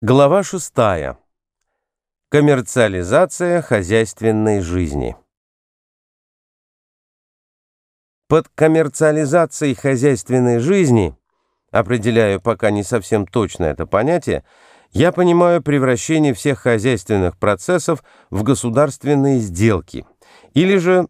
Глава 6. Коммерциализация хозяйственной жизни. Под коммерциализацией хозяйственной жизни, определяю пока не совсем точно это понятие, я понимаю превращение всех хозяйственных процессов в государственные сделки, или же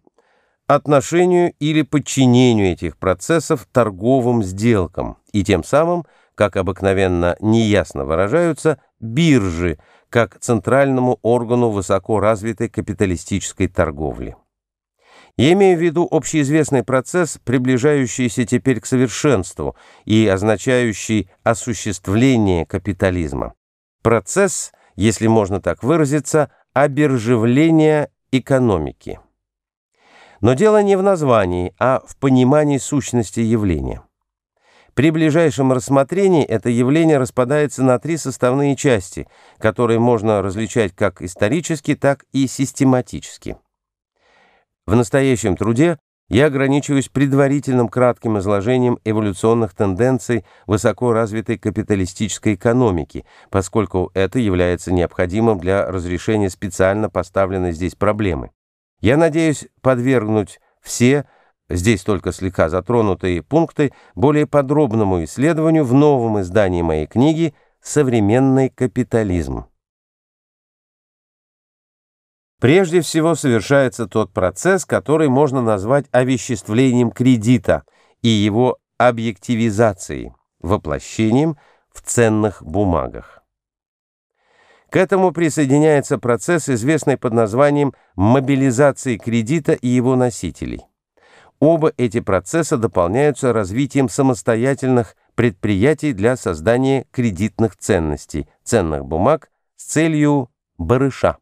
отношению или подчинению этих процессов торговым сделкам и тем самым – как обыкновенно неясно выражаются, биржи, как центральному органу высоко развитой капиталистической торговли. Я имею в виду общеизвестный процесс, приближающийся теперь к совершенству и означающий осуществление капитализма. Процесс, если можно так выразиться, обержевления экономики. Но дело не в названии, а в понимании сущности явления. При ближайшем рассмотрении это явление распадается на три составные части, которые можно различать как исторически, так и систематически. В настоящем труде я ограничиваюсь предварительным кратким изложением эволюционных тенденций высоко развитой капиталистической экономики, поскольку это является необходимым для разрешения специально поставленной здесь проблемы. Я надеюсь подвергнуть все – Здесь только слегка затронутые пункты более подробному исследованию в новом издании моей книги «Современный капитализм». Прежде всего совершается тот процесс, который можно назвать овеществлением кредита и его объективизацией, воплощением в ценных бумагах. К этому присоединяется процесс, известный под названием мобилизации кредита и его носителей. Оба эти процесса дополняются развитием самостоятельных предприятий для создания кредитных ценностей, ценных бумаг с целью барыша.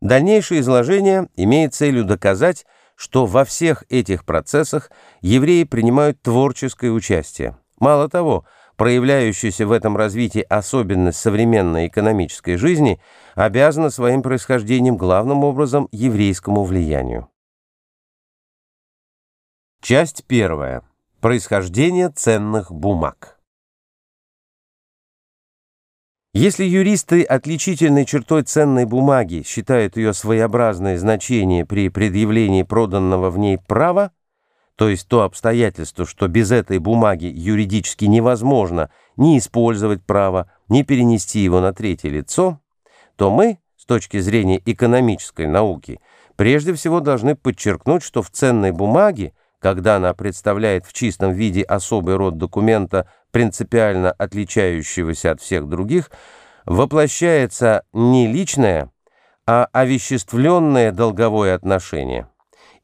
Дальнейшее изложение имеет целью доказать, что во всех этих процессах евреи принимают творческое участие. Мало того, проявляющаяся в этом развитии особенность современной экономической жизни обязана своим происхождением главным образом еврейскому влиянию. Часть первая. Происхождение ценных бумаг. Если юристы отличительной чертой ценной бумаги считают ее своеобразное значение при предъявлении проданного в ней права, то есть то обстоятельство, что без этой бумаги юридически невозможно ни использовать право, ни перенести его на третье лицо, то мы, с точки зрения экономической науки, прежде всего должны подчеркнуть, что в ценной бумаге – когда она представляет в чистом виде особый род документа, принципиально отличающегося от всех других, воплощается не личное, а овеществленное долговое отношение,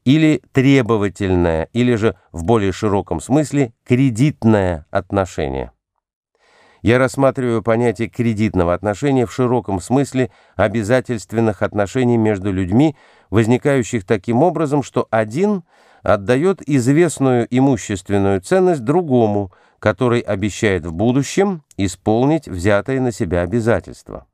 или требовательное, или же в более широком смысле кредитное отношение. Я рассматриваю понятие кредитного отношения в широком смысле обязательственных отношений между людьми, возникающих таким образом, что один – отдает известную имущественную ценность другому, который обещает в будущем исполнить взятые на себя обязательства.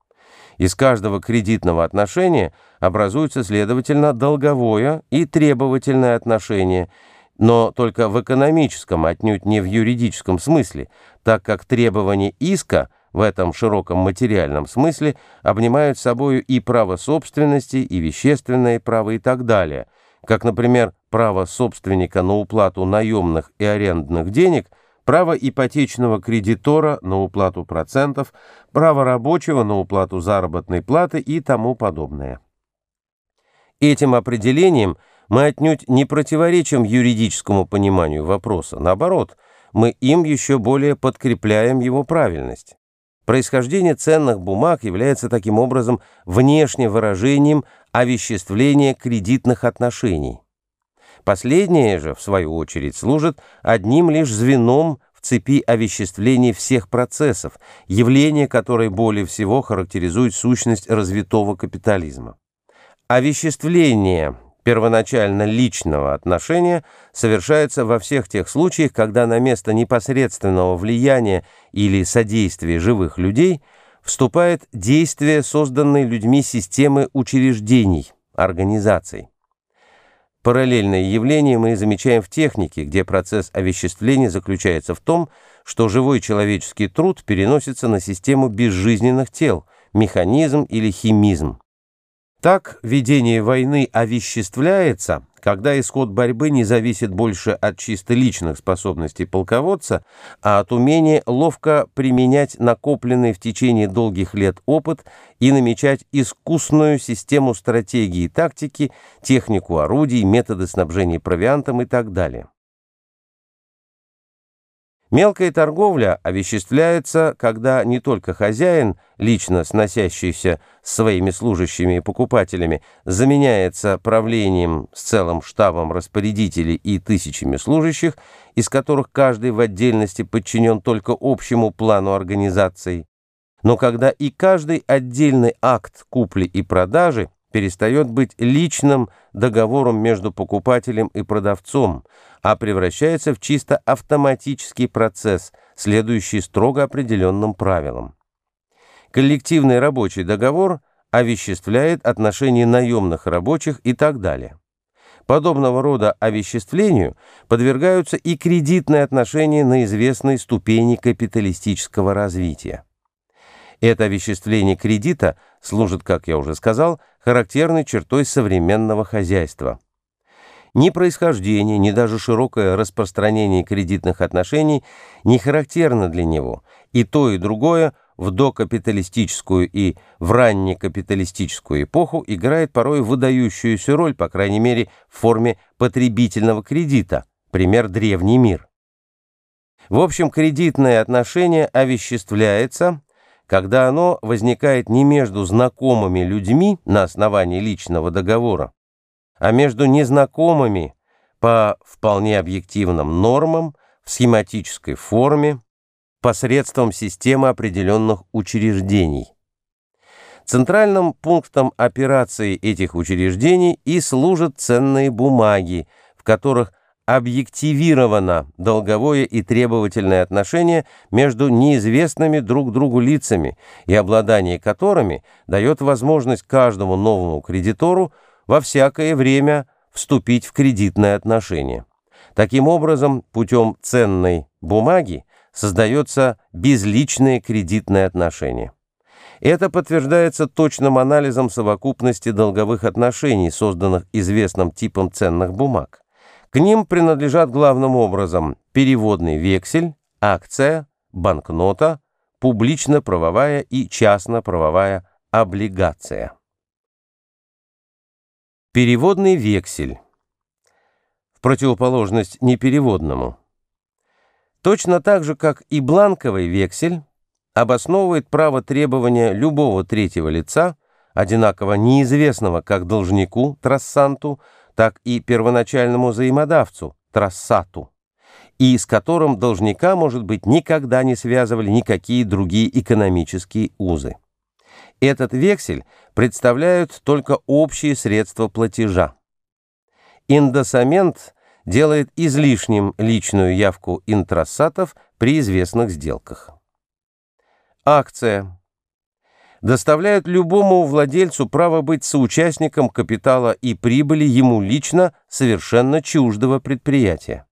Из каждого кредитного отношения образуется, следовательно, долговое и требовательное отношение, но только в экономическом, отнюдь не в юридическом смысле, так как требования иска в этом широком материальном смысле обнимают собою и право собственности, и вещественное право и так далее, как, например, право собственника на уплату наемных и арендных денег, право ипотечного кредитора на уплату процентов, право рабочего на уплату заработной платы и тому подобное. Этим определением мы отнюдь не противоречим юридическому пониманию вопроса, наоборот, мы им еще более подкрепляем его правильность. Происхождение ценных бумаг является таким образом внешним выражением овеществления кредитных отношений. Последнее же, в свою очередь, служит одним лишь звеном в цепи овеществления всех процессов, явление которой более всего характеризует сущность развитого капитализма. Овеществление первоначально личного отношения совершается во всех тех случаях, когда на место непосредственного влияния или содействия живых людей вступает действие созданной людьми системы учреждений, организаций. Параллельное явление мы замечаем в технике, где процесс овеществления заключается в том, что живой человеческий труд переносится на систему безжизненных тел, механизм или химизм. Так, ведение войны овеществляется, когда исход борьбы не зависит больше от чисто личных способностей полководца, а от умения ловко применять накопленный в течение долгих лет опыт и намечать искусную систему стратегии и тактики, технику орудий, методы снабжения провиантом и так далее. Мелкая торговля овеществляется, когда не только хозяин, лично сносящийся с своими служащими и покупателями, заменяется правлением с целым штабом распорядителей и тысячами служащих, из которых каждый в отдельности подчинен только общему плану организации, но когда и каждый отдельный акт купли и продажи перестает быть личным договором между покупателем и продавцом, а превращается в чисто автоматический процесс, следующий строго определенным правилам. Коллективный рабочий договор овеществляет отношения наемных рабочих и так далее. Подобного рода овеществлению подвергаются и кредитные отношения на известной ступени капиталистического развития. Это овеществление кредита служит, как я уже сказал, характерной чертой современного хозяйства. Ни происхождение, ни даже широкое распространение кредитных отношений не характерно для него, и то, и другое в докапиталистическую и в раннекапиталистическую эпоху играет порой выдающуюся роль, по крайней мере, в форме потребительного кредита, пример древний мир. В общем, кредитное отношение овеществляется – когда оно возникает не между знакомыми людьми на основании личного договора, а между незнакомыми по вполне объективным нормам в схематической форме посредством системы определенных учреждений. Центральным пунктом операции этих учреждений и служат ценные бумаги, в которых – объективировано долговое и требовательное отношение между неизвестными друг другу лицами и обладание которыми дает возможность каждому новому кредитору во всякое время вступить в кредитное отношение. Таким образом, путем ценной бумаги создается безличное кредитное отношение. Это подтверждается точным анализом совокупности долговых отношений, созданных известным типом ценных бумаг. К ним принадлежат главным образом переводный вексель, акция, банкнота, публично-правовая и частно-правовая облигация. Переводный вексель. В противоположность непереводному. Точно так же, как и бланковый вексель, обосновывает право требования любого третьего лица, одинаково неизвестного как должнику, трассанту, так и первоначальному взаимодавцу, трассату, и с которым должника, может быть, никогда не связывали никакие другие экономические узы. Этот вексель представляют только общие средства платежа. Индосамент делает излишним личную явку интрасатов при известных сделках. Акция – доставляют любому владельцу право быть соучастником капитала и прибыли ему лично совершенно чуждого предприятия.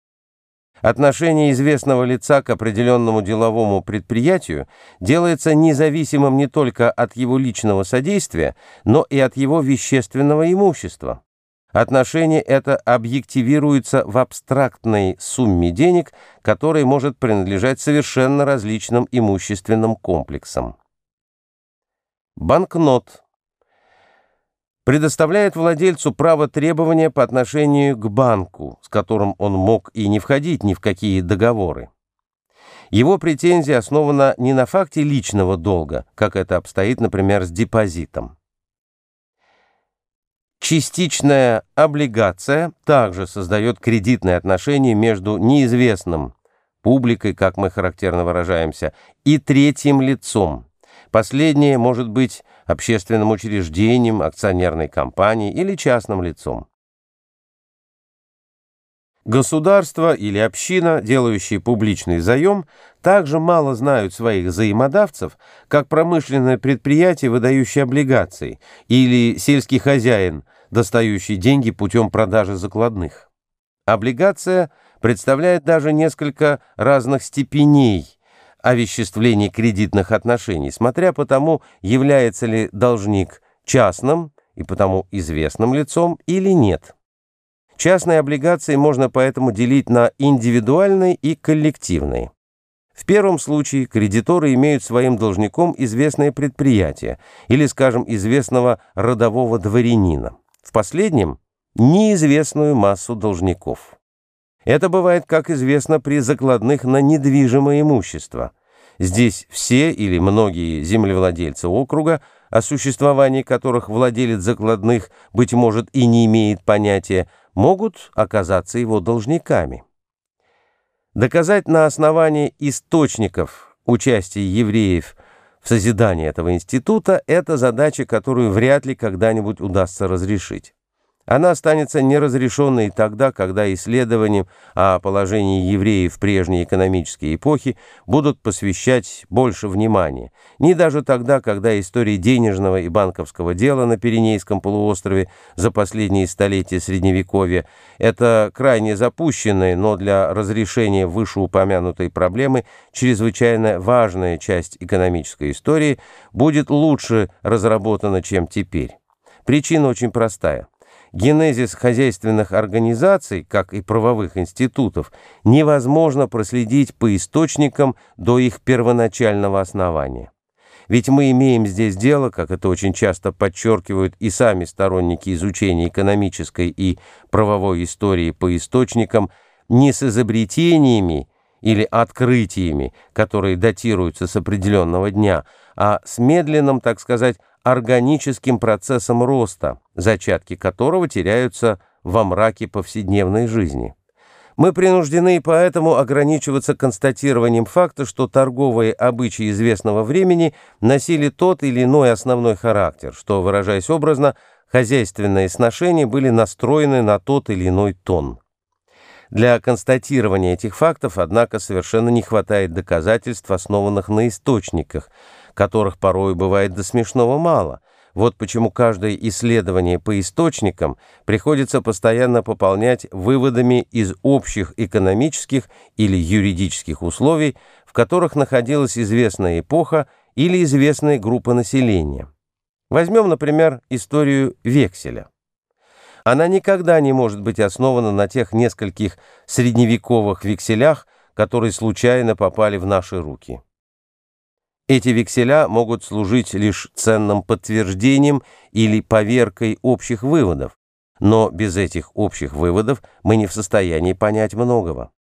Отношение известного лица к определенному деловому предприятию делается независимым не только от его личного содействия, но и от его вещественного имущества. Отношение это объективируется в абстрактной сумме денег, которой может принадлежать совершенно различным имущественным комплексам. Банкнот. Предоставляет владельцу право требования по отношению к банку, с которым он мог и не входить ни в какие договоры. Его претензия основана не на факте личного долга, как это обстоит, например, с депозитом. Частичная облигация также создает кредитные отношения между неизвестным, публикой, как мы характерно выражаемся, и третьим лицом, Последнее может быть общественным учреждением, акционерной компанией или частным лицом. Государство или община, делающие публичный заем, также мало знают своих взаимодавцев, как промышленное предприятие, выдающее облигации, или сельский хозяин, достающий деньги путем продажи закладных. Облигация представляет даже несколько разных степеней – о овеществлении кредитных отношений, смотря по тому, является ли должник частным и потому известным лицом или нет. Частные облигации можно поэтому делить на индивидуальные и коллективные. В первом случае кредиторы имеют своим должником известное предприятие или, скажем, известного родового дворянина. В последнем – неизвестную массу должников. Это бывает, как известно, при закладных на недвижимое имущество. Здесь все или многие землевладельцы округа, о существовании которых владелец закладных, быть может, и не имеет понятия, могут оказаться его должниками. Доказать на основании источников участия евреев в созидании этого института – это задача, которую вряд ли когда-нибудь удастся разрешить. Она останется неразрешенной тогда, когда исследованиям о положении евреев в прежней экономической эпохи будут посвящать больше внимания, не даже тогда, когда история денежного и банковского дела на Пиренейском полуострове за последние столетия Средневековья – это крайне запущенная, но для разрешения вышеупомянутой проблемы чрезвычайно важная часть экономической истории будет лучше разработана, чем теперь. Причина очень простая. Генезис хозяйственных организаций, как и правовых институтов, невозможно проследить по источникам до их первоначального основания. Ведь мы имеем здесь дело, как это очень часто подчеркивают и сами сторонники изучения экономической и правовой истории по источникам, не с изобретениями или открытиями, которые датируются с определенного дня, а с медленным, так сказать, органическим процессом роста, зачатки которого теряются во мраке повседневной жизни. Мы принуждены поэтому ограничиваться констатированием факта, что торговые обычаи известного времени носили тот или иной основной характер, что, выражаясь образно, хозяйственные сношения были настроены на тот или иной тон. Для констатирования этих фактов, однако, совершенно не хватает доказательств, основанных на источниках – которых порой бывает до смешного мало. Вот почему каждое исследование по источникам приходится постоянно пополнять выводами из общих экономических или юридических условий, в которых находилась известная эпоха или известная группа населения. Возьмем, например, историю векселя. Она никогда не может быть основана на тех нескольких средневековых векселях, которые случайно попали в наши руки. Эти векселя могут служить лишь ценным подтверждением или поверкой общих выводов, но без этих общих выводов мы не в состоянии понять многого.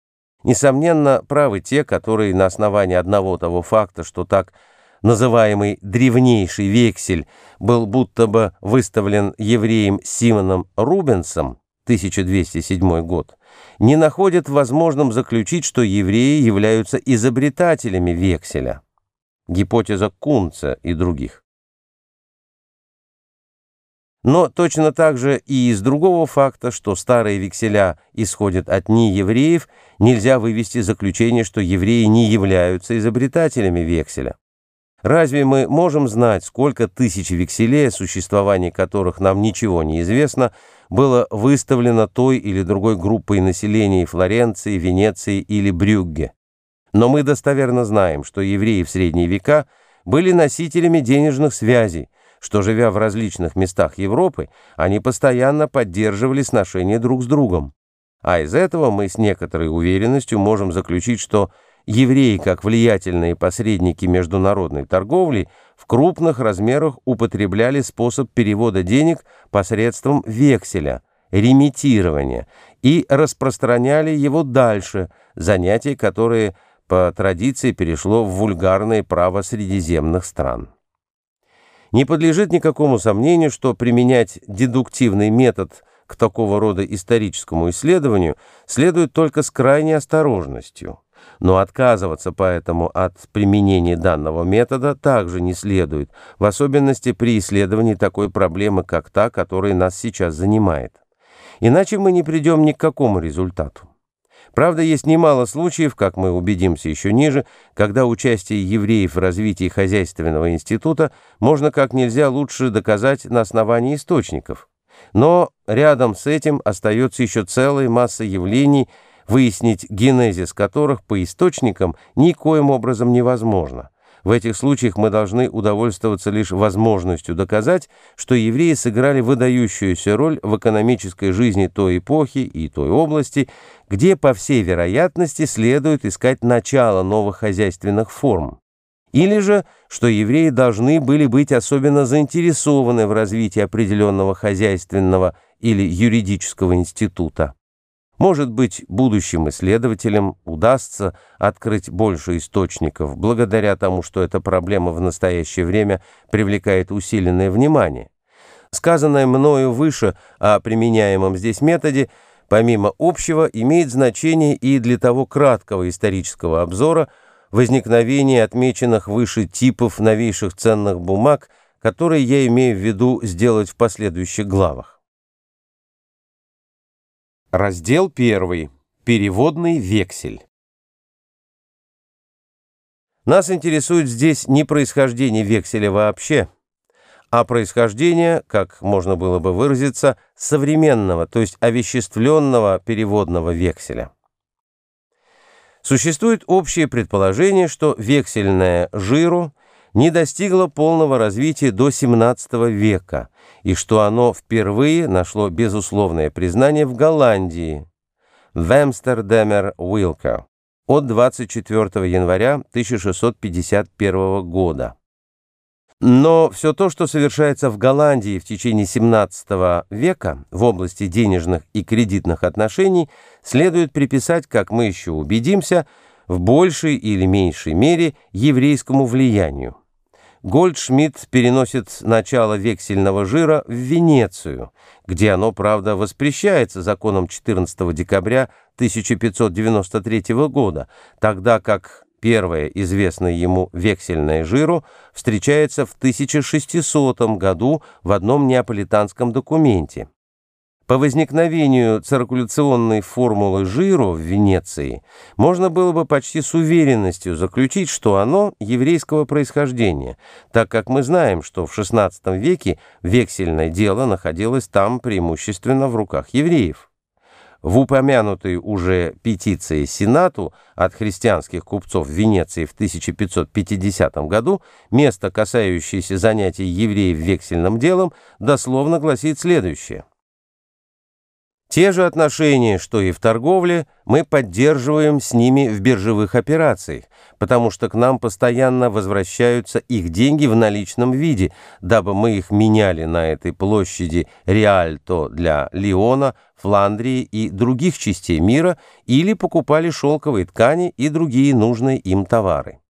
Несомненно, правы те, которые на основании одного того факта, что так называемый древнейший вексель был будто бы выставлен евреем Симоном Рубенсом, 1207 год, не находят возможным заключить, что евреи являются изобретателями векселя гипотеза Кунца и других. Но точно так же и из другого факта, что старые векселя исходят от неевреев, нельзя вывести заключение, что евреи не являются изобретателями векселя. Разве мы можем знать, сколько тысяч векселей, о существовании которых нам ничего не известно, было выставлено той или другой группой населения Флоренции, Венеции или Брюгге? Но мы достоверно знаем, что евреи в средние века были носителями денежных связей, что, живя в различных местах Европы, они постоянно поддерживали сношения друг с другом. А из этого мы с некоторой уверенностью можем заключить, что евреи, как влиятельные посредники международной торговли, в крупных размерах употребляли способ перевода денег посредством векселя, ремитирования, и распространяли его дальше, занятия, которые – по традиции перешло в вульгарное право средиземных стран. Не подлежит никакому сомнению, что применять дедуктивный метод к такого рода историческому исследованию следует только с крайней осторожностью. Но отказываться поэтому от применения данного метода также не следует, в особенности при исследовании такой проблемы, как та, которая нас сейчас занимает. Иначе мы не придем ни к какому результату. Правда, есть немало случаев, как мы убедимся еще ниже, когда участие евреев в развитии хозяйственного института можно как нельзя лучше доказать на основании источников. Но рядом с этим остается еще целая масса явлений, выяснить генезис которых по источникам никоим образом невозможно. В этих случаях мы должны удовольствоваться лишь возможностью доказать, что евреи сыграли выдающуюся роль в экономической жизни той эпохи и той области, где, по всей вероятности, следует искать начало новых хозяйственных форм. Или же, что евреи должны были быть особенно заинтересованы в развитии определенного хозяйственного или юридического института. Может быть, будущим исследователям удастся открыть больше источников благодаря тому, что эта проблема в настоящее время привлекает усиленное внимание. Сказанное мною выше о применяемом здесь методе, помимо общего, имеет значение и для того краткого исторического обзора возникновения отмеченных выше типов новейших ценных бумаг, которые я имею в виду сделать в последующих главах. Раздел 1. Переводный вексель. Нас интересует здесь не происхождение векселя вообще, а происхождение, как можно было бы выразиться, современного, то есть овеществленного переводного векселя. Существует общее предположение, что вексельное жиру не достигло полного развития до XVII века и что оно впервые нашло безусловное признание в Голландии Вемстердемер Уилка от 24 января 1651 года. Но все то, что совершается в Голландии в течение 17 века в области денежных и кредитных отношений, следует приписать, как мы еще убедимся, в большей или меньшей мере еврейскому влиянию. Гольдшмидт переносит начало вексельного жира в Венецию, где оно, правда, воспрещается законом 14 декабря 1593 года, тогда как первое известное ему вексельное жиру встречается в 1600 году в одном неаполитанском документе. По возникновению циркуляционной формулы жиру в Венеции можно было бы почти с уверенностью заключить, что оно еврейского происхождения, так как мы знаем, что в XVI веке вексельное дело находилось там преимущественно в руках евреев. В упомянутой уже петиции Сенату от христианских купцов Венеции в 1550 году место, касающееся занятий евреев вексельным делом, дословно гласит следующее. Те же отношения, что и в торговле, мы поддерживаем с ними в биржевых операциях, потому что к нам постоянно возвращаются их деньги в наличном виде, дабы мы их меняли на этой площади Риальто для Леона, Фландрии и других частей мира или покупали шелковые ткани и другие нужные им товары.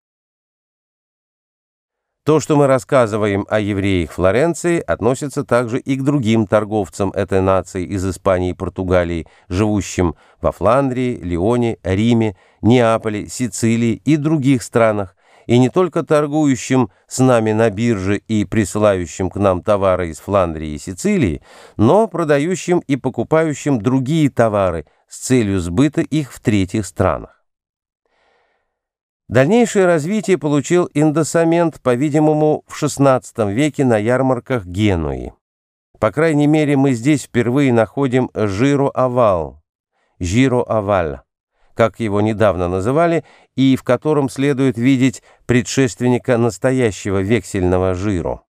То, что мы рассказываем о евреях Флоренции, относится также и к другим торговцам этой нации из Испании и Португалии, живущим во Фландрии, Лионе, Риме, Неаполе, Сицилии и других странах, и не только торгующим с нами на бирже и присылающим к нам товары из Фландрии и Сицилии, но продающим и покупающим другие товары с целью сбыта их в третьих странах. Дальнейшее развитие получил индосамент, по-видимому, в XVI веке на ярмарках Генуи. По крайней мере, мы здесь впервые находим жиро-овал, жиро-оваль, как его недавно называли, и в котором следует видеть предшественника настоящего вексельного жиру.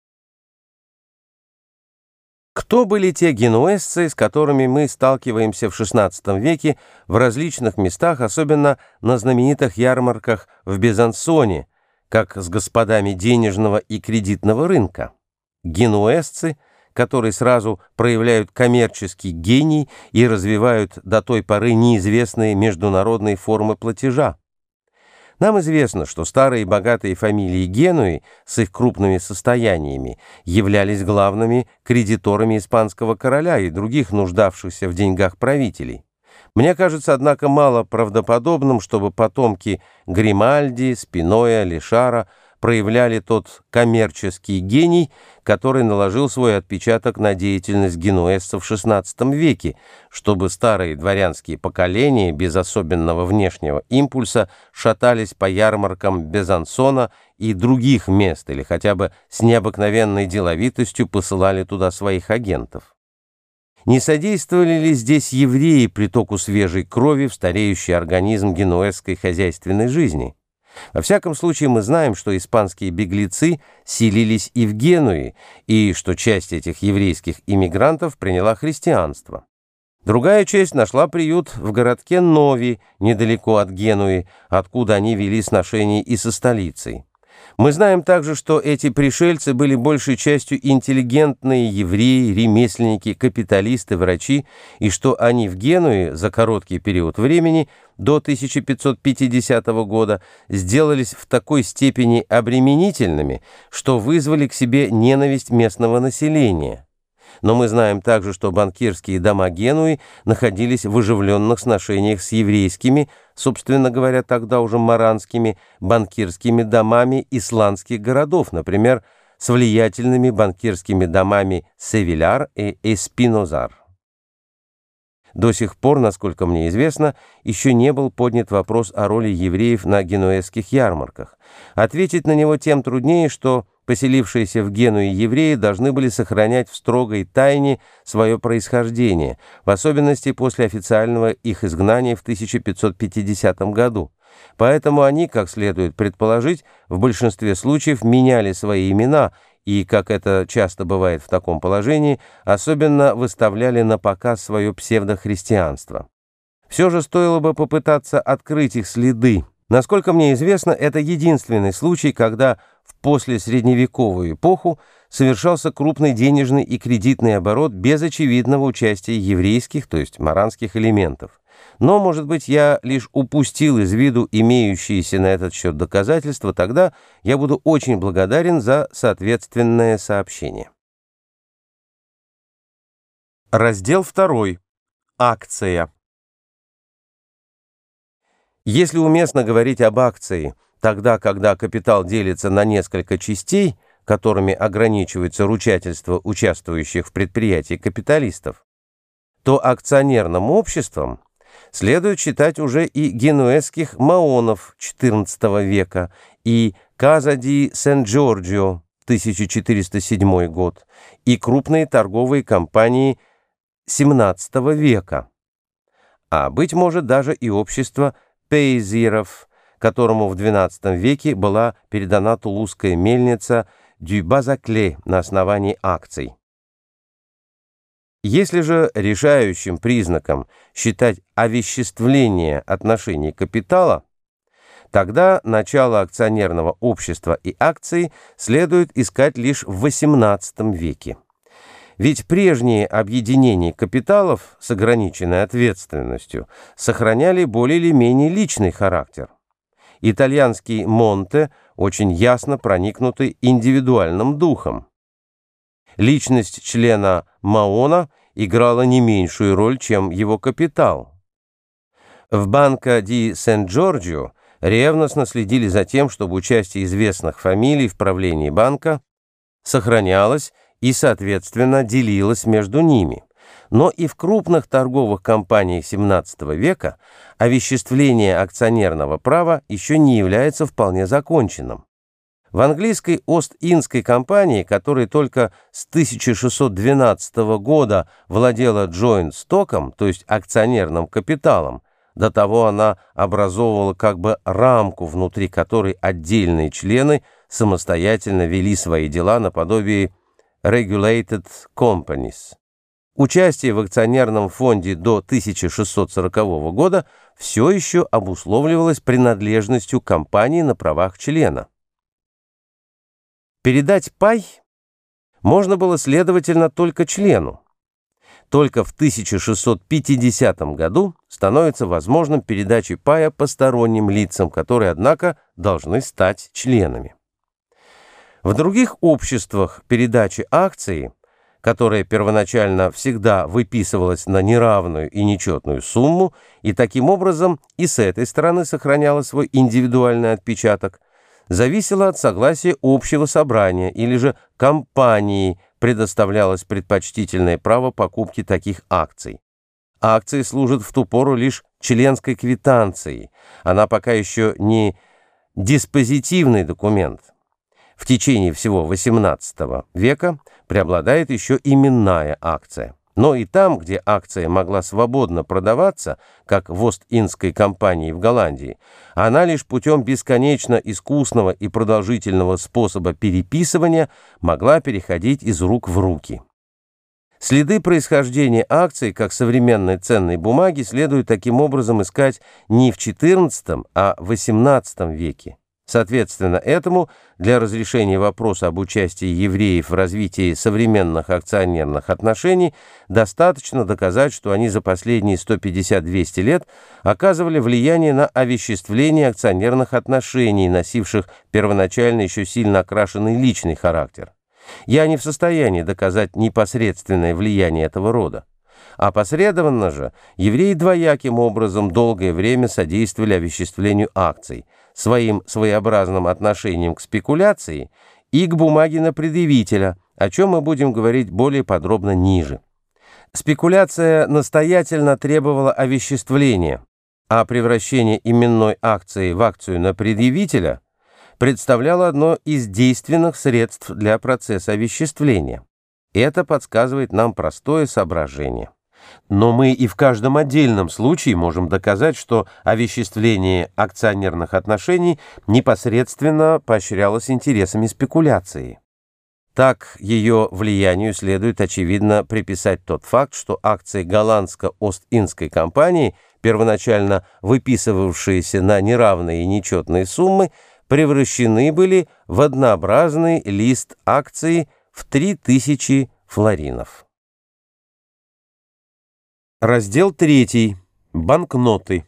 Кто были те генуэзцы, с которыми мы сталкиваемся в XVI веке в различных местах, особенно на знаменитых ярмарках в Безансоне, как с господами денежного и кредитного рынка? Генуэзцы, которые сразу проявляют коммерческий гений и развивают до той поры неизвестные международные формы платежа. Нам известно, что старые богатые фамилии Генуи с их крупными состояниями являлись главными кредиторами испанского короля и других нуждавшихся в деньгах правителей. Мне кажется, однако, мало правдоподобным, чтобы потомки Гримальди, Спиноя, Лишара – проявляли тот коммерческий гений, который наложил свой отпечаток на деятельность генуэзцев в XVI веке, чтобы старые дворянские поколения без особенного внешнего импульса шатались по ярмаркам Безансона и других мест или хотя бы с необыкновенной деловитостью посылали туда своих агентов. Не содействовали ли здесь евреи притоку свежей крови в стареющий организм генуэзской хозяйственной жизни? Во всяком случае, мы знаем, что испанские беглецы селились и в Генуе, и что часть этих еврейских иммигрантов приняла христианство. Другая часть нашла приют в городке Нови, недалеко от Генуи, откуда они вели сношения и со столицей. Мы знаем также, что эти пришельцы были большей частью интеллигентные евреи, ремесленники, капиталисты, врачи, и что они в Генуе за короткий период времени до 1550 года сделались в такой степени обременительными, что вызвали к себе ненависть местного населения но мы знаем также, что банкирские дома Генуи находились в оживленных сношениях с еврейскими, собственно говоря, тогда уже маранскими, банкирскими домами исландских городов, например, с влиятельными банкирскими домами Севиляр и Эспинозар. До сих пор, насколько мне известно, еще не был поднят вопрос о роли евреев на генуэзских ярмарках. Ответить на него тем труднее, что поселившиеся в Генуе евреи должны были сохранять в строгой тайне свое происхождение, в особенности после официального их изгнания в 1550 году. Поэтому они, как следует предположить, в большинстве случаев меняли свои имена и, как это часто бывает в таком положении, особенно выставляли на показ свое псевдохристианство. Все же стоило бы попытаться открыть их следы. Насколько мне известно, это единственный случай, когда после средневековую эпоху совершался крупный денежный и кредитный оборот без очевидного участия еврейских, то есть маранских элементов. Но, может быть, я лишь упустил из виду имеющиеся на этот счет доказательства, тогда я буду очень благодарен за соответственное сообщение. Раздел 2. Акция. Если уместно говорить об акции – тогда, когда капитал делится на несколько частей, которыми ограничивается ручательство участвующих в предприятии капиталистов, то акционерным обществом следует считать уже и генуэзских маонов XIV века и Казади Сен-Джорджио 1407 год и крупные торговые компании XVII века, а быть может даже и общество пейзиров – которому в XII веке была передана тулузская мельница Дюйбазакле на основании акций. Если же решающим признаком считать овеществление отношений капитала, тогда начало акционерного общества и акций следует искать лишь в XVIII веке. Ведь прежние объединения капиталов с ограниченной ответственностью сохраняли более или менее личный характер – итальянский Монте очень ясно проникнуты индивидуальным духом. Личность члена Маона играла не меньшую роль, чем его капитал. В Банка ди Сен-Джорджио ревностно следили за тем, чтобы участие известных фамилий в правлении банка сохранялось и, соответственно, делилось между ними но и в крупных торговых компаниях XVII века овеществление акционерного права еще не является вполне законченным. В английской Ост-Индской компании, которой только с 1612 года владела джойнт-стоком, то есть акционерным капиталом, до того она образовывала как бы рамку, внутри которой отдельные члены самостоятельно вели свои дела наподобие regulated companies. Участие в акционерном фонде до 1640 года все еще обусловливалось принадлежностью компании на правах члена. Передать пай можно было, следовательно, только члену. Только в 1650 году становится возможным передача пая посторонним лицам, которые, однако, должны стать членами. В других обществах передачи акции – которая первоначально всегда выписывалась на неравную и нечетную сумму, и таким образом и с этой стороны сохраняла свой индивидуальный отпечаток, зависела от согласия общего собрания или же компании предоставлялось предпочтительное право покупки таких акций. Акции служат в ту пору лишь членской квитанцией, она пока еще не диспозитивный документ. В течение всего XVIII века – преобладает еще именная акция. Но и там, где акция могла свободно продаваться, как в Ост-Индской компании в Голландии, она лишь путем бесконечно искусного и продолжительного способа переписывания могла переходить из рук в руки. Следы происхождения акций, как современной ценной бумаги, следует таким образом искать не в XIV, а в XVIII веке. Соответственно, этому для разрешения вопроса об участии евреев в развитии современных акционерных отношений достаточно доказать, что они за последние 150-200 лет оказывали влияние на овеществление акционерных отношений, носивших первоначально еще сильно окрашенный личный характер. Я не в состоянии доказать непосредственное влияние этого рода. Опосредованно же евреи двояким образом долгое время содействовали овеществлению акций – своим своеобразным отношением к спекуляции и к бумаге на предъявителя, о чем мы будем говорить более подробно ниже. Спекуляция настоятельно требовала овеществления, а превращение именной акции в акцию на предъявителя представляло одно из действенных средств для процесса овеществления. Это подсказывает нам простое соображение. Но мы и в каждом отдельном случае можем доказать, что овеществление акционерных отношений непосредственно поощрялось интересами спекуляции. Так, ее влиянию следует, очевидно, приписать тот факт, что акции голландско-ост-индской компании, первоначально выписывавшиеся на неравные и нечетные суммы, превращены были в однообразный лист акций в 3000 флоринов. Раздел 3. Банкноты.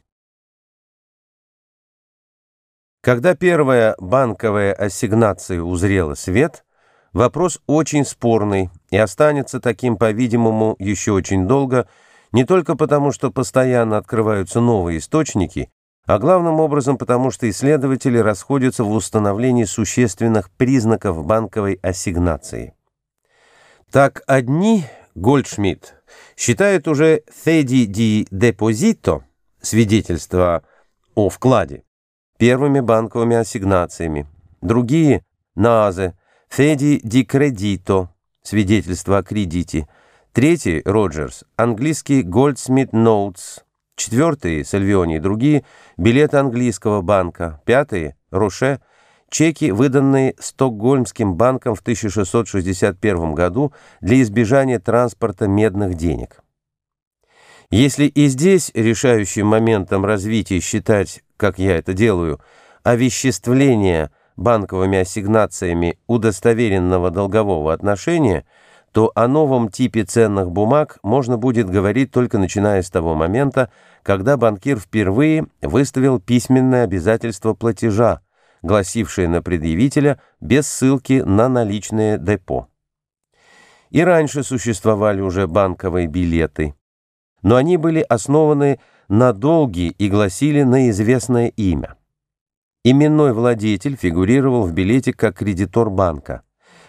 Когда первая банковая ассигнация узрела свет, вопрос очень спорный и останется таким, по-видимому, еще очень долго, не только потому, что постоянно открываются новые источники, а главным образом потому, что исследователи расходятся в установлении существенных признаков банковой ассигнации. Так одни, Гольдшмидт, считает уже «Феди ди депозито» – свидетельство о вкладе – первыми банковыми ассигнациями. Другие – «Назе», «Феди ди кредито» – свидетельство о кредите. Третий – «Роджерс», английский Гольдсмит Ноутс». Четвертые – «Сальвиони» и другие – билеты английского банка. Пятые – «Роше», Чеки, выданные Стокгольмским банком в 1661 году для избежания транспорта медных денег. Если и здесь решающим моментом развития считать, как я это делаю, овеществление банковыми ассигнациями удостоверенного долгового отношения, то о новом типе ценных бумаг можно будет говорить только начиная с того момента, когда банкир впервые выставил письменное обязательство платежа, гласившее на предъявителя без ссылки на наличные депо. И раньше существовали уже банковые билеты, но они были основаны на долги и гласили на известное имя. Именной владетель фигурировал в билете как кредитор банка.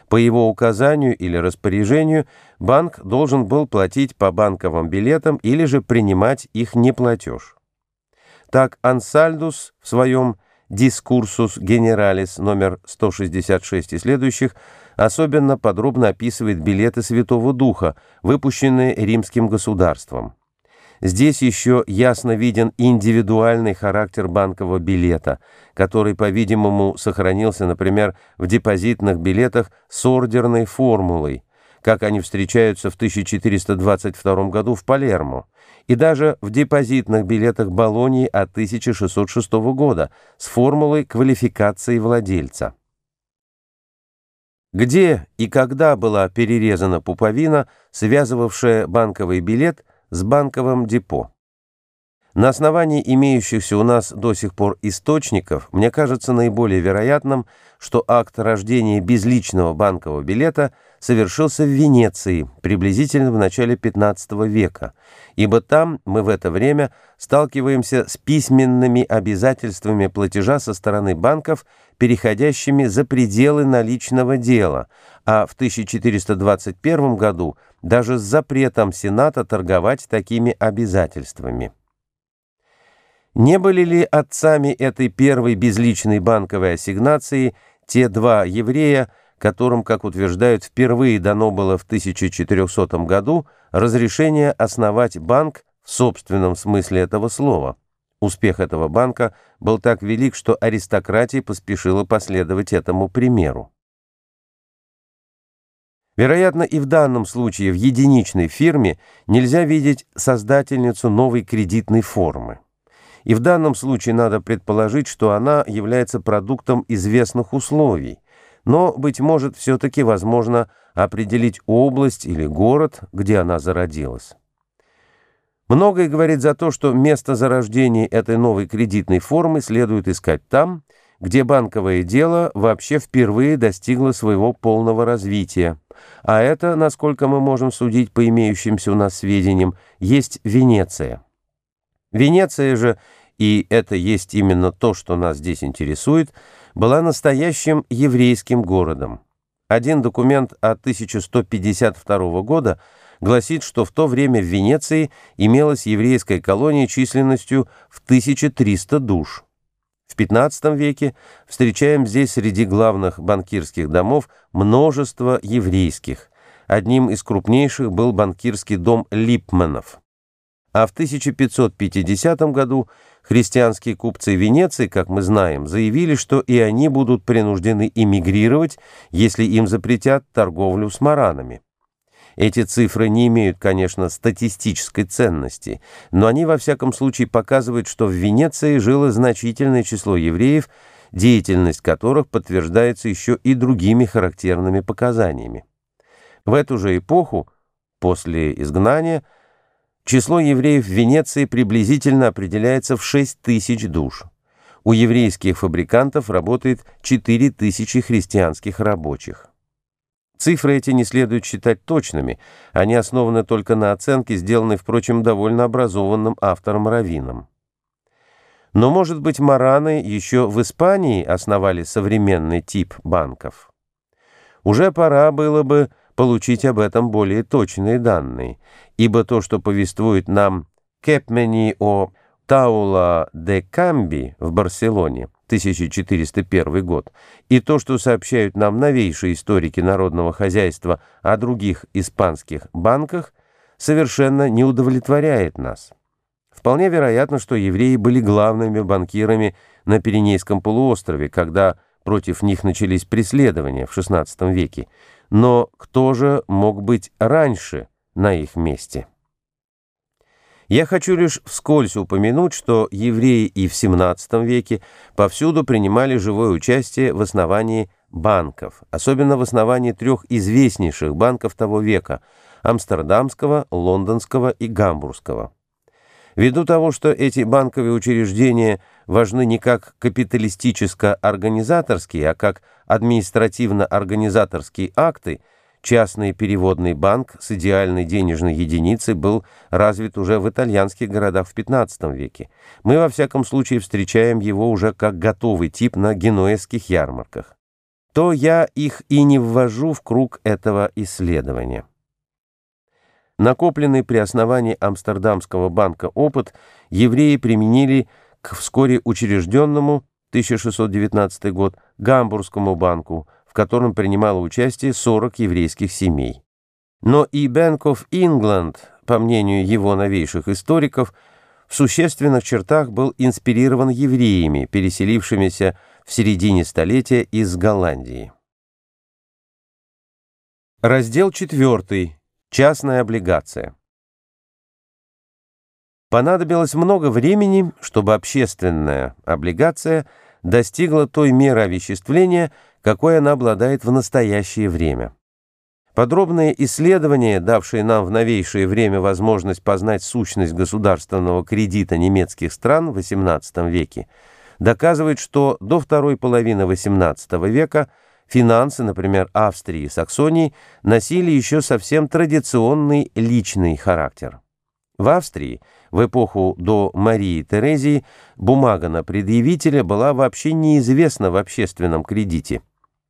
По его указанию или распоряжению банк должен был платить по банковым билетам или же принимать их в платеж. Так Ансальдус в своем «Discursus generalis» номер 166 и следующих особенно подробно описывает билеты Святого Духа, выпущенные римским государством. Здесь еще ясно виден индивидуальный характер банкового билета, который, по-видимому, сохранился, например, в депозитных билетах с ордерной формулой, как они встречаются в 1422 году в Палермо и даже в депозитных билетах Болонии от 1606 года с формулой квалификации владельца. Где и когда была перерезана пуповина, связывавшая банковый билет с банковым депо? На основании имеющихся у нас до сих пор источников, мне кажется наиболее вероятным, что акт рождения безличного банкового билета – совершился в Венеции приблизительно в начале XV века, ибо там мы в это время сталкиваемся с письменными обязательствами платежа со стороны банков, переходящими за пределы наличного дела, а в 1421 году даже с запретом Сената торговать такими обязательствами. Не были ли отцами этой первой безличной банковой ассигнации те два еврея, которым, как утверждают, впервые дано было в 1400 году разрешение основать банк в собственном смысле этого слова. Успех этого банка был так велик, что аристократия поспешила последовать этому примеру. Вероятно, и в данном случае в единичной фирме нельзя видеть создательницу новой кредитной формы. И в данном случае надо предположить, что она является продуктом известных условий, но, быть может, все-таки возможно определить область или город, где она зародилась. Многое говорит за то, что место зарождения этой новой кредитной формы следует искать там, где банковое дело вообще впервые достигло своего полного развития. А это, насколько мы можем судить по имеющимся у нас сведениям, есть Венеция. Венеция же, и это есть именно то, что нас здесь интересует – была настоящим еврейским городом. Один документ от 1152 года гласит, что в то время в Венеции имелась еврейская колония численностью в 1300 душ. В XV веке встречаем здесь среди главных банкирских домов множество еврейских. Одним из крупнейших был банкирский дом Липманов. А в 1550 году Христианские купцы Венеции, как мы знаем, заявили, что и они будут принуждены эмигрировать, если им запретят торговлю с маранами. Эти цифры не имеют, конечно, статистической ценности, но они во всяком случае показывают, что в Венеции жило значительное число евреев, деятельность которых подтверждается еще и другими характерными показаниями. В эту же эпоху, после изгнания, Число евреев в Венеции приблизительно определяется в 6 тысяч душ. У еврейских фабрикантов работает 4 тысячи христианских рабочих. Цифры эти не следует считать точными, они основаны только на оценке, сделанной, впрочем, довольно образованным автором Равином. Но, может быть, мараны еще в Испании основали современный тип банков? Уже пора было бы получить об этом более точные данные, ибо то, что повествует нам Кепмени о Таула де Камби в Барселоне, 1401 год, и то, что сообщают нам новейшие историки народного хозяйства о других испанских банках, совершенно не удовлетворяет нас. Вполне вероятно, что евреи были главными банкирами на Пиренейском полуострове, когда против них начались преследования в XVI веке, но кто же мог быть раньше на их месте? Я хочу лишь вскользь упомянуть, что евреи и в XVII веке повсюду принимали живое участие в основании банков, особенно в основании трех известнейших банков того века – Амстердамского, Лондонского и Гамбургского. Ввиду того, что эти банковые учреждения важны не как капиталистическо-организаторские, а как административно-организаторские акты, частный переводный банк с идеальной денежной единицей был развит уже в итальянских городах в XV веке. Мы во всяком случае встречаем его уже как готовый тип на генуэзских ярмарках. То я их и не ввожу в круг этого исследования. Накопленный при основании Амстердамского банка опыт евреи применили к вскоре учрежденному 1619 год Гамбургскому банку, в котором принимало участие 40 еврейских семей. Но и Bank of England, по мнению его новейших историков, в существенных чертах был инспирирован евреями, переселившимися в середине столетия из Голландии. Раздел 4. Частная облигация. Понадобилось много времени, чтобы общественная облигация достигла той меры овеществления, какой она обладает в настоящее время. Подробные исследования, давшие нам в новейшее время возможность познать сущность государственного кредита немецких стран в XVIII веке, доказывают, что до второй половины XVIII века – Финансы, например, Австрии и Саксонии, носили еще совсем традиционный личный характер. В Австрии в эпоху до Марии Терезии бумага на предъявителя была вообще неизвестна в общественном кредите.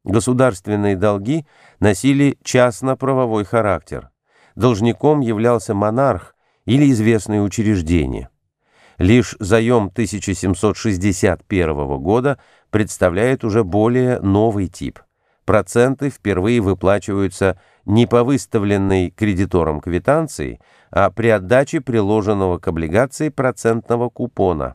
Государственные долги носили частно-правовой характер. Должником являлся монарх или известные учреждения. Лишь заем 1761 года представляет уже более новый тип. Проценты впервые выплачиваются не по выставленной кредитором квитанции, а при отдаче приложенного к облигации процентного купона.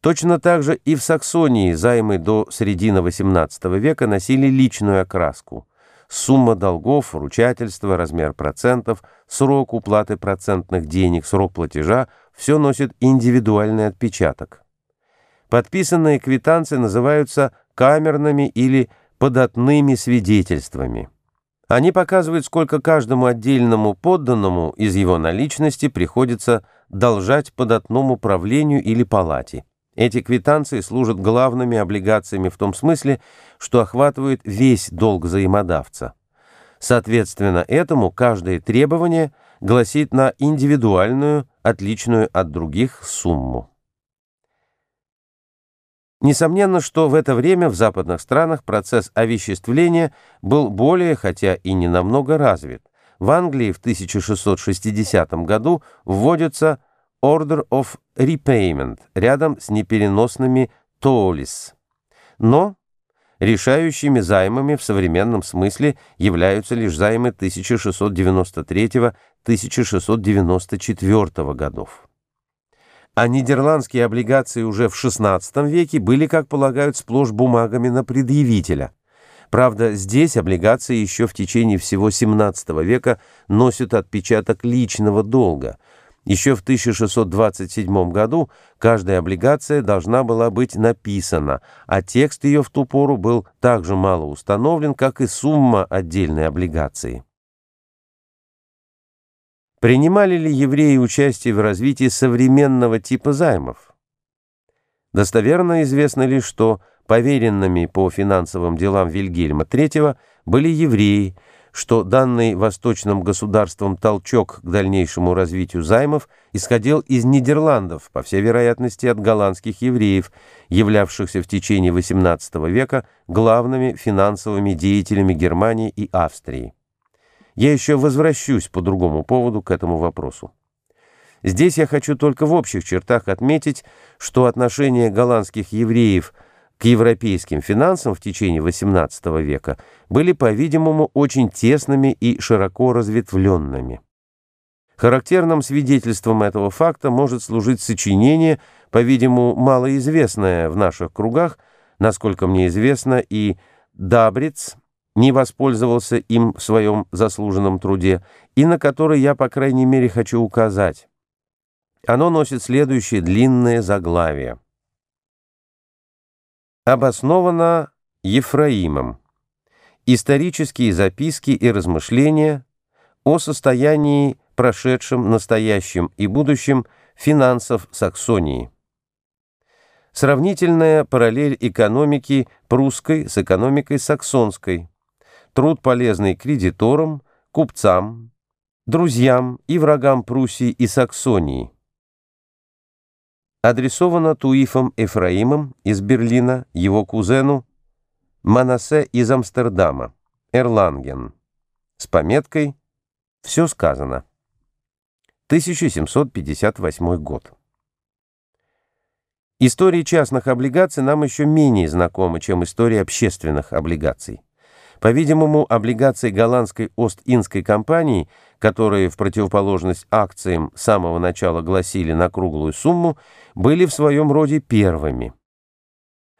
Точно так же и в Саксонии займы до середины XVIII века носили личную окраску. Сумма долгов, ручательство, размер процентов, срок уплаты процентных денег, срок платежа – все носит индивидуальный отпечаток. Подписанные квитанции называются камерными или податными свидетельствами. Они показывают, сколько каждому отдельному подданному из его наличности приходится должать податному правлению или палате. Эти квитанции служат главными облигациями в том смысле, что охватывают весь долг взаимодавца. Соответственно этому каждое требование гласит на индивидуальную, отличную от других сумму. Несомненно, что в это время в западных странах процесс овеществления был более, хотя и не намного развит. В Англии в 1660 году вводится Order of Repayment рядом с непереносными Тоулис. Но решающими займами в современном смысле являются лишь займы 1693-1694 годов а нидерландские облигации уже в XVI веке были, как полагают, сплошь бумагами на предъявителя. Правда, здесь облигации еще в течение всего XVII века носят отпечаток личного долга. Еще в 1627 году каждая облигация должна была быть написана, а текст ее в ту пору был так же мало установлен, как и сумма отдельной облигации. Принимали ли евреи участие в развитии современного типа займов? Достоверно известно ли, что поверенными по финансовым делам Вильгельма III были евреи, что данный восточным государством толчок к дальнейшему развитию займов исходил из Нидерландов, по всей вероятности от голландских евреев, являвшихся в течение XVIII века главными финансовыми деятелями Германии и Австрии. Я еще возвращусь по другому поводу к этому вопросу. Здесь я хочу только в общих чертах отметить, что отношение голландских евреев к европейским финансам в течение XVIII века были, по-видимому, очень тесными и широко разветвленными. Характерным свидетельством этого факта может служить сочинение, по-видимому, малоизвестное в наших кругах, насколько мне известно, и «Дабриц» не воспользовался им в своем заслуженном труде, и на который я, по крайней мере, хочу указать. Оно носит следующее длинное заглавие. Обосновано Ефраимом. Исторические записки и размышления о состоянии прошедшем, настоящем и будущем финансов Саксонии. Сравнительная параллель экономики прусской с экономикой саксонской – труд полезный кредиторам, купцам, друзьям и врагам Пруссии и Саксонии. Адресовано Туифом Эфраимом из Берлина его кузену Манасе из Амстердама, Эрланген, с пометкой «Все сказано». 1758 год. История частных облигаций нам еще менее знакома, чем история общественных облигаций. По-видимому, облигации голландской Ост-Индской компании, которые в противоположность акциям с самого начала гласили на круглую сумму, были в своем роде первыми.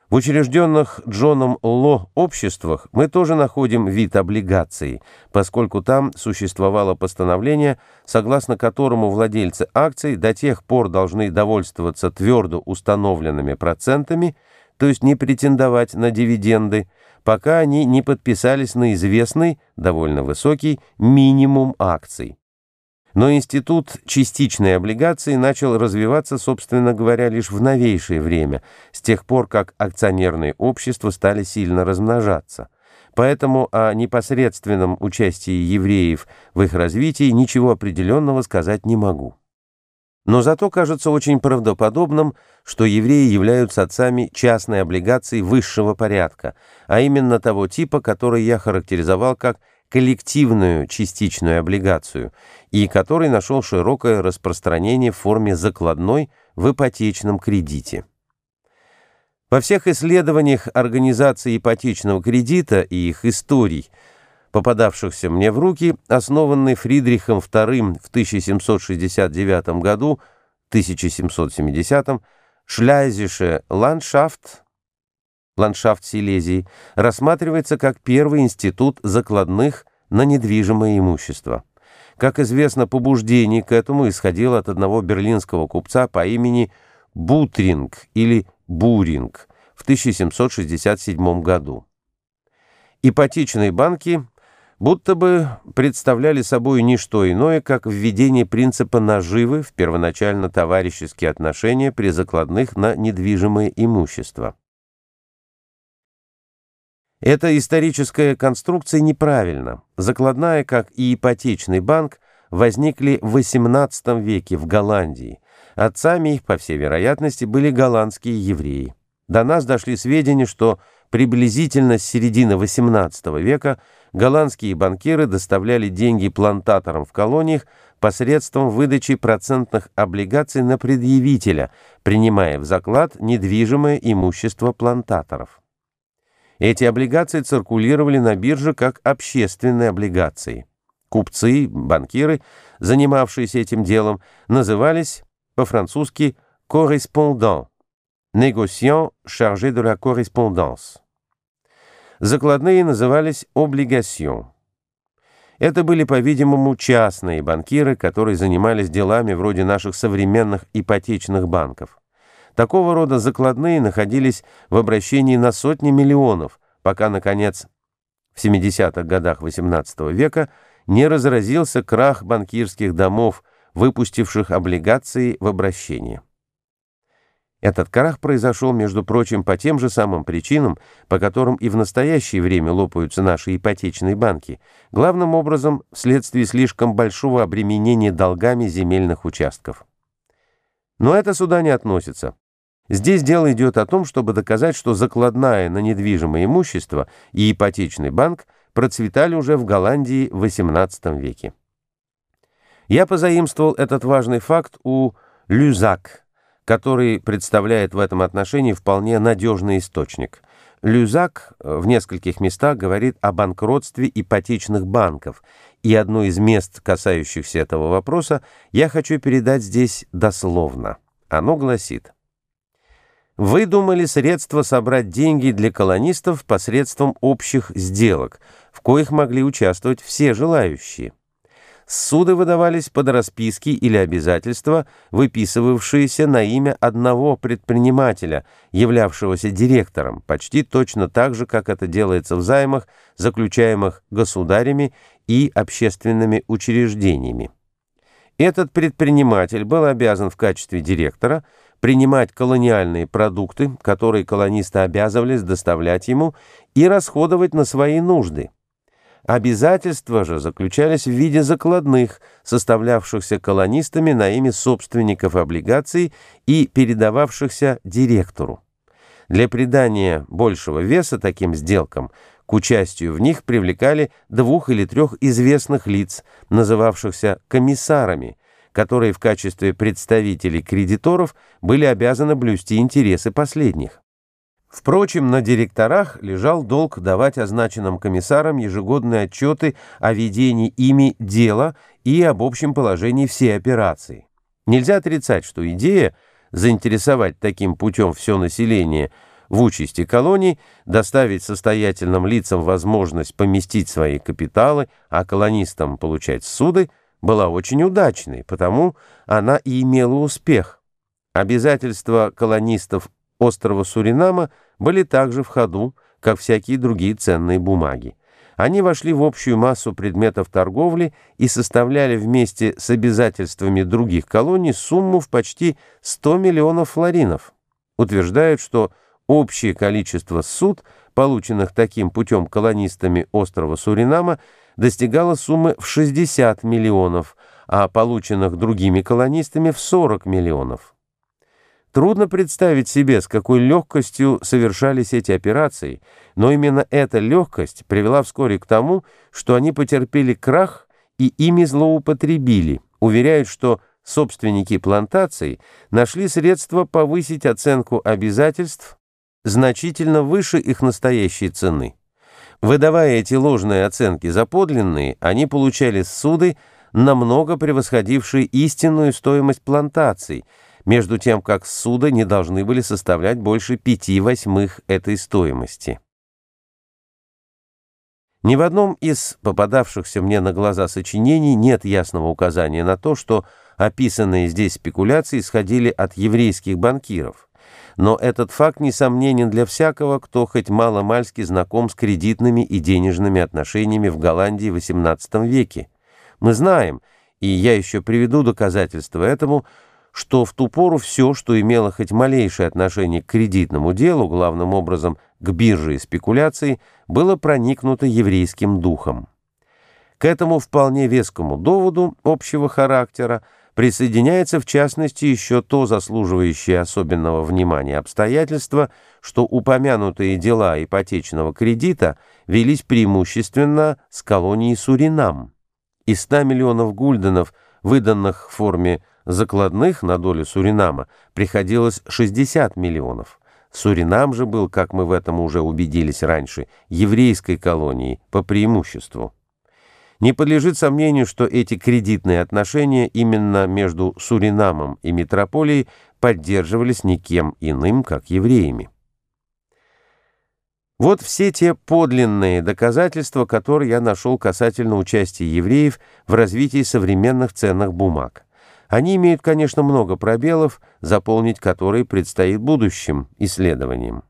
В учрежденных Джоном Ло обществах мы тоже находим вид облигаций, поскольку там существовало постановление, согласно которому владельцы акций до тех пор должны довольствоваться твердо установленными процентами, то есть не претендовать на дивиденды, пока они не подписались на известный, довольно высокий, минимум акций. Но институт частичной облигации начал развиваться, собственно говоря, лишь в новейшее время, с тех пор, как акционерные общества стали сильно размножаться. Поэтому о непосредственном участии евреев в их развитии ничего определенного сказать не могу. Но зато кажется очень правдоподобным, что евреи являются отцами частной облигации высшего порядка, а именно того типа, который я характеризовал как коллективную частичную облигацию, и который нашел широкое распространение в форме закладной в ипотечном кредите. Во всех исследованиях организации ипотечного кредита и их историй – попадавшихся мне в руки, основанный Фридрихом II в 1769 году, 1770 Шляйзише ландшафт, ландшафт Силезии, рассматривается как первый институт закладных на недвижимое имущество. Как известно, побуждение к этому исходило от одного берлинского купца по имени Бутринг или Буринг в 1767 году. Ипотечные банки – будто бы представляли собой не что иное, как введение принципа наживы в первоначально товарищеские отношения при закладных на недвижимое имущество. Эта историческая конструкция неправильна. Закладная, как и ипотечный банк, возникли в XVIII веке в Голландии. Отцами их, по всей вероятности, были голландские евреи. До нас дошли сведения, что приблизительно с середины XVIII века голландские банкиры доставляли деньги плантаторам в колониях посредством выдачи процентных облигаций на предъявителя, принимая в заклад недвижимое имущество плантаторов. Эти облигации циркулировали на бирже как общественные облигации. Купцы, банкиры, занимавшиеся этим делом, назывались по-французски «correspondant», «négociant chargé de la correspondance». Закладные назывались «облигасьон». Это были, по-видимому, частные банкиры, которые занимались делами вроде наших современных ипотечных банков. Такого рода закладные находились в обращении на сотни миллионов, пока, наконец, в 70-х годах XVIII века не разразился крах банкирских домов, выпустивших облигации в обращение. Этот крах произошел, между прочим, по тем же самым причинам, по которым и в настоящее время лопаются наши ипотечные банки, главным образом вследствие слишком большого обременения долгами земельных участков. Но это сюда не относится. Здесь дело идет о том, чтобы доказать, что закладная на недвижимое имущество и ипотечный банк процветали уже в Голландии в XVIII веке. Я позаимствовал этот важный факт у Люзак – который представляет в этом отношении вполне надежный источник. Люзак э, в нескольких местах говорит о банкротстве ипотечных банков, и одно из мест, касающихся этого вопроса, я хочу передать здесь дословно. Оно гласит выдумали средства собрать деньги для колонистов посредством общих сделок, в коих могли участвовать все желающие. Суды выдавались под расписки или обязательства, выписывавшиеся на имя одного предпринимателя, являвшегося директором, почти точно так же, как это делается в займах, заключаемых государями и общественными учреждениями. Этот предприниматель был обязан в качестве директора принимать колониальные продукты, которые колонисты обязывались доставлять ему, и расходовать на свои нужды – Обязательства же заключались в виде закладных, составлявшихся колонистами на имя собственников облигаций и передававшихся директору. Для придания большего веса таким сделкам к участию в них привлекали двух или трех известных лиц, называвшихся комиссарами, которые в качестве представителей кредиторов были обязаны блюсти интересы последних. Впрочем, на директорах лежал долг давать означенным комиссарам ежегодные отчеты о ведении ими дела и об общем положении всей операции. Нельзя отрицать, что идея заинтересовать таким путем все население в участи колоний, доставить состоятельным лицам возможность поместить свои капиталы, а колонистам получать суды, была очень удачной, потому она и имела успех. Обязательства колонистов острова Суринама – были также в ходу, как всякие другие ценные бумаги. Они вошли в общую массу предметов торговли и составляли вместе с обязательствами других колоний сумму в почти 100 миллионов флоринов. Утверждают, что общее количество суд, полученных таким путем колонистами острова Суринама, достигало суммы в 60 миллионов, а полученных другими колонистами в 40 миллионов. Трудно представить себе, с какой легкостью совершались эти операции, но именно эта легкость привела вскоре к тому, что они потерпели крах и ими злоупотребили, уверяют, что собственники плантаций нашли средства повысить оценку обязательств значительно выше их настоящей цены. Выдавая эти ложные оценки за подлинные, они получали суды, намного превосходившие истинную стоимость плантаций – между тем как суда не должны были составлять больше пяти восьмых этой стоимости. Ни в одном из попадавшихся мне на глаза сочинений нет ясного указания на то, что описанные здесь спекуляции исходили от еврейских банкиров. Но этот факт несомненен для всякого, кто хоть мало-мальски знаком с кредитными и денежными отношениями в Голландии в XVIII веке. Мы знаем, и я еще приведу доказательства этому, что в ту пору все, что имело хоть малейшее отношение к кредитному делу, главным образом к бирже и спекуляции, было проникнуто еврейским духом. К этому вполне вескому доводу общего характера присоединяется в частности еще то заслуживающее особенного внимания обстоятельство, что упомянутые дела ипотечного кредита велись преимущественно с колонии Суринам, и 100 миллионов гульденов, выданных в форме Закладных на долю Суринама приходилось 60 миллионов. Суринам же был, как мы в этом уже убедились раньше, еврейской колонией по преимуществу. Не подлежит сомнению, что эти кредитные отношения именно между Суринамом и метрополией поддерживались никем иным, как евреями. Вот все те подлинные доказательства, которые я нашел касательно участия евреев в развитии современных ценных бумаг. Они имеют, конечно, много пробелов, заполнить которые предстоит будущим исследованиям.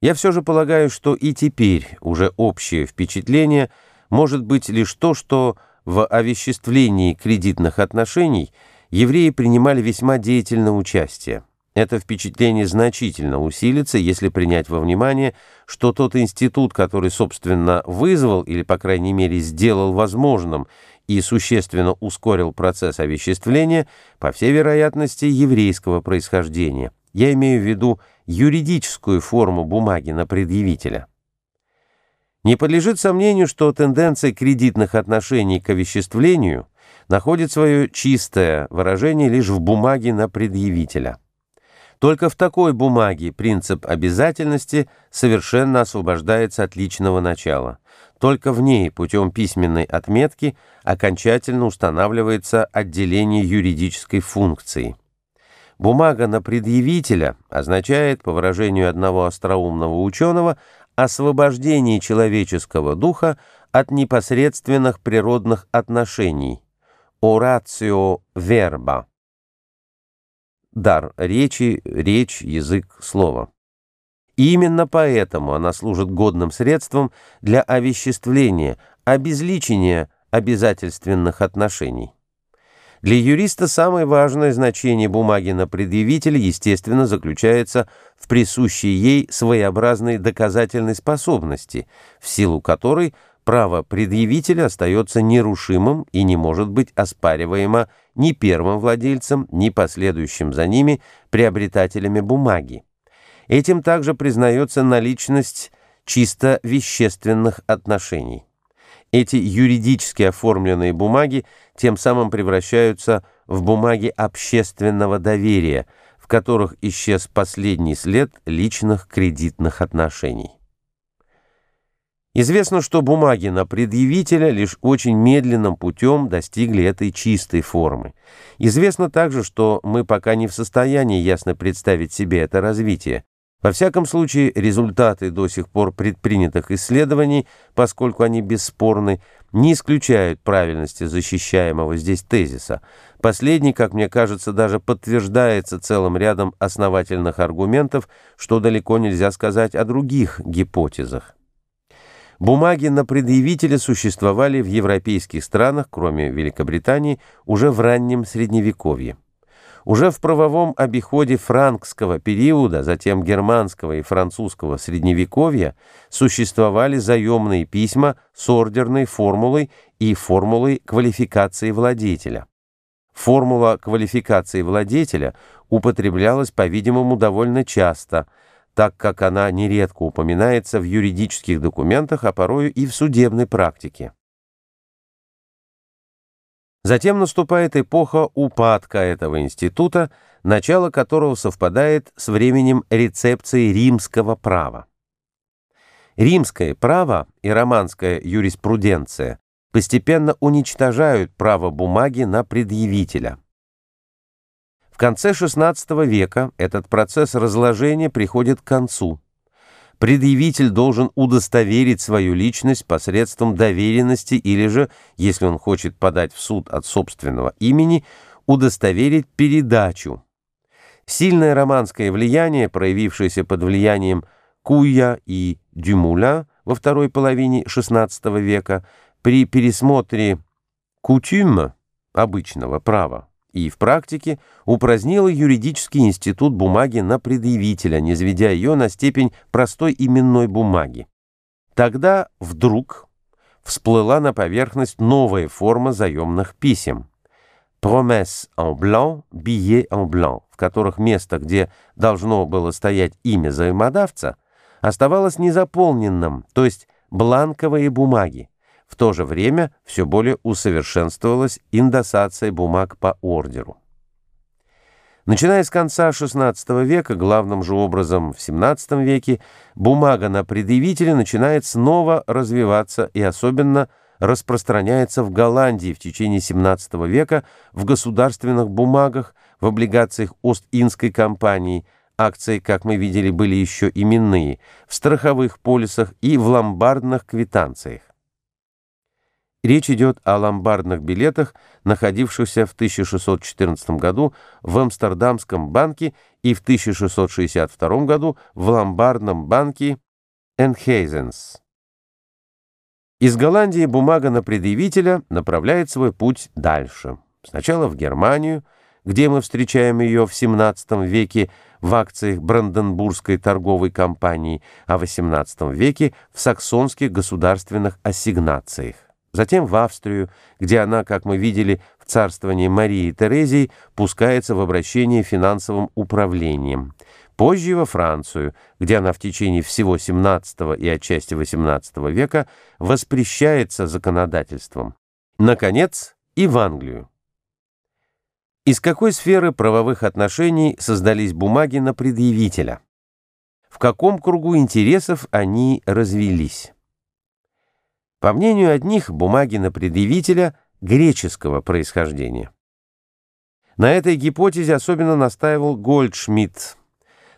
Я все же полагаю, что и теперь уже общее впечатление может быть лишь то, что в овеществлении кредитных отношений евреи принимали весьма деятельное участие. Это впечатление значительно усилится, если принять во внимание, что тот институт, который, собственно, вызвал или, по крайней мере, сделал возможным и существенно ускорил процесс овеществления, по всей вероятности, еврейского происхождения. Я имею в виду юридическую форму бумаги на предъявителя. Не подлежит сомнению, что тенденция кредитных отношений к овеществлению находит свое чистое выражение лишь в бумаге на предъявителя. Только в такой бумаге принцип обязательности совершенно освобождается от личного начала. Только в ней путем письменной отметки окончательно устанавливается отделение юридической функции. Бумага на предъявителя означает, по выражению одного остроумного ученого, освобождение человеческого духа от непосредственных природных отношений «oratio верба, — дар речи, речь, язык, слово. И именно поэтому она служит годным средством для овеществления, обезличения обязательственных отношений. Для юриста самое важное значение бумаги на предъявителя, естественно, заключается в присущей ей своеобразной доказательной способности, в силу которой право предъявителя остается нерушимым и не может быть оспариваемо ни первым владельцем, ни последующим за ними приобретателями бумаги. Этим также признается наличность чисто вещественных отношений. Эти юридически оформленные бумаги тем самым превращаются в бумаги общественного доверия, в которых исчез последний след личных кредитных отношений. Известно, что бумаги на предъявителя лишь очень медленным путем достигли этой чистой формы. Известно также, что мы пока не в состоянии ясно представить себе это развитие, во всяком случае, результаты до сих пор предпринятых исследований, поскольку они бесспорны, не исключают правильности защищаемого здесь тезиса. Последний, как мне кажется, даже подтверждается целым рядом основательных аргументов, что далеко нельзя сказать о других гипотезах. Бумаги на предъявителя существовали в европейских странах, кроме Великобритании, уже в раннем Средневековье. Уже в правовом обиходе франкского периода, затем германского и французского средневековья существовали заемные письма с ордерной формулой и формулой квалификации владетеля. Формула квалификации владетеля употреблялась, по-видимому, довольно часто, так как она нередко упоминается в юридических документах, а порою и в судебной практике. Затем наступает эпоха упадка этого института, начало которого совпадает с временем рецепции римского права. Римское право и романская юриспруденция постепенно уничтожают право бумаги на предъявителя. В конце XVI века этот процесс разложения приходит к концу предъявитель должен удостоверить свою личность посредством доверенности или же, если он хочет подать в суд от собственного имени, удостоверить передачу. Сильное романское влияние, проявившееся под влиянием Куя и Дюмуля во второй половине XVI века, при пересмотре кутюма обычного права и в практике упразднила юридический институт бумаги на предъявителя, не заведя ее на степень простой именной бумаги. Тогда вдруг всплыла на поверхность новая форма заемных писем – «Promesse en blanc», «Billet en blanc», в которых место, где должно было стоять имя заимодавца, оставалось незаполненным, то есть бланковые бумаги. В то же время все более усовершенствовалась индосация бумаг по ордеру. Начиная с конца XVI века, главным же образом в XVII веке, бумага на предъявителе начинает снова развиваться и особенно распространяется в Голландии в течение XVII века в государственных бумагах, в облигациях Ост-Индской компании, акции, как мы видели, были еще именные, в страховых полисах и в ломбардных квитанциях. Речь идет о ломбардных билетах, находившихся в 1614 году в Амстердамском банке и в 1662 году в ломбардном банке Энхейзенс. Из Голландии бумага на предъявителя направляет свой путь дальше. Сначала в Германию, где мы встречаем ее в XVII веке в акциях Бранденбургской торговой компании, а в XVIII веке в саксонских государственных ассигнациях затем в Австрию, где она, как мы видели, в царствовании Марии Терезии пускается в обращение финансовым управлением, позже во Францию, где она в течение всего XVII и отчасти XVIII века воспрещается законодательством, наконец, и в Англию. Из какой сферы правовых отношений создались бумаги на предъявителя? В каком кругу интересов они развелись? По мнению одних, бумаги на предъявителя греческого происхождения. На этой гипотезе особенно настаивал Гольдшмидт.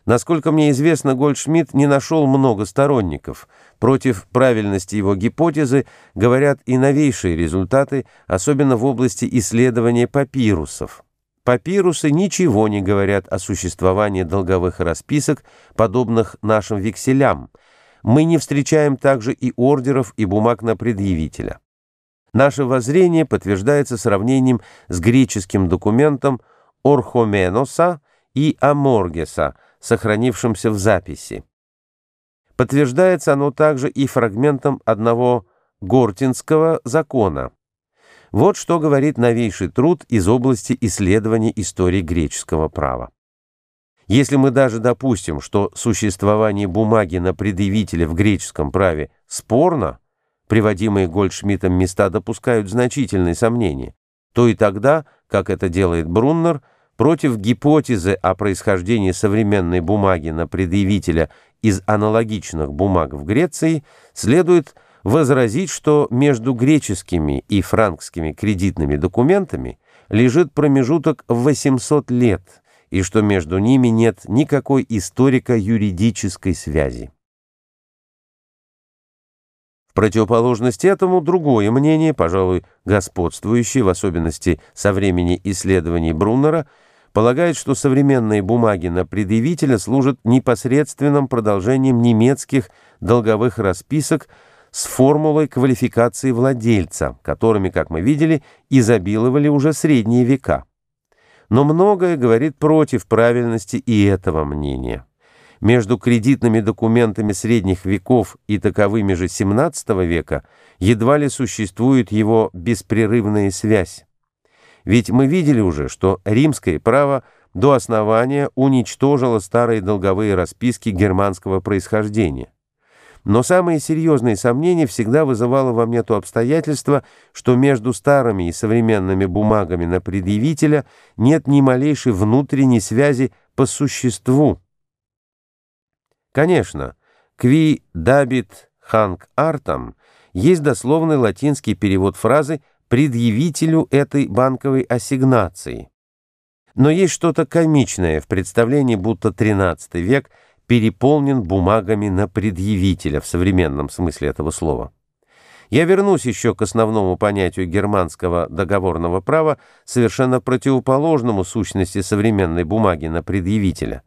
Насколько мне известно, Гольдшмидт не нашел много сторонников. Против правильности его гипотезы говорят и новейшие результаты, особенно в области исследования папирусов. Папирусы ничего не говорят о существовании долговых расписок, подобных нашим векселям – мы не встречаем также и ордеров, и бумаг на предъявителя. Наше воззрение подтверждается сравнением с греческим документом Орхоменоса и Аморгеса, сохранившимся в записи. Подтверждается оно также и фрагментом одного Гортинского закона. Вот что говорит новейший труд из области исследования истории греческого права. Если мы даже допустим, что существование бумаги на предъявителя в греческом праве спорно, приводимые Гольдшмидтом места допускают значительные сомнения, то и тогда, как это делает Бруннер, против гипотезы о происхождении современной бумаги на предъявителя из аналогичных бумаг в Греции следует возразить, что между греческими и франкскими кредитными документами лежит промежуток 800 лет – и что между ними нет никакой историко-юридической связи. В противоположность этому другое мнение, пожалуй, господствующее, в особенности со времени исследований Бруннера, полагает, что современные бумаги на предъявителя служат непосредственным продолжением немецких долговых расписок с формулой квалификации владельца, которыми, как мы видели, изобиловали уже средние века. Но многое говорит против правильности и этого мнения. Между кредитными документами средних веков и таковыми же XVII века едва ли существует его беспрерывная связь. Ведь мы видели уже, что римское право до основания уничтожило старые долговые расписки германского происхождения. Но самые серьезные сомнения всегда вызывало во мне то обстоятельство, что между старыми и современными бумагами на предъявителя нет ни малейшей внутренней связи по существу. Конечно, «qui dabit hanc artam» есть дословный латинский перевод фразы «предъявителю этой банковой ассигнации». Но есть что-то комичное в представлении, будто XIII век – переполнен бумагами на предъявителя в современном смысле этого слова. Я вернусь еще к основному понятию германского договорного права, совершенно противоположному сущности современной бумаги на предъявителя.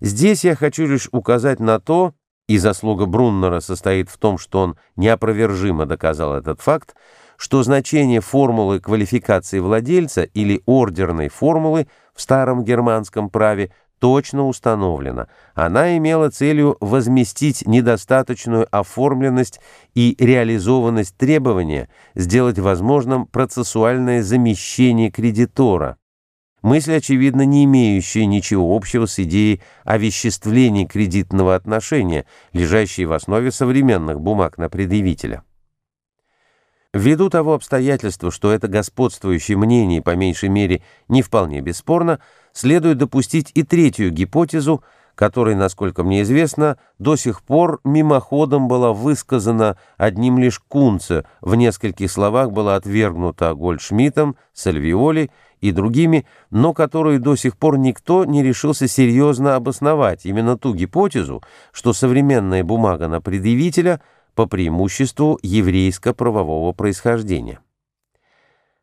Здесь я хочу лишь указать на то, и заслуга Бруннера состоит в том, что он неопровержимо доказал этот факт, что значение формулы квалификации владельца или ордерной формулы в старом германском праве точно установлена. Она имела целью возместить недостаточную оформленность и реализованность требования, сделать возможным процессуальное замещение кредитора. Мысль, очевидно, не имеющая ничего общего с идеей о веществлении кредитного отношения, лежащей в основе современных бумаг на предъявителя. Ввиду того обстоятельства, что это господствующее мнение, по меньшей мере, не вполне бесспорно, следует допустить и третью гипотезу, которой, насколько мне известно, до сих пор мимоходом была высказана одним лишь Кунце, в нескольких словах была отвергнута Гольдшмидтом, Сальвиоли и другими, но которую до сих пор никто не решился серьезно обосновать, именно ту гипотезу, что современная бумага на предъявителя по преимуществу еврейско-правового происхождения.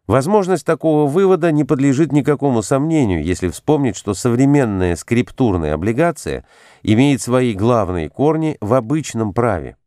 Возможность такого вывода не подлежит никакому сомнению, если вспомнить, что современная скриптурная облигация имеет свои главные корни в обычном праве.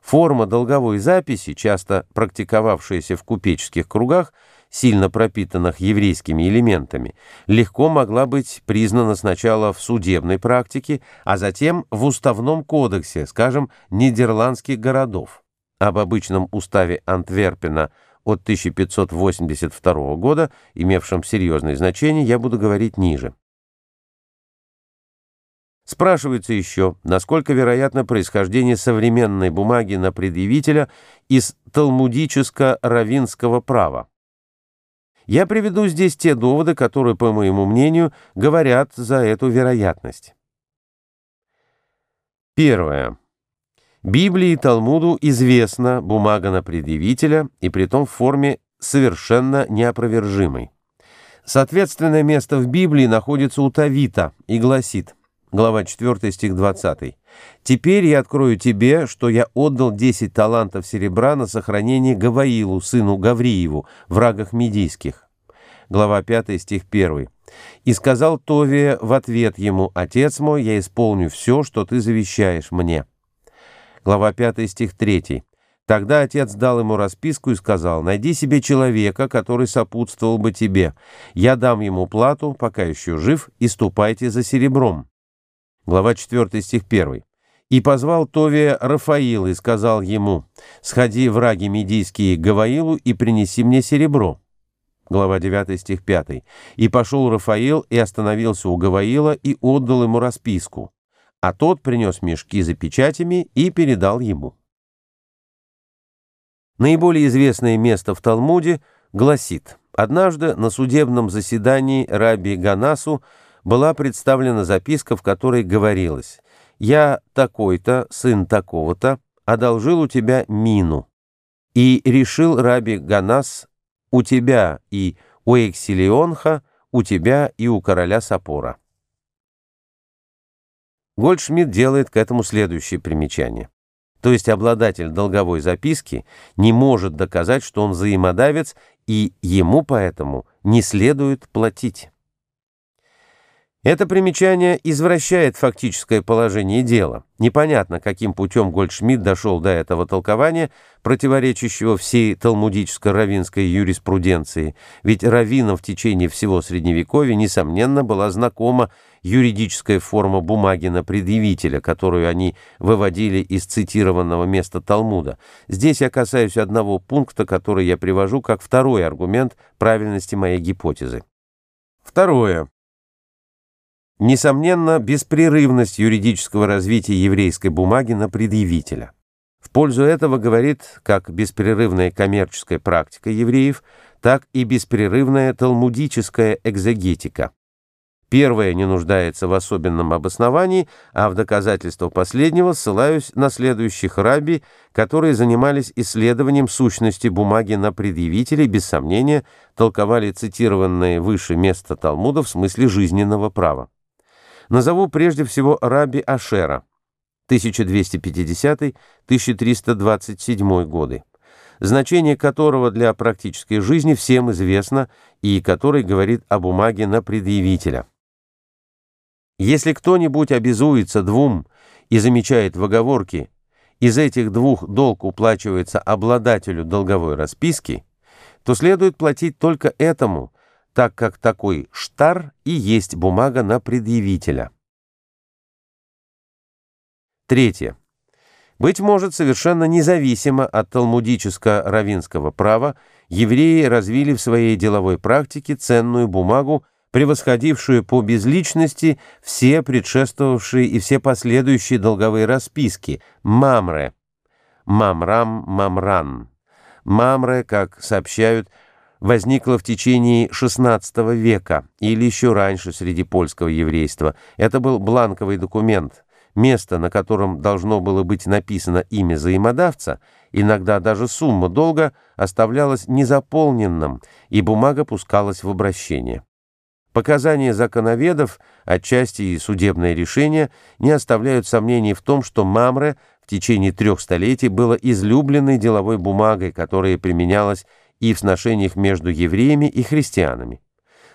Форма долговой записи, часто практиковавшаяся в купеческих кругах, сильно пропитанных еврейскими элементами, легко могла быть признана сначала в судебной практике, а затем в уставном кодексе, скажем, нидерландских городов. Об обычном уставе Антверпена – от 1582 года, имевшем серьезное значение, я буду говорить ниже. Спрашивается еще, насколько вероятно происхождение современной бумаги на предъявителя из талмудическо-равинского права. Я приведу здесь те доводы, которые, по моему мнению, говорят за эту вероятность. Первое. Библии и Талмуду известна бумага на предъявителя, и притом в форме совершенно неопровержимой. Соответственное место в Библии находится у Тавита и гласит, глава 4, стих 20, «Теперь я открою тебе, что я отдал 10 талантов серебра на сохранение Гаваилу, сыну Гавриеву, врагах медийских». Глава 5, стих 1. «И сказал Товия в ответ ему, «Отец мой, я исполню все, что ты завещаешь мне» глава 5, стих 3. Тогда отец дал ему расписку и сказал, «Найди себе человека, который сопутствовал бы тебе. Я дам ему плату, пока еще жив, и ступайте за серебром». Глава 4, стих 1. «И позвал Товия Рафаила и сказал ему, «Сходи, враги медийские, к Гаваилу и принеси мне серебро». Глава 9, стих 5. «И пошел Рафаил и остановился у Гаваила и отдал ему расписку» а тот принес мешки за печатями и передал ему. Наиболее известное место в Талмуде гласит, однажды на судебном заседании Раби Ганасу была представлена записка, в которой говорилось «Я такой-то, сын такого-то, одолжил у тебя мину». И решил Раби Ганас «У тебя и у Эксилионха, у тебя и у короля Сапора». Гольдшмидт делает к этому следующее примечание. То есть обладатель долговой записки не может доказать, что он взаимодавец, и ему поэтому не следует платить. Это примечание извращает фактическое положение дела. Непонятно, каким путем Гольдшмидт дошел до этого толкования, противоречащего всей талмудической равинской юриспруденции, ведь раввинам в течение всего Средневековья, несомненно, была знакома юридическая форма бумаги на предъявителя, которую они выводили из цитированного места Талмуда. Здесь я касаюсь одного пункта, который я привожу как второй аргумент правильности моей гипотезы. Второе. Несомненно, беспрерывность юридического развития еврейской бумаги на предъявителя. В пользу этого говорит как беспрерывная коммерческая практика евреев, так и беспрерывная талмудическая экзегетика. Первое не нуждается в особенном обосновании, а в доказательство последнего ссылаюсь на следующих раби, которые занимались исследованием сущности бумаги на предъявителе, без сомнения, толковали цитированное выше место Талмуда в смысле жизненного права. Назову прежде всего Раби Ашера, 1250-1327 годы, значение которого для практической жизни всем известно и который говорит о бумаге на предъявителя. Если кто-нибудь обязуется двум и замечает в оговорке «из этих двух долг уплачивается обладателю долговой расписки», то следует платить только этому – так как такой штар и есть бумага на предъявителя. Третье. Быть может, совершенно независимо от талмудическо-равинского права, евреи развили в своей деловой практике ценную бумагу, превосходившую по безличности все предшествовавшие и все последующие долговые расписки «мамре», «мамрам», «мамран». «Мамре», как сообщают, – возникла в течение XVI века или еще раньше среди польского еврейства. Это был бланковый документ, место, на котором должно было быть написано имя заимодавца, иногда даже сумма долга оставлялась незаполненным, и бумага пускалась в обращение. Показания законоведов, отчасти и судебное решение, не оставляют сомнений в том, что Мамре в течение трех столетий было излюбленной деловой бумагой, которая применялась и в сношениях между евреями и христианами.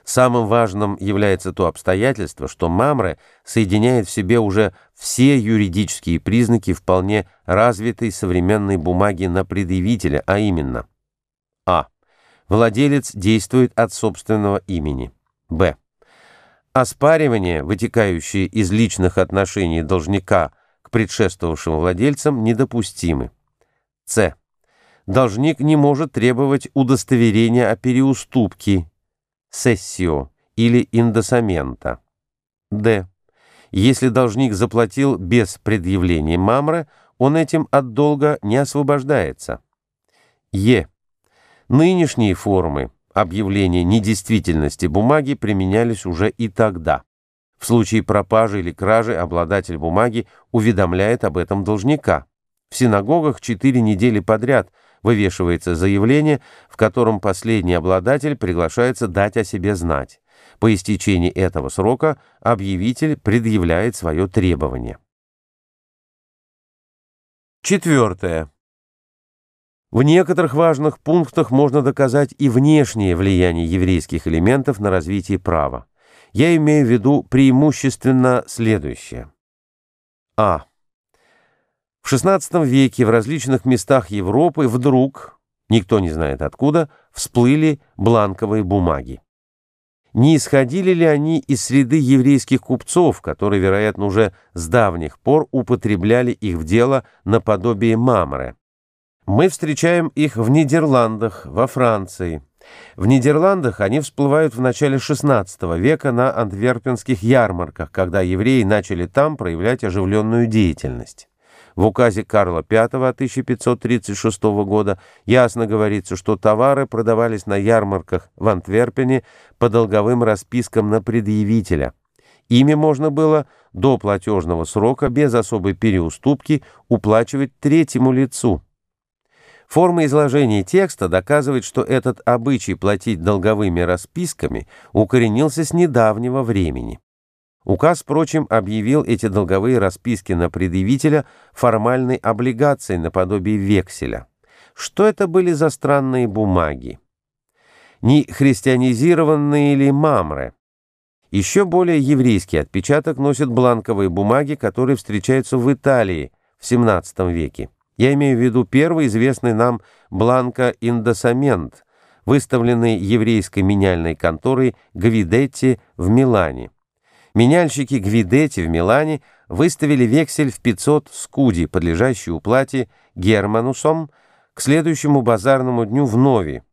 Самым важным является то обстоятельство, что Мамре соединяет в себе уже все юридические признаки вполне развитой современной бумаги на предъявителя, а именно а. Владелец действует от собственного имени. б. Оспаривания, вытекающие из личных отношений должника к предшествовавшим владельцам, недопустимы. С должник не может требовать удостоверения о переуступке, сессио или индосамента. Д. Если должник заплатил без предъявления мамры, он этим от долга не освобождается. Е. Нынешние формы объявления недействительности бумаги применялись уже и тогда. В случае пропажи или кражи обладатель бумаги уведомляет об этом должника. В синагогах четыре недели подряд – вывешивается заявление, в котором последний обладатель приглашается дать о себе знать. По истечении этого срока объявитель предъявляет свое требование. Четвертое. В некоторых важных пунктах можно доказать и внешнее влияние еврейских элементов на развитие права. Я имею в виду преимущественно следующее. А. В XVI веке в различных местах Европы вдруг, никто не знает откуда, всплыли бланковые бумаги. Не исходили ли они из среды еврейских купцов, которые, вероятно, уже с давних пор употребляли их в дело наподобие мамры? Мы встречаем их в Нидерландах, во Франции. В Нидерландах они всплывают в начале XVI века на антверпенских ярмарках, когда евреи начали там проявлять оживленную деятельность. В указе Карла V 1536 года ясно говорится, что товары продавались на ярмарках в Антверпене по долговым распискам на предъявителя. Ими можно было до платежного срока без особой переуступки уплачивать третьему лицу. Форма изложения текста доказывает, что этот обычай платить долговыми расписками укоренился с недавнего времени. Указ, впрочем, объявил эти долговые расписки на предъявителя формальной облигацией наподобие векселя. Что это были за странные бумаги? Не христианизированные ли мамры? Еще более еврейский отпечаток носят бланковые бумаги, которые встречаются в Италии в XVII веке. Я имею в виду первый известный нам бланко-индосамент, выставленный еврейской меняльной конторой Гвидетти в Милане. Меняльщики Гвидети в Милане выставили вексель в 500 скуди, подлежащий уплате Германусом, к следующему базарному дню в Нови.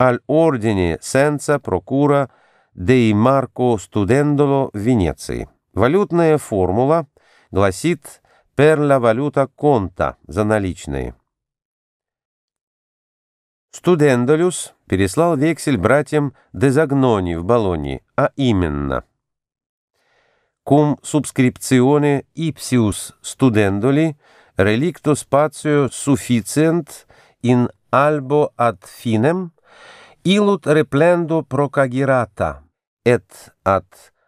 «Аль ордене сенца прокура деи марко студендоло» в Венеции. Валютная формула гласит «перла валюта конта» за наличные. Студендолюс переслал вексель братьям Дезагнони в Болонии, а именно – cum subscriptione ipsius studendoli relicto spatio sufficient in albo ad finem, illud replendo procagirata, et ad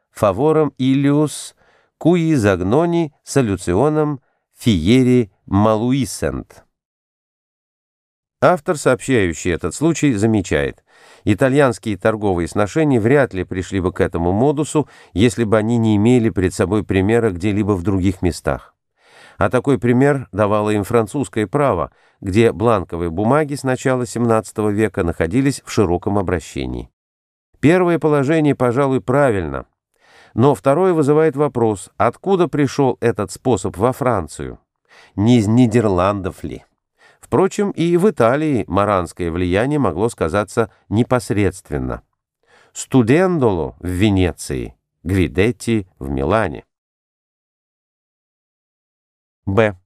favorem ilius, cui zagnoni solutionem fieri maluisent. Автор, сообщающий этот случай, замечает – Итальянские торговые сношения вряд ли пришли бы к этому модусу, если бы они не имели перед собой примера где-либо в других местах. А такой пример давало им французское право, где бланковые бумаги с начала XVII века находились в широком обращении. Первое положение, пожалуй, правильно, но второе вызывает вопрос, откуда пришел этот способ во Францию? Не из Нидерландов ли? Впрочем, и в Италии маранское влияние могло сказаться непосредственно. Студендоло в Венеции, Гвидетти в Милане. Б.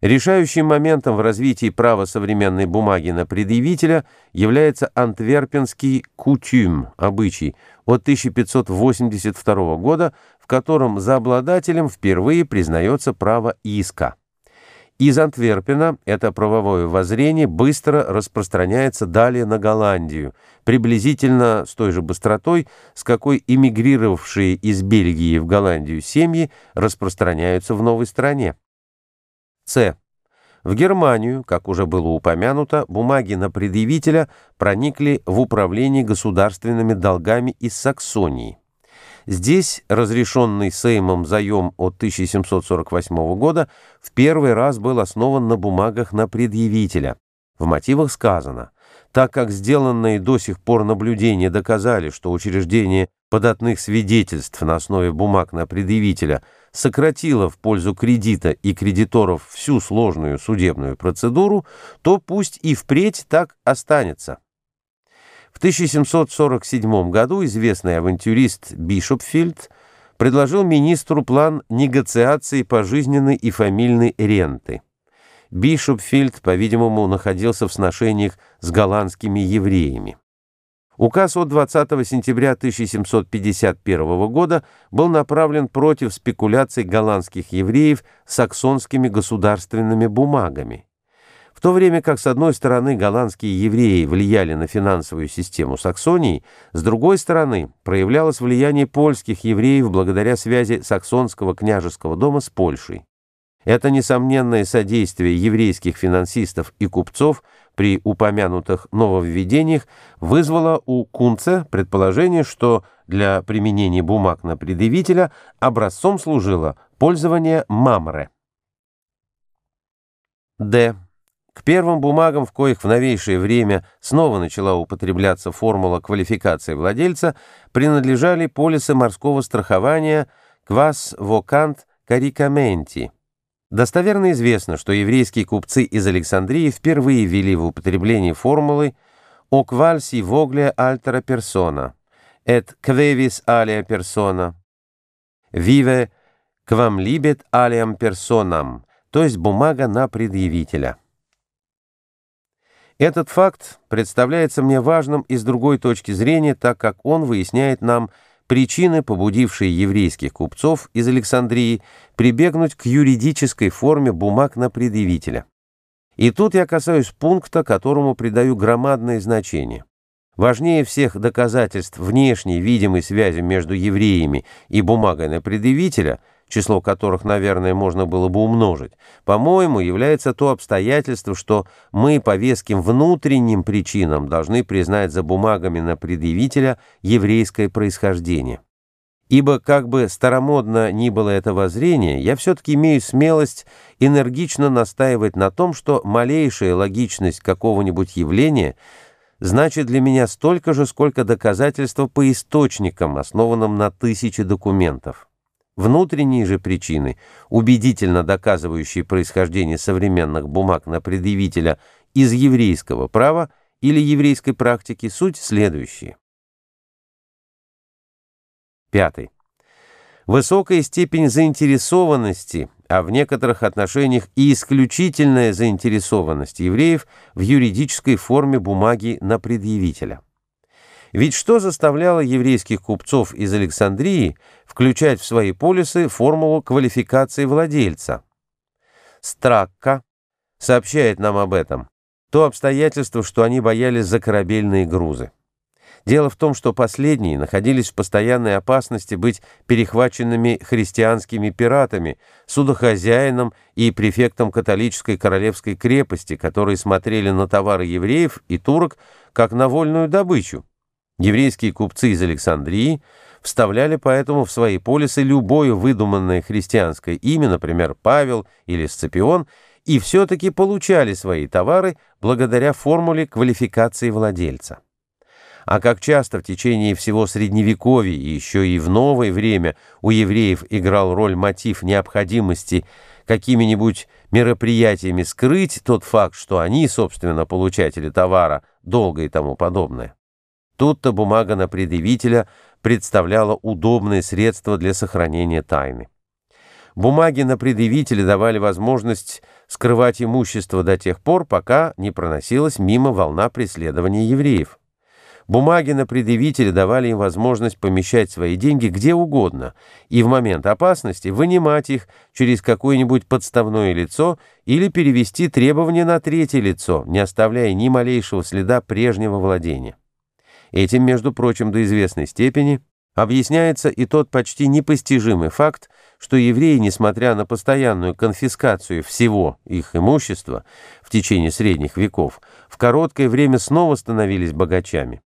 Решающим моментом в развитии права современной бумаги на предъявителя является антверпенский кутюм, обычай, от 1582 года, в котором за обладателем впервые признается право иска. Из Антверпена это правовое воззрение быстро распространяется далее на Голландию, приблизительно с той же быстротой, с какой эмигрировавшие из Бельгии в Голландию семьи распространяются в новой стране. С. В Германию, как уже было упомянуто, бумаги на предъявителя проникли в управление государственными долгами из Саксонии. Здесь разрешенный Сеймом заем от 1748 года в первый раз был основан на бумагах на предъявителя. В мотивах сказано, так как сделанные до сих пор наблюдения доказали, что учреждение податных свидетельств на основе бумаг на предъявителя сократило в пользу кредита и кредиторов всю сложную судебную процедуру, то пусть и впредь так останется. В 1747 году известный авантюрист Бишопфильд предложил министру план негациации пожизненной и фамильной ренты. Бишопфильд, по-видимому, находился в сношениях с голландскими евреями. Указ от 20 сентября 1751 года был направлен против спекуляций голландских евреев саксонскими государственными бумагами. В то время как, с одной стороны, голландские евреи влияли на финансовую систему Саксонии, с другой стороны, проявлялось влияние польских евреев благодаря связи саксонского княжеского дома с Польшей. Это несомненное содействие еврейских финансистов и купцов при упомянутых нововведениях вызвало у Кунца предположение, что для применения бумаг на предъявителя образцом служило пользование мамре. Д. К первым бумагам, в коих в новейшее время снова начала употребляться формула квалификации владельца, принадлежали полисы морского страхования «Квас вокант карикаменти». Достоверно известно, что еврейские купцы из Александрии впервые ввели в употребление формулы «О квальси вогле альтера персона», «Эт квевис алия персона», «Виве квамлибет алиам персонам», то есть бумага на предъявителя. Этот факт представляется мне важным и с другой точки зрения, так как он выясняет нам причины, побудившие еврейских купцов из Александрии прибегнуть к юридической форме бумаг на предъявителя. И тут я касаюсь пункта, которому придаю громадное значение. Важнее всех доказательств внешней видимой связи между евреями и бумагой на предъявителя – число которых, наверное, можно было бы умножить, по-моему, является то обстоятельство, что мы по веским внутренним причинам должны признать за бумагами на предъявителя еврейское происхождение. Ибо, как бы старомодно ни было это воззрение, я все-таки имею смелость энергично настаивать на том, что малейшая логичность какого-нибудь явления значит для меня столько же, сколько доказательства по источникам, основанным на тысяче документов. Внутренние же причины, убедительно доказывающие происхождение современных бумаг на предъявителя из еврейского права или еврейской практики, суть следующие. Пятый. Высокая степень заинтересованности, а в некоторых отношениях и исключительная заинтересованность евреев в юридической форме бумаги на предъявителя. Ведь что заставляло еврейских купцов из Александрии включать в свои полисы формулу квалификации владельца. Стракка сообщает нам об этом. То обстоятельство, что они боялись за корабельные грузы. Дело в том, что последние находились в постоянной опасности быть перехваченными христианскими пиратами, судохозяином и префектом католической королевской крепости, которые смотрели на товары евреев и турок как на вольную добычу. Еврейские купцы из Александрии – вставляли поэтому в свои полисы любое выдуманное христианское имя, например, Павел или Сципион, и все-таки получали свои товары благодаря формуле квалификации владельца. А как часто в течение всего Средневековья и еще и в новое время у евреев играл роль мотив необходимости какими-нибудь мероприятиями скрыть тот факт, что они, собственно, получатели товара, долго и тому подобное. Тут-то бумага на предъявителя представляло удобное средство для сохранения тайны. Бумаги на предъявителя давали возможность скрывать имущество до тех пор, пока не проносилась мимо волна преследования евреев. Бумаги на предъявителе давали им возможность помещать свои деньги где угодно и в момент опасности вынимать их через какое-нибудь подставное лицо или перевести требования на третье лицо, не оставляя ни малейшего следа прежнего владения. Этим, между прочим, до известной степени объясняется и тот почти непостижимый факт, что евреи, несмотря на постоянную конфискацию всего их имущества в течение средних веков, в короткое время снова становились богачами.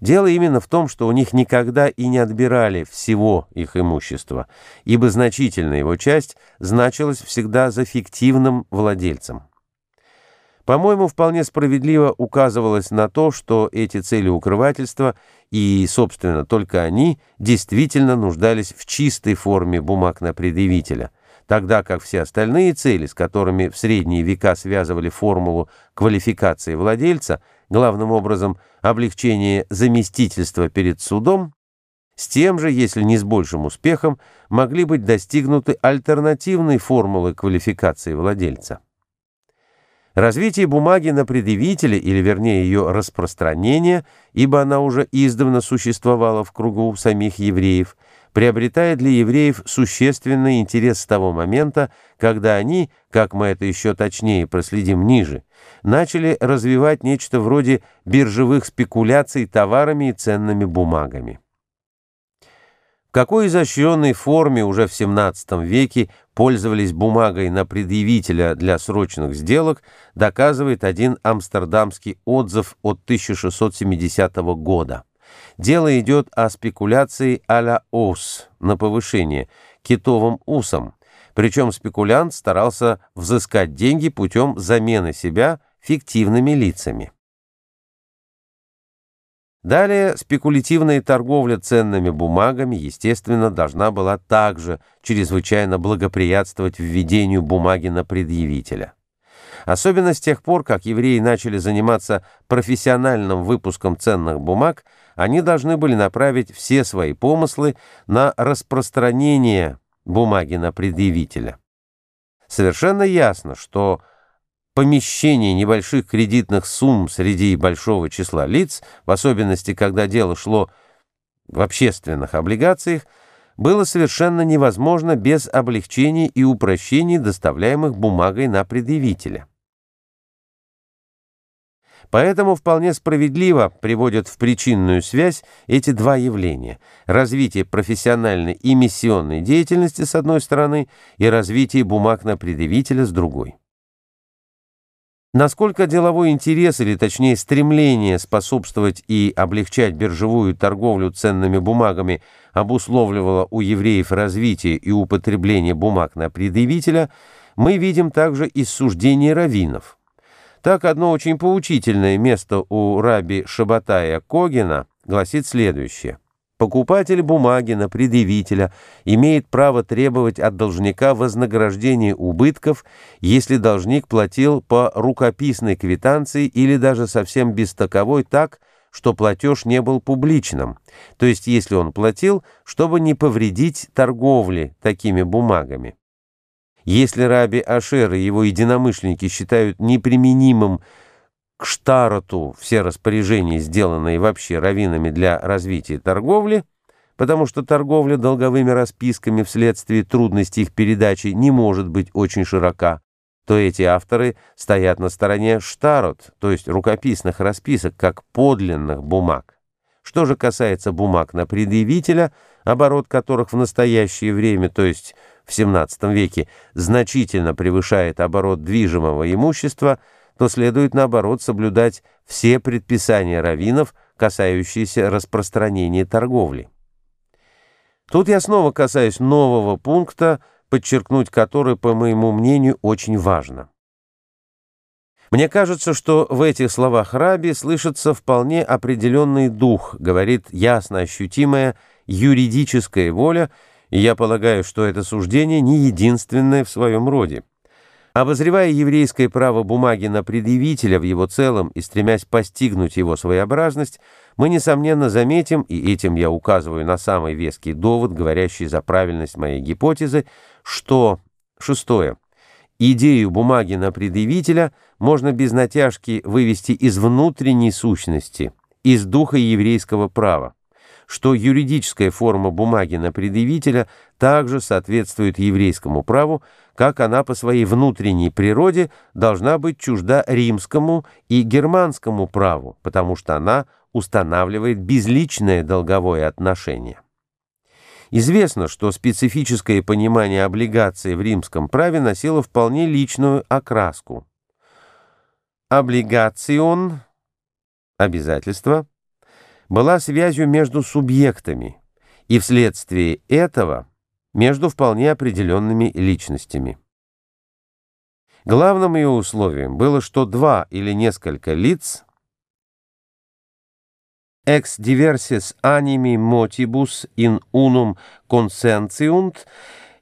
Дело именно в том, что у них никогда и не отбирали всего их имущества, ибо значительная его часть значилась всегда за фиктивным владельцем по-моему, вполне справедливо указывалось на то, что эти цели укрывательства и, собственно, только они действительно нуждались в чистой форме бумаг на предъявителя, тогда как все остальные цели, с которыми в средние века связывали формулу квалификации владельца, главным образом облегчение заместительства перед судом, с тем же, если не с большим успехом, могли быть достигнуты альтернативные формулы квалификации владельца. Развитие бумаги на предъявителе, или вернее ее распространение, ибо она уже издавна существовала в кругу самих евреев, приобретает для евреев существенный интерес с того момента, когда они, как мы это еще точнее проследим ниже, начали развивать нечто вроде биржевых спекуляций товарами и ценными бумагами. В какой изощренной форме уже в XVII веке пользовались бумагой на предъявителя для срочных сделок, доказывает один амстердамский отзыв от 1670 года. Дело идет о спекуляции а-ля ос на повышение китовым усом, причем спекулянт старался взыскать деньги путем замены себя фиктивными лицами. Далее спекулятивная торговля ценными бумагами, естественно, должна была также чрезвычайно благоприятствовать введению бумаги на предъявителя. Особенно с тех пор, как евреи начали заниматься профессиональным выпуском ценных бумаг, они должны были направить все свои помыслы на распространение бумаги на предъявителя. Совершенно ясно, что помещение небольших кредитных сумм среди большого числа лиц, в особенности, когда дело шло в общественных облигациях, было совершенно невозможно без облегчений и упрощений, доставляемых бумагой на предъявителя. Поэтому вполне справедливо приводят в причинную связь эти два явления – развитие профессиональной и миссионной деятельности с одной стороны и развитие бумаг на предъявителя с другой. Насколько деловой интерес, или точнее стремление способствовать и облегчать биржевую торговлю ценными бумагами обусловливало у евреев развитие и употребление бумаг на предъявителя, мы видим также из суждений раввинов. Так, одно очень поучительное место у раби Шабатая Когина гласит следующее – Покупатель бумаги на предъявителя имеет право требовать от должника вознаграждения убытков, если должник платил по рукописной квитанции или даже совсем без таковой так, что платеж не был публичным, то есть если он платил, чтобы не повредить торговле такими бумагами. Если Раби Ашер и его единомышленники считают неприменимым к Штароту все распоряжения, сделанные вообще раввинами для развития торговли, потому что торговля долговыми расписками вследствие трудностей их передачи не может быть очень широка, то эти авторы стоят на стороне Штарот, то есть рукописных расписок, как подлинных бумаг. Что же касается бумаг на предъявителя, оборот которых в настоящее время, то есть в XVII веке, значительно превышает оборот движимого имущества – то следует, наоборот, соблюдать все предписания раввинов, касающиеся распространения торговли. Тут я снова касаюсь нового пункта, подчеркнуть который, по моему мнению, очень важно. Мне кажется, что в этих словах Раби слышится вполне определенный дух, говорит ясно ощутимая юридическая воля, и я полагаю, что это суждение не единственное в своем роде. Обозревая еврейское право бумаги на предъявителя в его целом и стремясь постигнуть его своеобразность, мы, несомненно, заметим, и этим я указываю на самый веский довод, говорящий за правильность моей гипотезы, что, шестое, идею бумаги на предъявителя можно без натяжки вывести из внутренней сущности, из духа еврейского права что юридическая форма бумаги на предъявителя также соответствует еврейскому праву, как она по своей внутренней природе должна быть чужда римскому и германскому праву, потому что она устанавливает безличное долговое отношение. Известно, что специфическое понимание облигации в римском праве носило вполне личную окраску. Облигацион – обязательство – была связью между субъектами, и вследствие этого – между вполне определенными личностями. Главным ее условием было, что два или несколько лиц «ex diversis animi motibus in unum consentiunt,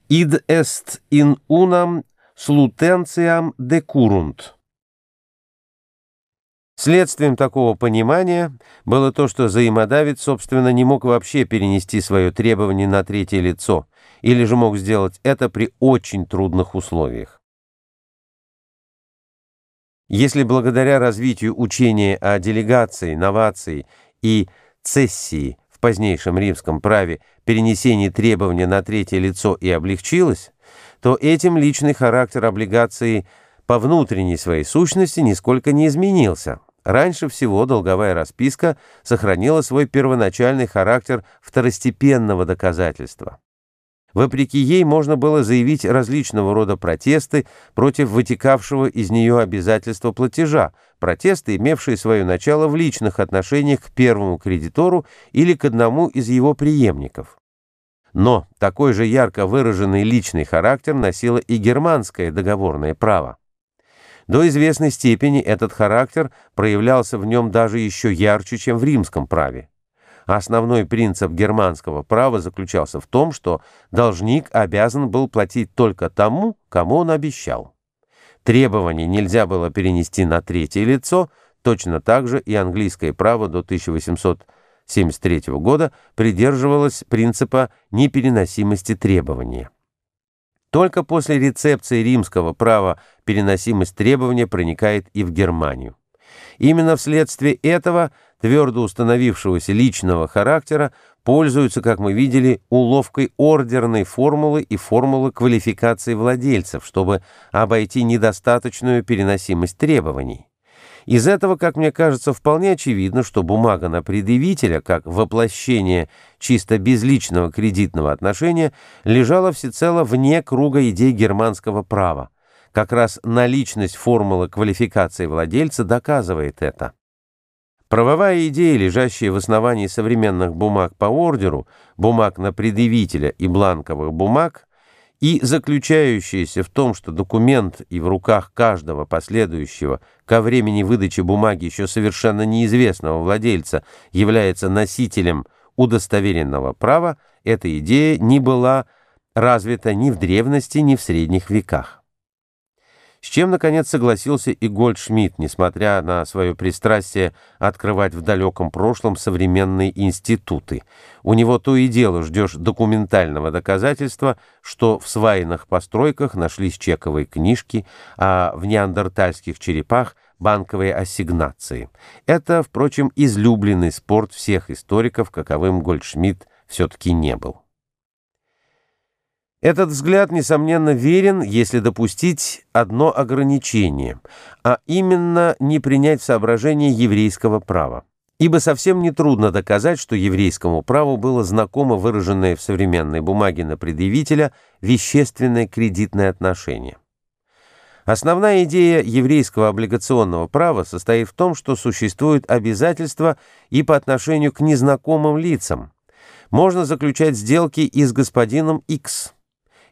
id est in unam slutentiam decurunt». Следствием такого понимания было то, что взаимодавец, собственно, не мог вообще перенести свое требование на третье лицо – или же мог сделать это при очень трудных условиях. Если благодаря развитию учения о делегации, новации и цессии в позднейшем римском праве перенесение требования на третье лицо и облегчилось, то этим личный характер облигации по внутренней своей сущности нисколько не изменился. Раньше всего долговая расписка сохранила свой первоначальный характер второстепенного доказательства. Вопреки ей можно было заявить различного рода протесты против вытекавшего из нее обязательства платежа, протесты, имевшие свое начало в личных отношениях к первому кредитору или к одному из его преемников. Но такой же ярко выраженный личный характер носило и германское договорное право. До известной степени этот характер проявлялся в нем даже еще ярче, чем в римском праве. Основной принцип германского права заключался в том, что должник обязан был платить только тому, кому он обещал. Требование нельзя было перенести на третье лицо, точно так же и английское право до 1873 года придерживалось принципа непереносимости требования. Только после рецепции римского права переносимость требования проникает и в Германию. Именно вследствие этого – твердо установившегося личного характера, пользуются, как мы видели, уловкой ордерной формулы и формулы квалификации владельцев, чтобы обойти недостаточную переносимость требований. Из этого, как мне кажется, вполне очевидно, что бумага на предъявителя, как воплощение чисто безличного кредитного отношения, лежала всецело вне круга идей германского права. Как раз наличность формулы квалификации владельца доказывает это. Правовая идея, лежащая в основании современных бумаг по ордеру, бумаг на предъявителя и бланковых бумаг, и заключающаяся в том, что документ и в руках каждого последующего ко времени выдачи бумаги еще совершенно неизвестного владельца является носителем удостоверенного права, эта идея не была развита ни в древности, ни в средних веках с чем, наконец, согласился и Гольдшмидт, несмотря на свое пристрастие открывать в далеком прошлом современные институты. У него то и дело ждешь документального доказательства, что в свайных постройках нашлись чековые книжки, а в неандертальских черепах – банковые ассигнации. Это, впрочем, излюбленный спорт всех историков, каковым Гольдшмидт все-таки не был. Этот взгляд, несомненно, верен, если допустить одно ограничение, а именно не принять в соображение еврейского права. Ибо совсем нетрудно доказать, что еврейскому праву было знакомо выраженное в современной бумаге на предъявителя вещественное кредитное отношение. Основная идея еврейского облигационного права состоит в том, что существуют обязательства и по отношению к незнакомым лицам. Можно заключать сделки и с господином X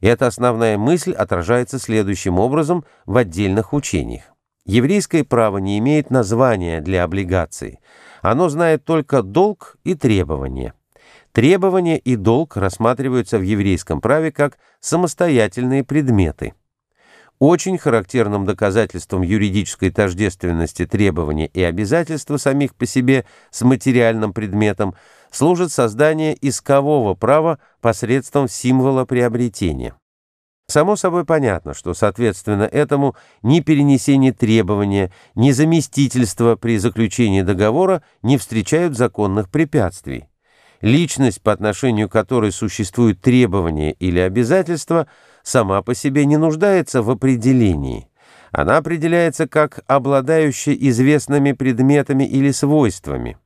и эта основная мысль отражается следующим образом в отдельных учениях. Еврейское право не имеет названия для облигации, Оно знает только долг и требования. Требования и долг рассматриваются в еврейском праве как самостоятельные предметы. Очень характерным доказательством юридической тождественности требования и обязательства самих по себе с материальным предметом – служит создание искового права посредством символа приобретения. Само собой понятно, что, соответственно этому, ни перенесение требования, ни заместительство при заключении договора не встречают законных препятствий. Личность, по отношению к которой существуют требования или обязательства, сама по себе не нуждается в определении. Она определяется как обладающая известными предметами или свойствами.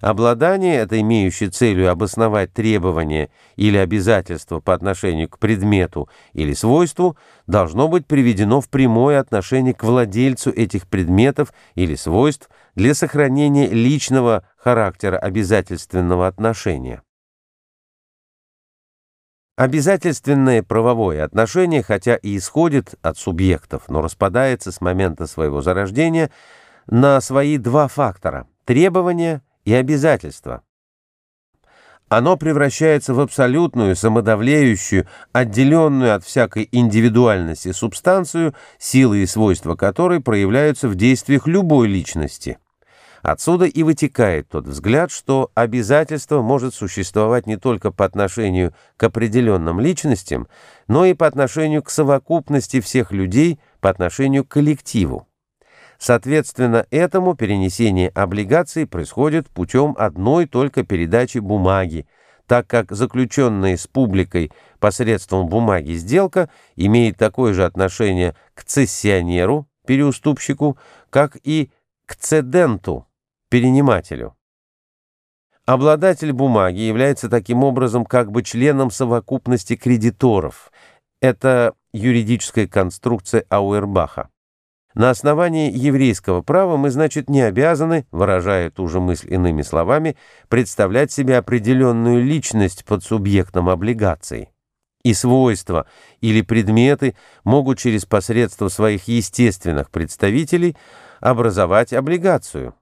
Обладание это имеющей целью обосновать требования или обязательства по отношению к предмету или свойству должно быть приведено в прямое отношение к владельцу этих предметов или свойств для сохранения личного характера обязательственного отношения. Обязательственное правовое отношение, хотя и исходит от субъектов, но распадается с момента своего зарождения на свои два фактора – требования и обязательства. Оно превращается в абсолютную, самодавлеющую, отделенную от всякой индивидуальности субстанцию, силы и свойства которой проявляются в действиях любой личности. Отсюда и вытекает тот взгляд, что обязательство может существовать не только по отношению к определенным личностям, но и по отношению к совокупности всех людей, по отношению к коллективу. Соответственно, этому перенесение облигаций происходит путем одной только передачи бумаги, так как заключенная с публикой посредством бумаги сделка имеет такое же отношение к цессионеру, переуступщику, как и к цеденту, перенимателю. Обладатель бумаги является таким образом как бы членом совокупности кредиторов. Это юридическая конструкция Ауэрбаха. На основании еврейского права мы, значит, не обязаны, выражая ту же мысль иными словами, представлять себе определенную личность под субъектом облигаций. И свойства или предметы могут через посредство своих естественных представителей образовать облигацию.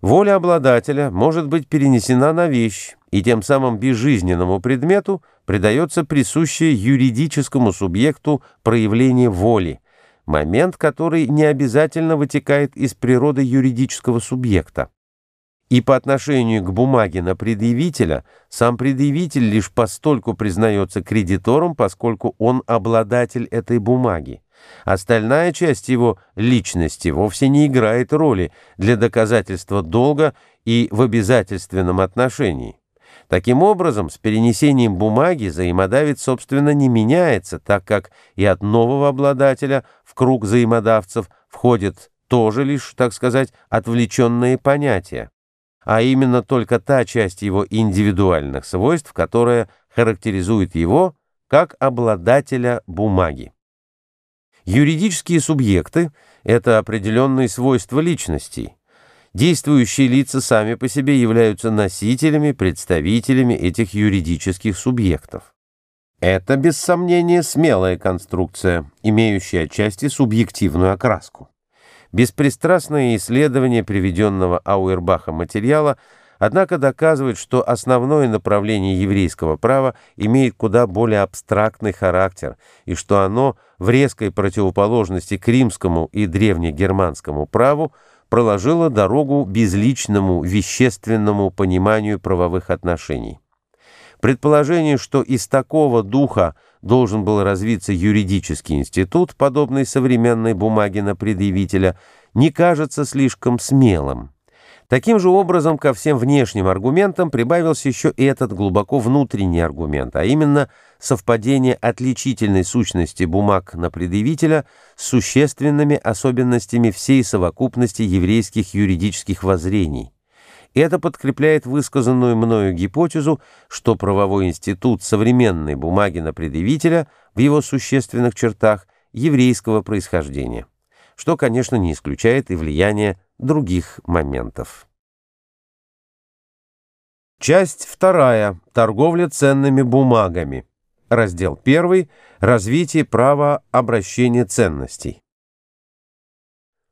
Воля обладателя может быть перенесена на вещь, и тем самым безжизненному предмету придается присущее юридическому субъекту проявление воли, момент, который не обязательно вытекает из природы юридического субъекта. И по отношению к бумаге на предъявителя, сам предъявитель лишь постольку признается кредитором, поскольку он обладатель этой бумаги. Остальная часть его личности вовсе не играет роли для доказательства долга и в обязательственном отношении. Таким образом, с перенесением бумаги взаимодавец, собственно, не меняется, так как и от нового обладателя круг взаимодавцев входит тоже лишь, так сказать, отвлеченные понятия, а именно только та часть его индивидуальных свойств, которая характеризует его как обладателя бумаги. Юридические субъекты – это определенные свойства личностей. Действующие лица сами по себе являются носителями, представителями этих юридических субъектов. Это, без сомнения, смелая конструкция, имеющая отчасти субъективную окраску. Беспристрастное исследование приведенного Ауэрбаха материала, однако, доказывает, что основное направление еврейского права имеет куда более абстрактный характер, и что оно в резкой противоположности к римскому и древнегерманскому праву проложило дорогу безличному вещественному пониманию правовых отношений. Предположение, что из такого духа должен был развиться юридический институт, подобный современной бумаге на предъявителя, не кажется слишком смелым. Таким же образом ко всем внешним аргументам прибавился еще и этот глубоко внутренний аргумент, а именно совпадение отличительной сущности бумаг на предъявителя с существенными особенностями всей совокупности еврейских юридических воззрений. Это подкрепляет высказанную мною гипотезу, что правовой институт современной бумаги на предъявителя в его существенных чертах еврейского происхождения, что, конечно, не исключает и влияние других моментов. Часть вторая. Торговля ценными бумагами. Раздел 1. Развитие права обращения ценностей.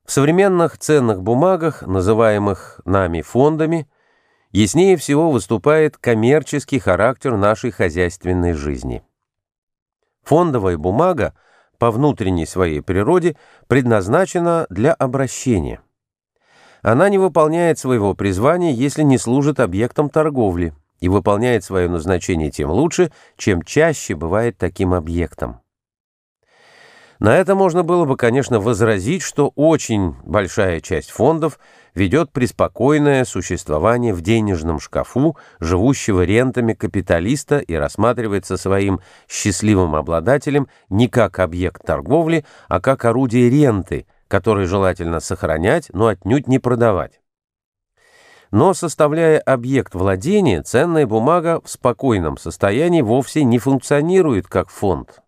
В современных ценных бумагах, называемых нами фондами, яснее всего выступает коммерческий характер нашей хозяйственной жизни. Фондовая бумага по внутренней своей природе предназначена для обращения. Она не выполняет своего призвания, если не служит объектом торговли, и выполняет свое назначение тем лучше, чем чаще бывает таким объектом. На это можно было бы, конечно, возразить, что очень большая часть фондов ведет преспокойное существование в денежном шкафу живущего рентами капиталиста и рассматривается своим счастливым обладателем не как объект торговли, а как орудие ренты, который желательно сохранять, но отнюдь не продавать. Но составляя объект владения, ценная бумага в спокойном состоянии вовсе не функционирует как фонд.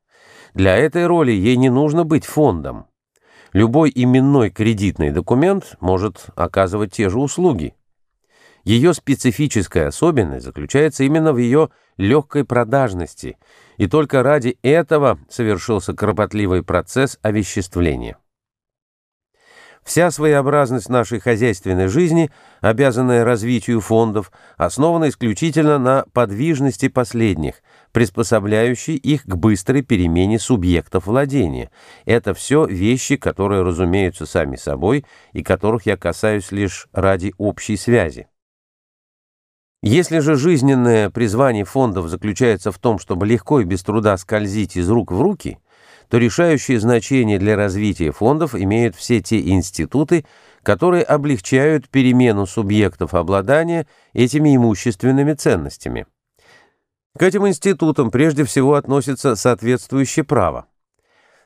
Для этой роли ей не нужно быть фондом. Любой именной кредитный документ может оказывать те же услуги. Ее специфическая особенность заключается именно в ее легкой продажности, и только ради этого совершился кропотливый процесс овеществления. Вся своеобразность нашей хозяйственной жизни, обязанная развитию фондов, основана исключительно на подвижности последних, приспособляющей их к быстрой перемене субъектов владения. Это все вещи, которые разумеются сами собой и которых я касаюсь лишь ради общей связи. Если же жизненное призвание фондов заключается в том, чтобы легко и без труда скользить из рук в руки – то решающее значение для развития фондов имеют все те институты, которые облегчают перемену субъектов обладания этими имущественными ценностями. К этим институтам прежде всего относится соответствующее право.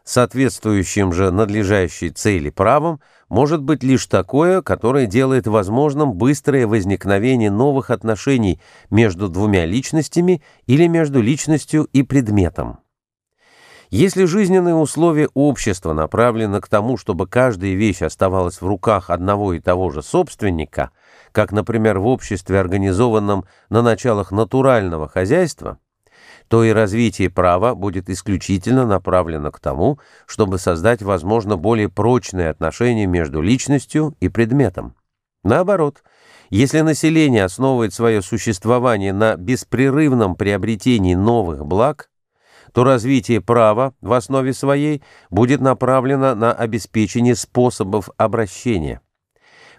Соответствующим же надлежащей цели правом может быть лишь такое, которое делает возможным быстрое возникновение новых отношений между двумя личностями или между личностью и предметом. Если жизненные условия общества направлены к тому, чтобы каждая вещь оставалась в руках одного и того же собственника, как, например, в обществе, организованном на началах натурального хозяйства, то и развитие права будет исключительно направлено к тому, чтобы создать, возможно, более прочные отношения между личностью и предметом. Наоборот, если население основывает свое существование на беспрерывном приобретении новых благ, то развитие права в основе своей будет направлено на обеспечение способов обращения.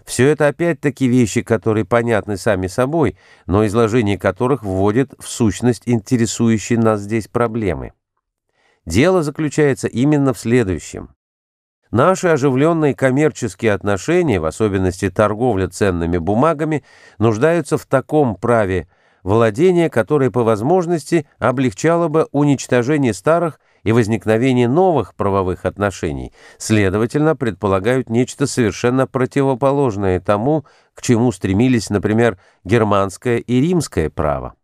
Все это опять-таки вещи, которые понятны сами собой, но изложение которых вводит в сущность интересующие нас здесь проблемы. Дело заключается именно в следующем. Наши оживленные коммерческие отношения, в особенности торговля ценными бумагами, нуждаются в таком праве – владение которой по возможности облегчало бы уничтожение старых и возникновение новых правовых отношений, следовательно, предполагают нечто совершенно противоположное тому, к чему стремились, например, германское и римское право.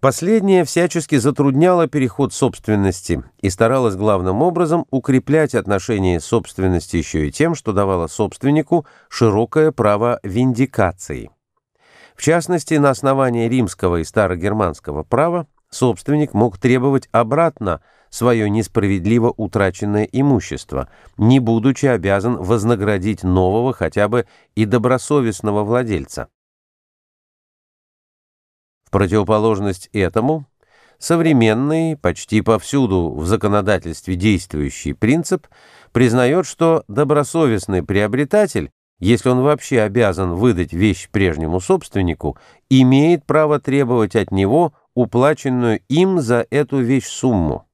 Последнее всячески затрудняло переход собственности и старалось главным образом укреплять отношения собственности еще и тем, что давало собственнику широкое право виндикации. В частности, на основании римского и старогерманского права собственник мог требовать обратно свое несправедливо утраченное имущество, не будучи обязан вознаградить нового хотя бы и добросовестного владельца. В противоположность этому, современный, почти повсюду в законодательстве действующий принцип признает, что добросовестный приобретатель если он вообще обязан выдать вещь прежнему собственнику, имеет право требовать от него уплаченную им за эту вещь сумму.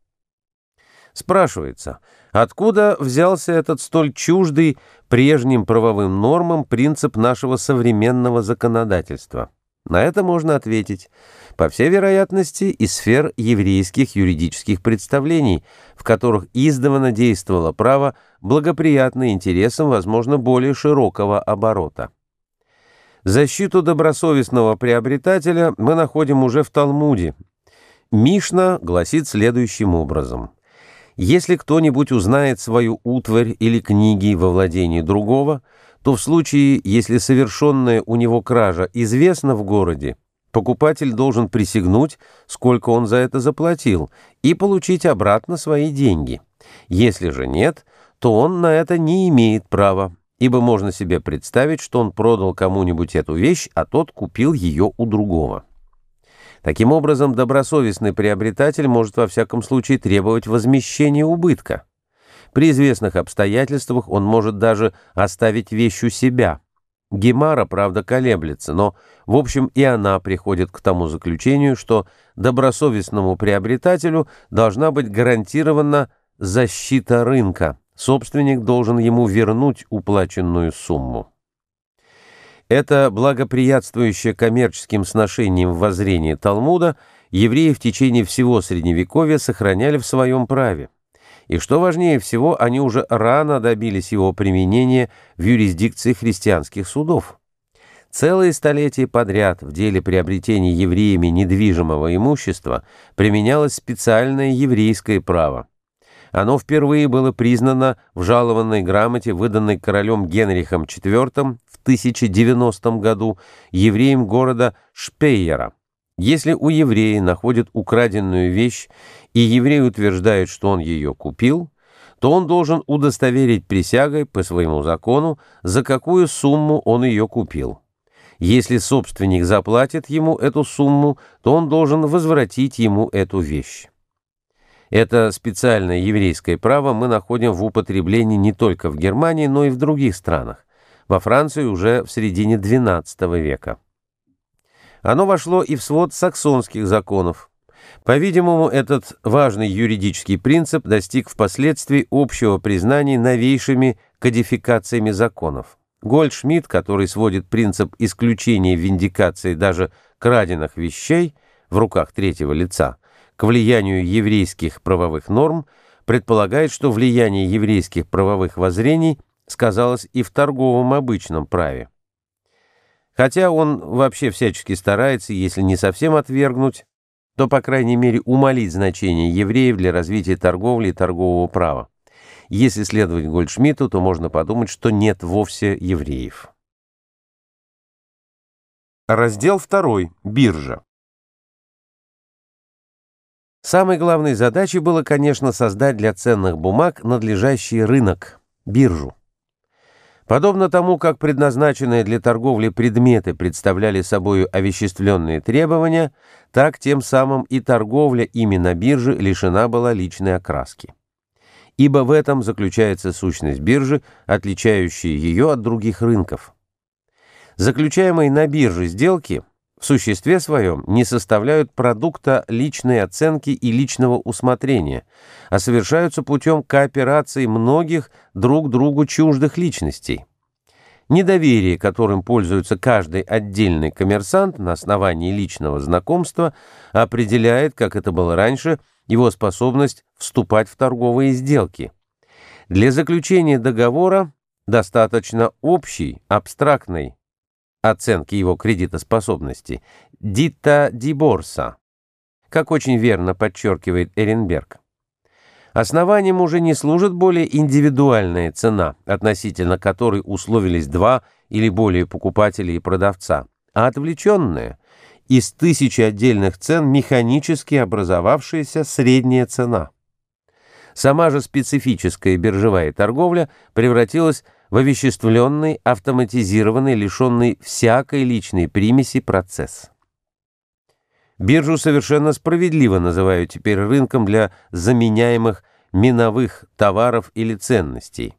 Спрашивается, откуда взялся этот столь чуждый прежним правовым нормам принцип нашего современного законодательства? На это можно ответить. По всей вероятности, из сфер еврейских юридических представлений, в которых издавна действовало право, благоприятно интересам, возможно, более широкого оборота. Защиту добросовестного приобретателя мы находим уже в Талмуде. Мишна гласит следующим образом. «Если кто-нибудь узнает свою утварь или книги во владении другого – то в случае, если совершенная у него кража известна в городе, покупатель должен присягнуть, сколько он за это заплатил, и получить обратно свои деньги. Если же нет, то он на это не имеет права, ибо можно себе представить, что он продал кому-нибудь эту вещь, а тот купил ее у другого. Таким образом, добросовестный приобретатель может во всяком случае требовать возмещения убытка. При известных обстоятельствах он может даже оставить вещь у себя. Гемара, правда, колеблется, но, в общем, и она приходит к тому заключению, что добросовестному приобретателю должна быть гарантирована защита рынка. Собственник должен ему вернуть уплаченную сумму. Это благоприятствующее коммерческим сношениям воззрение Талмуда евреи в течение всего Средневековья сохраняли в своем праве. И что важнее всего, они уже рано добились его применения в юрисдикции христианских судов. Целые столетия подряд в деле приобретения евреями недвижимого имущества применялось специальное еврейское право. Оно впервые было признано в жалованной грамоте, выданной королем Генрихом IV в 1090 году евреем города Шпейера. Если у еврея находят украденную вещь и еврей утверждает, что он ее купил, то он должен удостоверить присягой по своему закону, за какую сумму он ее купил. Если собственник заплатит ему эту сумму, то он должен возвратить ему эту вещь. Это специальное еврейское право мы находим в употреблении не только в Германии, но и в других странах, во Франции уже в середине XII века. Оно вошло и в свод саксонских законов, по-видимому, этот важный юридический принцип достиг впоследствии общего признания новейшими кодификациями законов. Гольдшмидт, который сводит принцип исключения виндикации даже краденных вещей в руках третьего лица к влиянию еврейских правовых норм, предполагает, что влияние еврейских правовых воззрений сказалось и в торговом обычном праве. Хотя он вообще всячески старается, если не совсем отвергнуть, то, по крайней мере, умолить значение евреев для развития торговли и торгового права. Если следовать Гольдшмидту, то можно подумать, что нет вовсе евреев. Раздел 2. Биржа. Самой главной задачей было, конечно, создать для ценных бумаг надлежащий рынок – биржу. Подобно тому, как предназначенные для торговли предметы представляли собою овеществленные требования, так тем самым и торговля ими на бирже лишена была личной окраски. Ибо в этом заключается сущность биржи, отличающая ее от других рынков. Заключаемые на бирже сделки – в существе своем не составляют продукта личной оценки и личного усмотрения, а совершаются путем кооперации многих друг другу чуждых личностей. Недоверие, которым пользуется каждый отдельный коммерсант на основании личного знакомства, определяет, как это было раньше, его способность вступать в торговые сделки. Для заключения договора достаточно общей, абстрактной оценки его кредитоспособности Дита Диборса, как очень верно подчеркивает Эренберг. Основанием уже не служит более индивидуальная цена, относительно которой условились два или более покупателя и продавца, а отвлеченная – из тысячи отдельных цен механически образовавшаяся средняя цена. Сама же специфическая биржевая торговля превратилась в овеществленный, автоматизированный, лишенный всякой личной примеси процесс. Биржу совершенно справедливо называют теперь рынком для заменяемых миновых товаров или ценностей.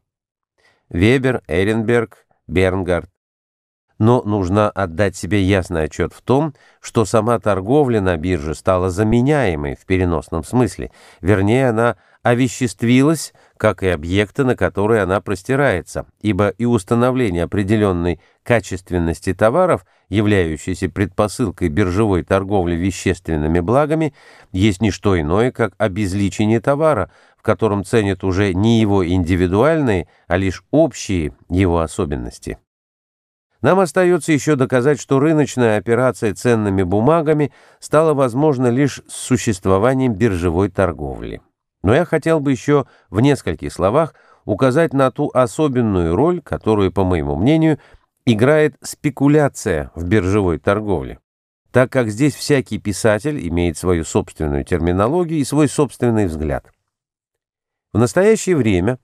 Вебер, Эренберг, Бернгард. Но нужно отдать себе ясный отчет в том, что сама торговля на бирже стала заменяемой в переносном смысле. Вернее, она овеществилась как и объекта, на который она простирается, ибо и установление определенной качественности товаров, являющейся предпосылкой биржевой торговли вещественными благами, есть не что иное, как обезличение товара, в котором ценят уже не его индивидуальные, а лишь общие его особенности. Нам остается еще доказать, что рыночная операция ценными бумагами стала возможна лишь с существованием биржевой торговли. Но я хотел бы еще в нескольких словах указать на ту особенную роль, которую, по моему мнению, играет спекуляция в биржевой торговле. Так как здесь всякий писатель имеет свою собственную терминологию и свой собственный взгляд. В настоящее время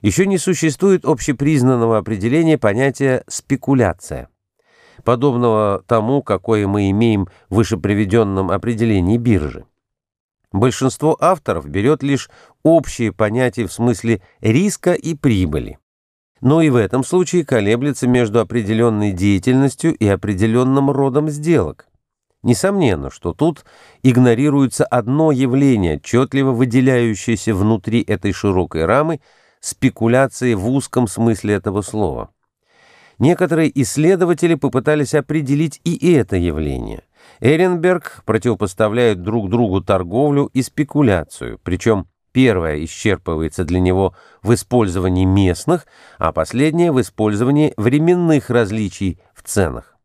еще не существует общепризнанного определения понятия «спекуляция», подобного тому, какое мы имеем в вышеприведенном определении биржи. Большинство авторов берет лишь общие понятия в смысле риска и прибыли. Но и в этом случае колеблется между определенной деятельностью и определенным родом сделок. Несомненно, что тут игнорируется одно явление, отчетливо выделяющееся внутри этой широкой рамы спекуляции в узком смысле этого слова. Некоторые исследователи попытались определить и это явление – Эренберг противопоставляет друг другу торговлю и спекуляцию, причем первая исчерпывается для него в использовании местных, а последняя в использовании временных различий в ценах.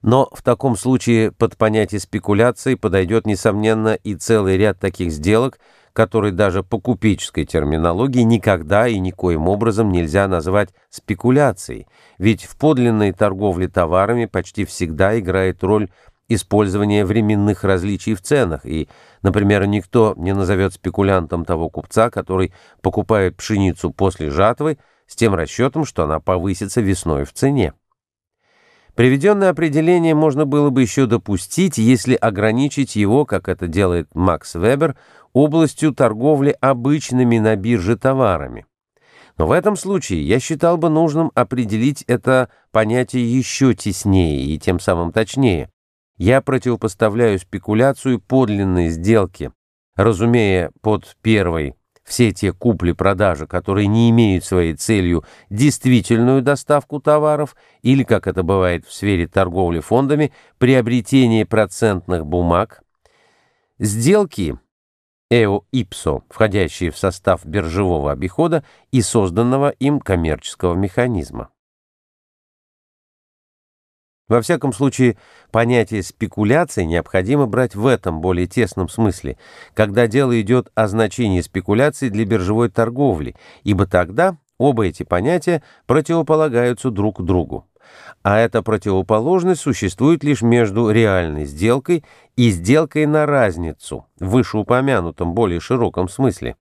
Но в таком случае под понятие спекуляции подойдет, несомненно, и целый ряд таких сделок, которые даже по купеческой терминологии никогда и никоим образом нельзя назвать спекуляцией, ведь в подлинной торговле товарами почти всегда играет роль использование временных различий в ценах, и, например, никто не назовет спекулянтом того купца, который покупает пшеницу после жатвы с тем расчетом, что она повысится весной в цене. Приведенное определение можно было бы еще допустить, если ограничить его, как это делает Макс Вебер, областью торговли обычными на бирже товарами. Но в этом случае я считал бы нужным определить это понятие еще теснее и тем самым точнее, я противопоставляю спекуляцию подлинной сделки, разумея под первой все те купли-продажи, которые не имеют своей целью действительную доставку товаров или, как это бывает в сфере торговли фондами, приобретение процентных бумаг. Сделки EO IPSO, входящие в состав биржевого обихода и созданного им коммерческого механизма. Во всяком случае, понятие спекуляции необходимо брать в этом более тесном смысле, когда дело идет о значении спекуляции для биржевой торговли, ибо тогда оба эти понятия противополагаются друг другу. А эта противоположность существует лишь между реальной сделкой и сделкой на разницу в вышеупомянутом более широком смысле.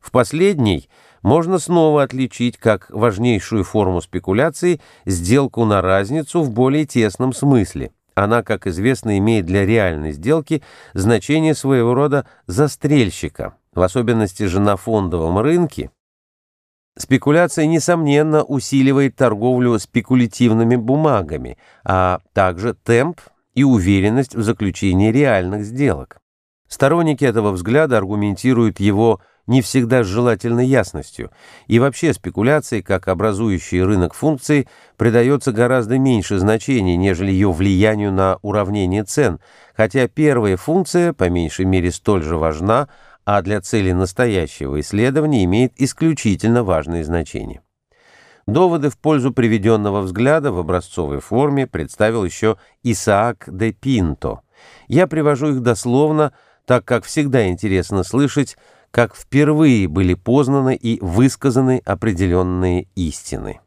В последней – можно снова отличить как важнейшую форму спекуляции сделку на разницу в более тесном смысле. Она, как известно, имеет для реальной сделки значение своего рода застрельщика, в особенности же на фондовом рынке. Спекуляция, несомненно, усиливает торговлю спекулятивными бумагами, а также темп и уверенность в заключении реальных сделок. Сторонники этого взгляда аргументируют его – не всегда с желательной ясностью, и вообще спекуляции, как образующие рынок функций, придается гораздо меньше значения, нежели ее влиянию на уравнение цен, хотя первая функция, по меньшей мере, столь же важна, а для цели настоящего исследования имеет исключительно важное значение. Доводы в пользу приведенного взгляда в образцовой форме представил еще Исаак де Пинто. Я привожу их дословно, так как всегда интересно слышать как впервые были познаны и высказаны определенные истины.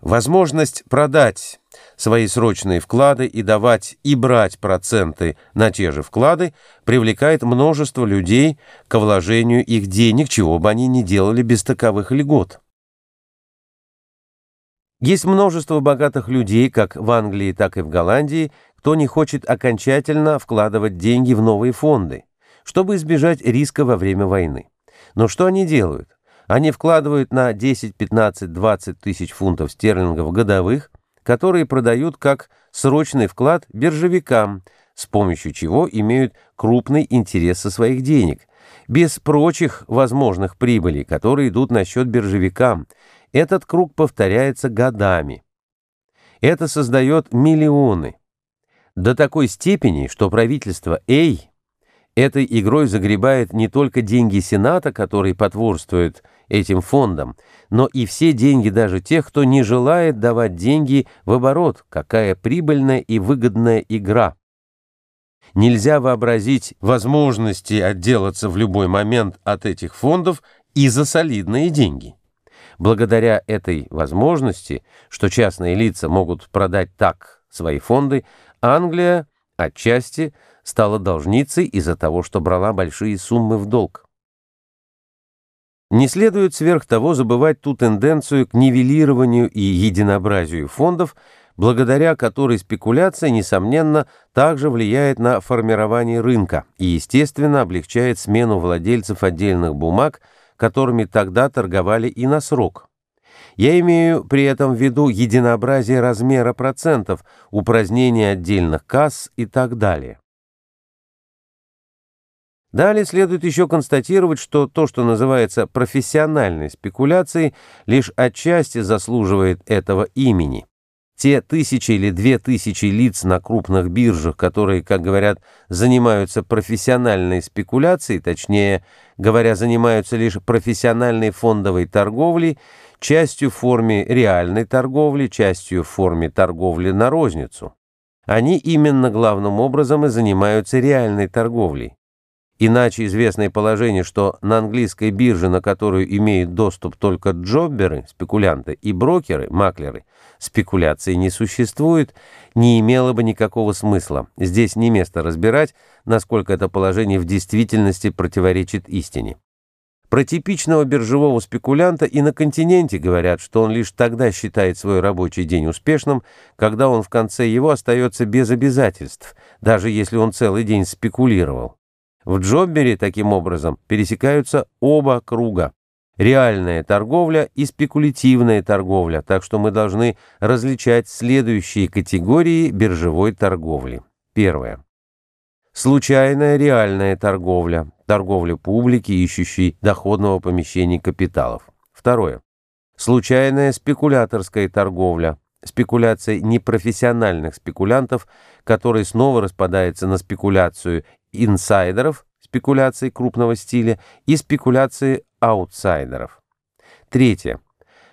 Возможность продать свои срочные вклады и давать и брать проценты на те же вклады привлекает множество людей к вложению их денег, чего бы они ни делали без таковых льгот. Есть множество богатых людей, как в Англии, так и в Голландии, кто не хочет окончательно вкладывать деньги в новые фонды чтобы избежать риска во время войны. Но что они делают? Они вкладывают на 10, 15, 20 тысяч фунтов стерлингов годовых, которые продают как срочный вклад биржевикам, с помощью чего имеют крупный интерес со своих денег, без прочих возможных прибылей, которые идут на счет биржевикам. Этот круг повторяется годами. Это создает миллионы. До такой степени, что правительство Эй Этой игрой загребает не только деньги Сената, которые потворствуют этим фондам, но и все деньги даже тех, кто не желает давать деньги в оборот. Какая прибыльная и выгодная игра! Нельзя вообразить возможности отделаться в любой момент от этих фондов и за солидные деньги. Благодаря этой возможности, что частные лица могут продать так свои фонды, Англия отчасти – стала должницей из-за того, что брала большие суммы в долг. Не следует сверх того забывать ту тенденцию к нивелированию и единообразию фондов, благодаря которой спекуляция, несомненно, также влияет на формирование рынка и, естественно, облегчает смену владельцев отдельных бумаг, которыми тогда торговали и на срок. Я имею при этом в виду единообразие размера процентов, упразднение отдельных касс и так далее. Далее следует еще констатировать, что то, что называется профессиональной спекуляцией, лишь отчасти заслуживает этого имени. Те тысячи или две тысячи лиц на крупных биржах, которые, как говорят, занимаются профессиональной спекуляцией, точнее говоря, занимаются лишь профессиональной фондовой торговлей, частью в форме реальной торговли, частью в форме торговли на розницу. Они именно главным образом и занимаются реальной торговлей. Иначе известное положение, что на английской бирже, на которую имеют доступ только джобберы, спекулянты, и брокеры, маклеры, спекуляции не существует, не имело бы никакого смысла. Здесь не место разбирать, насколько это положение в действительности противоречит истине. Про типичного биржевого спекулянта и на континенте говорят, что он лишь тогда считает свой рабочий день успешным, когда он в конце его остается без обязательств, даже если он целый день спекулировал. В Джоббере, таким образом, пересекаются оба круга – реальная торговля и спекулятивная торговля, так что мы должны различать следующие категории биржевой торговли. Первое. Случайная реальная торговля, торговля публики, ищущей доходного помещения капиталов. Второе. Случайная спекуляторская торговля, спекуляция непрофессиональных спекулянтов, которая снова распадается на спекуляцию инсайдеров, спекуляции крупного стиля и спекуляции аутсайдеров. Третье.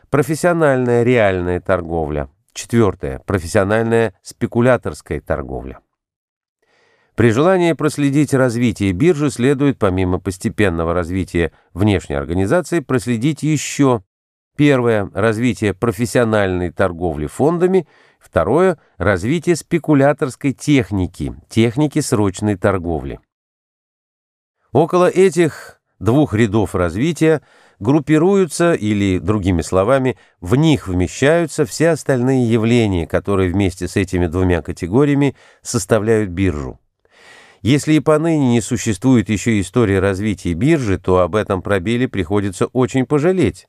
Профессиональная реальная торговля. Четвертое. Профессиональная спекуляторская торговля. При желании проследить развитие биржи следует, помимо постепенного развития внешней организации, проследить еще первое – развитие профессиональной торговли фондами Второе – развитие спекуляторской техники, техники срочной торговли. Около этих двух рядов развития группируются, или, другими словами, в них вмещаются все остальные явления, которые вместе с этими двумя категориями составляют биржу. Если и поныне не существует еще истории развития биржи, то об этом пробеле приходится очень пожалеть.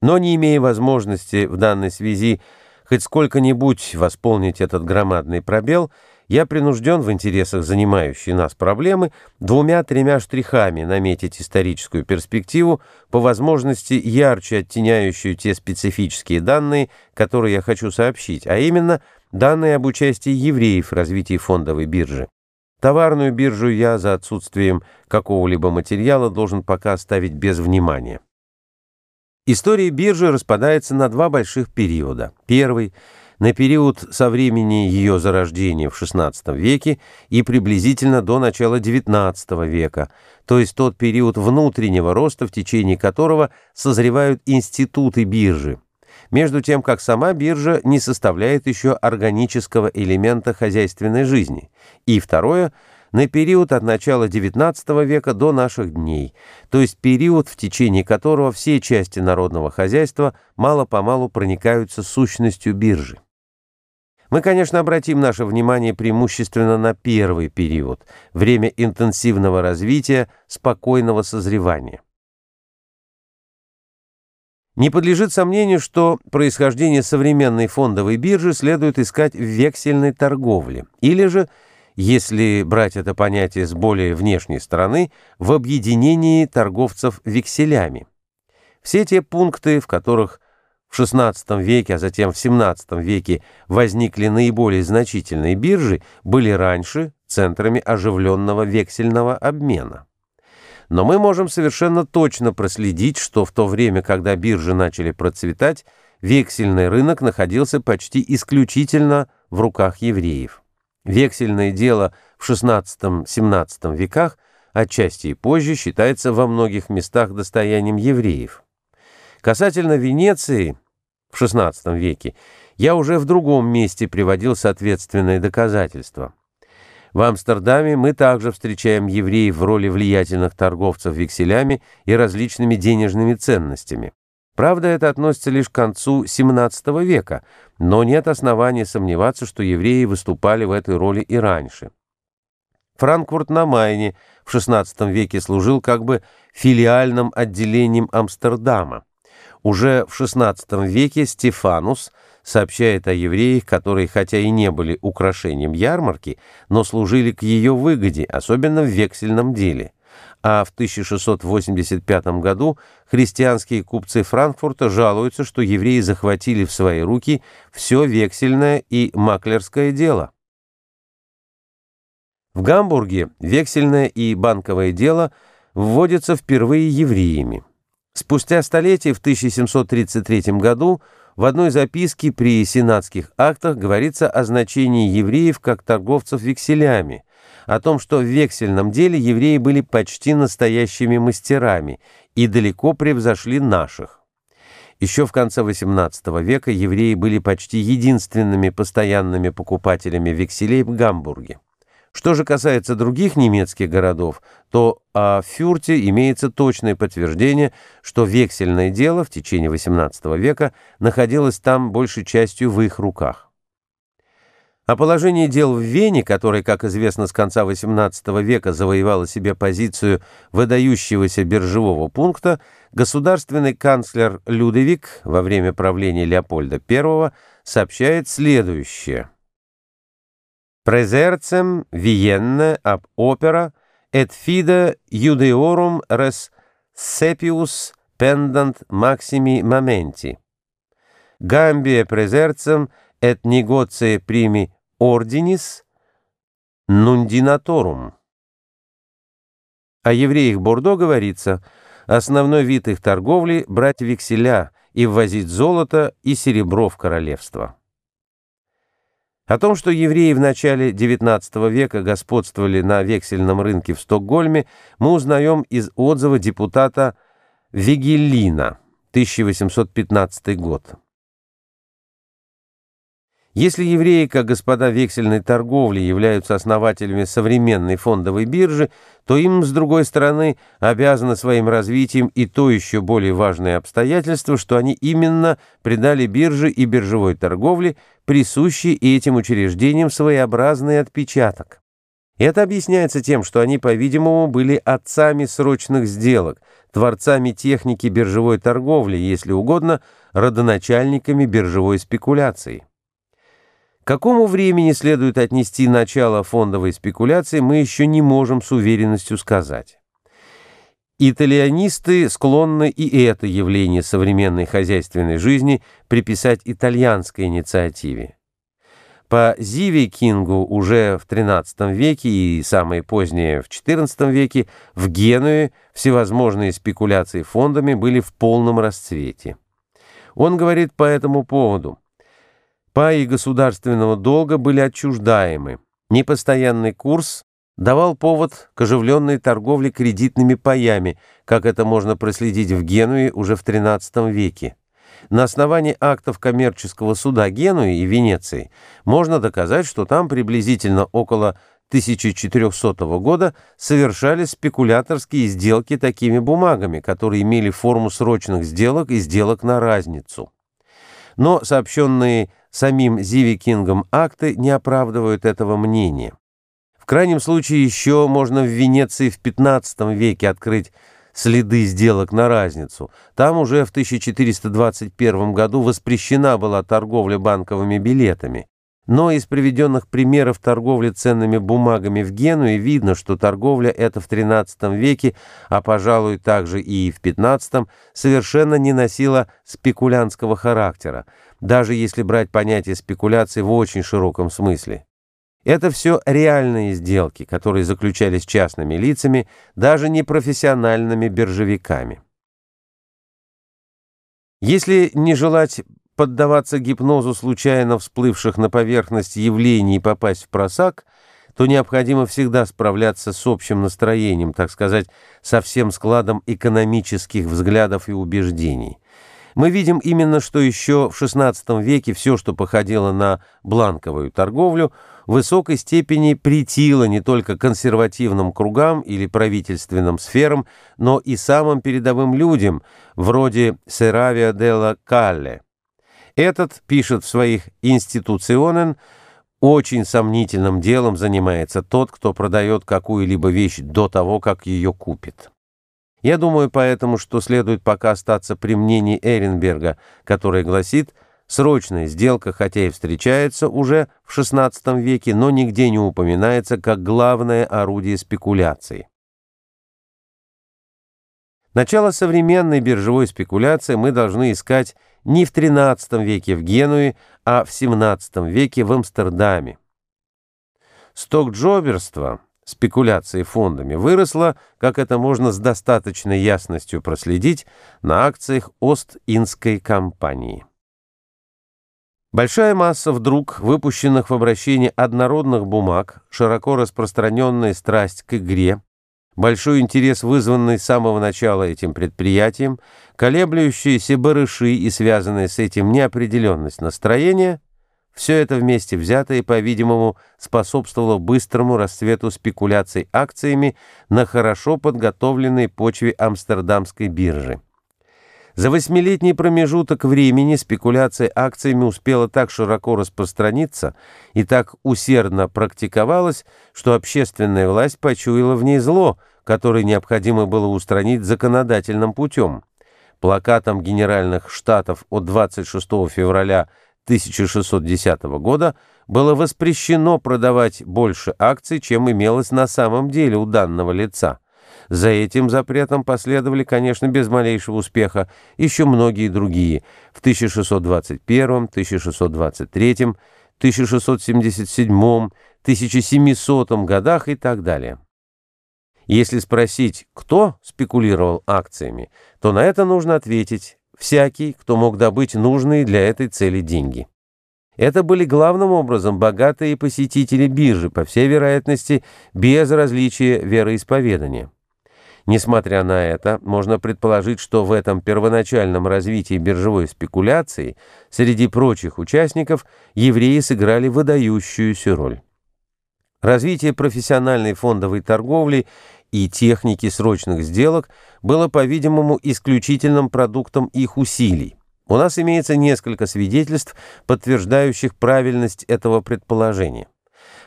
Но не имея возможности в данной связи хоть сколько-нибудь восполнить этот громадный пробел, я принужден в интересах занимающей нас проблемы двумя-тремя штрихами наметить историческую перспективу, по возможности ярче оттеняющую те специфические данные, которые я хочу сообщить, а именно данные об участии евреев в развитии фондовой биржи. Товарную биржу я за отсутствием какого-либо материала должен пока оставить без внимания. История биржи распадается на два больших периода. Первый – на период со времени ее зарождения в XVI веке и приблизительно до начала XIX века, то есть тот период внутреннего роста, в течение которого созревают институты биржи. Между тем, как сама биржа не составляет еще органического элемента хозяйственной жизни. И второе – на период от начала XIX века до наших дней, то есть период, в течение которого все части народного хозяйства мало-помалу проникаются сущностью биржи. Мы, конечно, обратим наше внимание преимущественно на первый период, время интенсивного развития, спокойного созревания. Не подлежит сомнению, что происхождение современной фондовой биржи следует искать в вексельной торговле или же – если брать это понятие с более внешней стороны, в объединении торговцев векселями. Все те пункты, в которых в XVI веке, а затем в XVII веке возникли наиболее значительные биржи, были раньше центрами оживленного вексельного обмена. Но мы можем совершенно точно проследить, что в то время, когда биржи начали процветать, вексельный рынок находился почти исключительно в руках евреев. Вексельное дело в XVI-XVII веках, отчасти и позже, считается во многих местах достоянием евреев. Касательно Венеции в XVI веке, я уже в другом месте приводил соответственные доказательства. В Амстердаме мы также встречаем евреев в роли влиятельных торговцев векселями и различными денежными ценностями. Правда, это относится лишь к концу XVII века – но нет оснований сомневаться, что евреи выступали в этой роли и раньше. Франкфурт на Майне в XVI веке служил как бы филиальным отделением Амстердама. Уже в XVI веке Стефанус сообщает о евреях, которые хотя и не были украшением ярмарки, но служили к ее выгоде, особенно в вексельном деле – а в 1685 году христианские купцы Франкфурта жалуются, что евреи захватили в свои руки все вексельное и маклерское дело. В Гамбурге вексельное и банковое дело вводятся впервые евреями. Спустя столетие в 1733 году в одной записке при сенатских актах говорится о значении евреев как торговцев векселями – о том, что в вексельном деле евреи были почти настоящими мастерами и далеко превзошли наших. Еще в конце XVIII века евреи были почти единственными постоянными покупателями векселей в Гамбурге. Что же касается других немецких городов, то о Фюрте имеется точное подтверждение, что вексельное дело в течение XVIII века находилось там большей частью в их руках. О положении дел в Вене, которая, как известно, с конца XVIII века завоевала себе позицию выдающегося биржевого пункта, государственный канцлер Людовик во время правления Леопольда I сообщает следующее. «Презерцем Виенне об опера et fide judeorum res sepius pendant maximi momenti. Гамбия презерцем et negocie primi Орденис Нундинаторум. О евреях Бордо говорится, основной вид их торговли – брать векселя и ввозить золото и серебро в королевство. О том, что евреи в начале XIX века господствовали на вексельном рынке в Стокгольме, мы узнаем из отзыва депутата Вегелина, 1815 год. Если евреи, как господа вексельной торговли, являются основателями современной фондовой биржи, то им, с другой стороны, обязано своим развитием и то еще более важное обстоятельство, что они именно придали бирже и биржевой торговле присущий этим учреждениям своеобразный отпечаток. Это объясняется тем, что они, по-видимому, были отцами срочных сделок, творцами техники биржевой торговли, если угодно, родоначальниками биржевой спекуляции. Какому времени следует отнести начало фондовой спекуляции, мы еще не можем с уверенностью сказать. Итальянисты склонны и это явление современной хозяйственной жизни приписать итальянской инициативе. По Зиви Кингу уже в XIII веке и самое позднее в XIV веке в Генуе всевозможные спекуляции фондами были в полном расцвете. Он говорит по этому поводу – паи государственного долга были отчуждаемы. Непостоянный курс давал повод к оживленной торговле кредитными паями, как это можно проследить в Генуе уже в XIII веке. На основании актов коммерческого суда Генуи и Венеции можно доказать, что там приблизительно около 1400 года совершались спекуляторские сделки такими бумагами, которые имели форму срочных сделок и сделок на разницу. Но сообщенные самим Зиви Кингом акты не оправдывают этого мнения. В крайнем случае еще можно в Венеции в XV веке открыть следы сделок на разницу. Там уже в 1421 году воспрещена была торговля банковыми билетами. Но из приведенных примеров торговли ценными бумагами в Генуе видно, что торговля эта в XIII веке, а, пожалуй, также и в XV, совершенно не носила спекулянтского характера даже если брать понятие спекуляции в очень широком смысле. Это все реальные сделки, которые заключались частными лицами, даже не профессиональными биржевиками. Если не желать поддаваться гипнозу случайно всплывших на поверхность явлений и попасть в просак, то необходимо всегда справляться с общим настроением, так сказать, со всем складом экономических взглядов и убеждений – мы видим именно, что еще в XVI веке все, что походило на бланковую торговлю, в высокой степени притило не только консервативным кругам или правительственным сферам, но и самым передовым людям, вроде Серавия ла Калле. Этот, пишет в своих «Институционен», очень сомнительным делом занимается тот, кто продает какую-либо вещь до того, как ее купит. Я думаю поэтому, что следует пока остаться при мнении Эренберга, которое гласит, срочная сделка, хотя и встречается уже в XVI веке, но нигде не упоминается как главное орудие спекуляции. Начало современной биржевой спекуляции мы должны искать не в XIII веке в Генуе, а в XVII веке в Амстердаме. Стокджоберство – спекуляции фондами выросла, как это можно с достаточной ясностью проследить, на акциях Ост-Индской компании. Большая масса вдруг выпущенных в обращение однородных бумаг, широко распространенная страсть к игре, большой интерес, вызванный с самого начала этим предприятием, колеблющиеся барыши и связанные с этим неопределенность настроения – все это вместе взятое, по-видимому, способствовало быстрому расцвету спекуляций акциями на хорошо подготовленной почве Амстердамской биржи. За восьмилетний промежуток времени спекуляция акциями успела так широко распространиться и так усердно практиковалась, что общественная власть почуяла в ней зло, которое необходимо было устранить законодательным путем. Плакатом Генеральных Штатов от 26 февраля 1610 года было воспрещено продавать больше акций, чем имелось на самом деле у данного лица. За этим запретом последовали, конечно, без малейшего успеха еще многие другие в 1621, 1623, 1677, 1700 годах и так далее. Если спросить, кто спекулировал акциями, то на это нужно ответить всякий, кто мог добыть нужные для этой цели деньги. Это были главным образом богатые посетители биржи, по всей вероятности, без различия вероисповедания. Несмотря на это, можно предположить, что в этом первоначальном развитии биржевой спекуляции среди прочих участников евреи сыграли выдающуюся роль. Развитие профессиональной фондовой торговли и техники срочных сделок было, по-видимому, исключительным продуктом их усилий. У нас имеется несколько свидетельств, подтверждающих правильность этого предположения.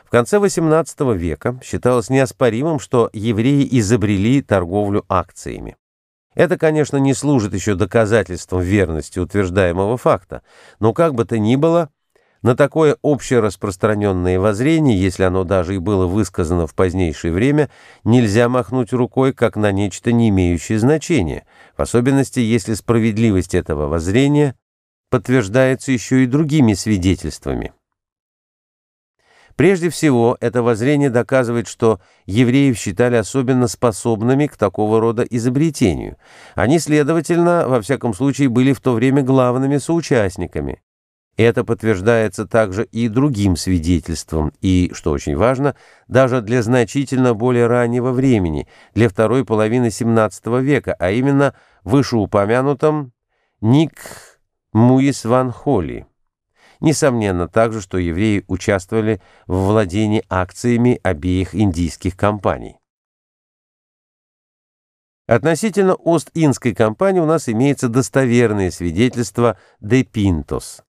В конце XVIII века считалось неоспоримым, что евреи изобрели торговлю акциями. Это, конечно, не служит еще доказательством верности утверждаемого факта, но как бы то ни было – на такое общее распространенное воззрение, если оно даже и было высказано в позднейшее время, нельзя махнуть рукой как на нечто не имеющее значения, в особенности если справедливость этого воззрения подтверждается еще и другими свидетельствами. Прежде всего, это воззрение доказывает, что евреев считали особенно способными к такого рода изобретению. Они, следовательно, во всяком случае, были в то время главными соучастниками. Это подтверждается также и другим свидетельством, и, что очень важно, даже для значительно более раннего времени, для второй половины XVII века, а именно вышеупомянутом Ник Муис Ван Холли. Несомненно также, что евреи участвовали в владении акциями обеих индийских компаний. Относительно Ост-Индской компании у нас имеется достоверное свидетельство Де Пинтос.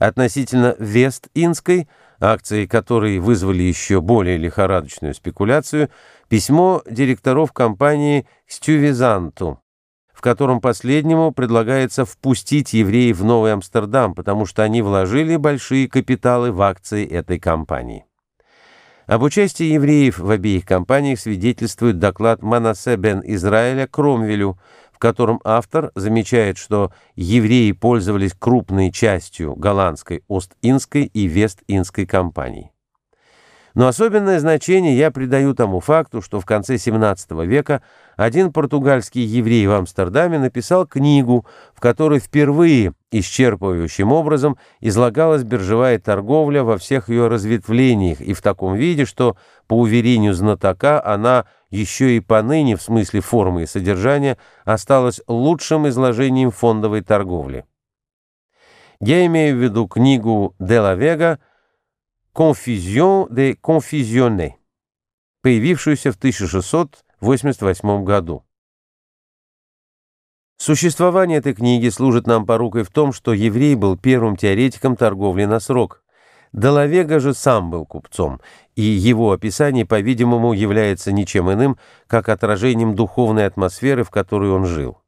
Относительно Вест-Инской, акции которой вызвали еще более лихорадочную спекуляцию, письмо директоров компании «Стювизанту», в котором последнему предлагается впустить евреев в Новый Амстердам, потому что они вложили большие капиталы в акции этой компании. Об участии евреев в обеих компаниях свидетельствует доклад Манасе бен Израиля Кромвелю, котором автор замечает, что евреи пользовались крупной частью голландской ост-инской и вест-инской компаний. Но особенное значение я придаю тому факту, что в конце XVII века один португальский еврей в Амстердаме написал книгу, в которой впервые исчерпывающим образом излагалась биржевая торговля во всех ее разветвлениях и в таком виде, что, по уверению знатока, она еще и поныне в смысле формы и содержания осталась лучшим изложением фондовой торговли. Я имею в виду книгу «Де ла Вега» конфизион де конфизионе, появившуюся в 1688 году. Существование этой книги служит нам порукой в том, что еврей был первым теоретиком торговли на срок. Доловега же сам был купцом, и его описание, по-видимому, является ничем иным, как отражением духовной атмосферы, в которой он жил.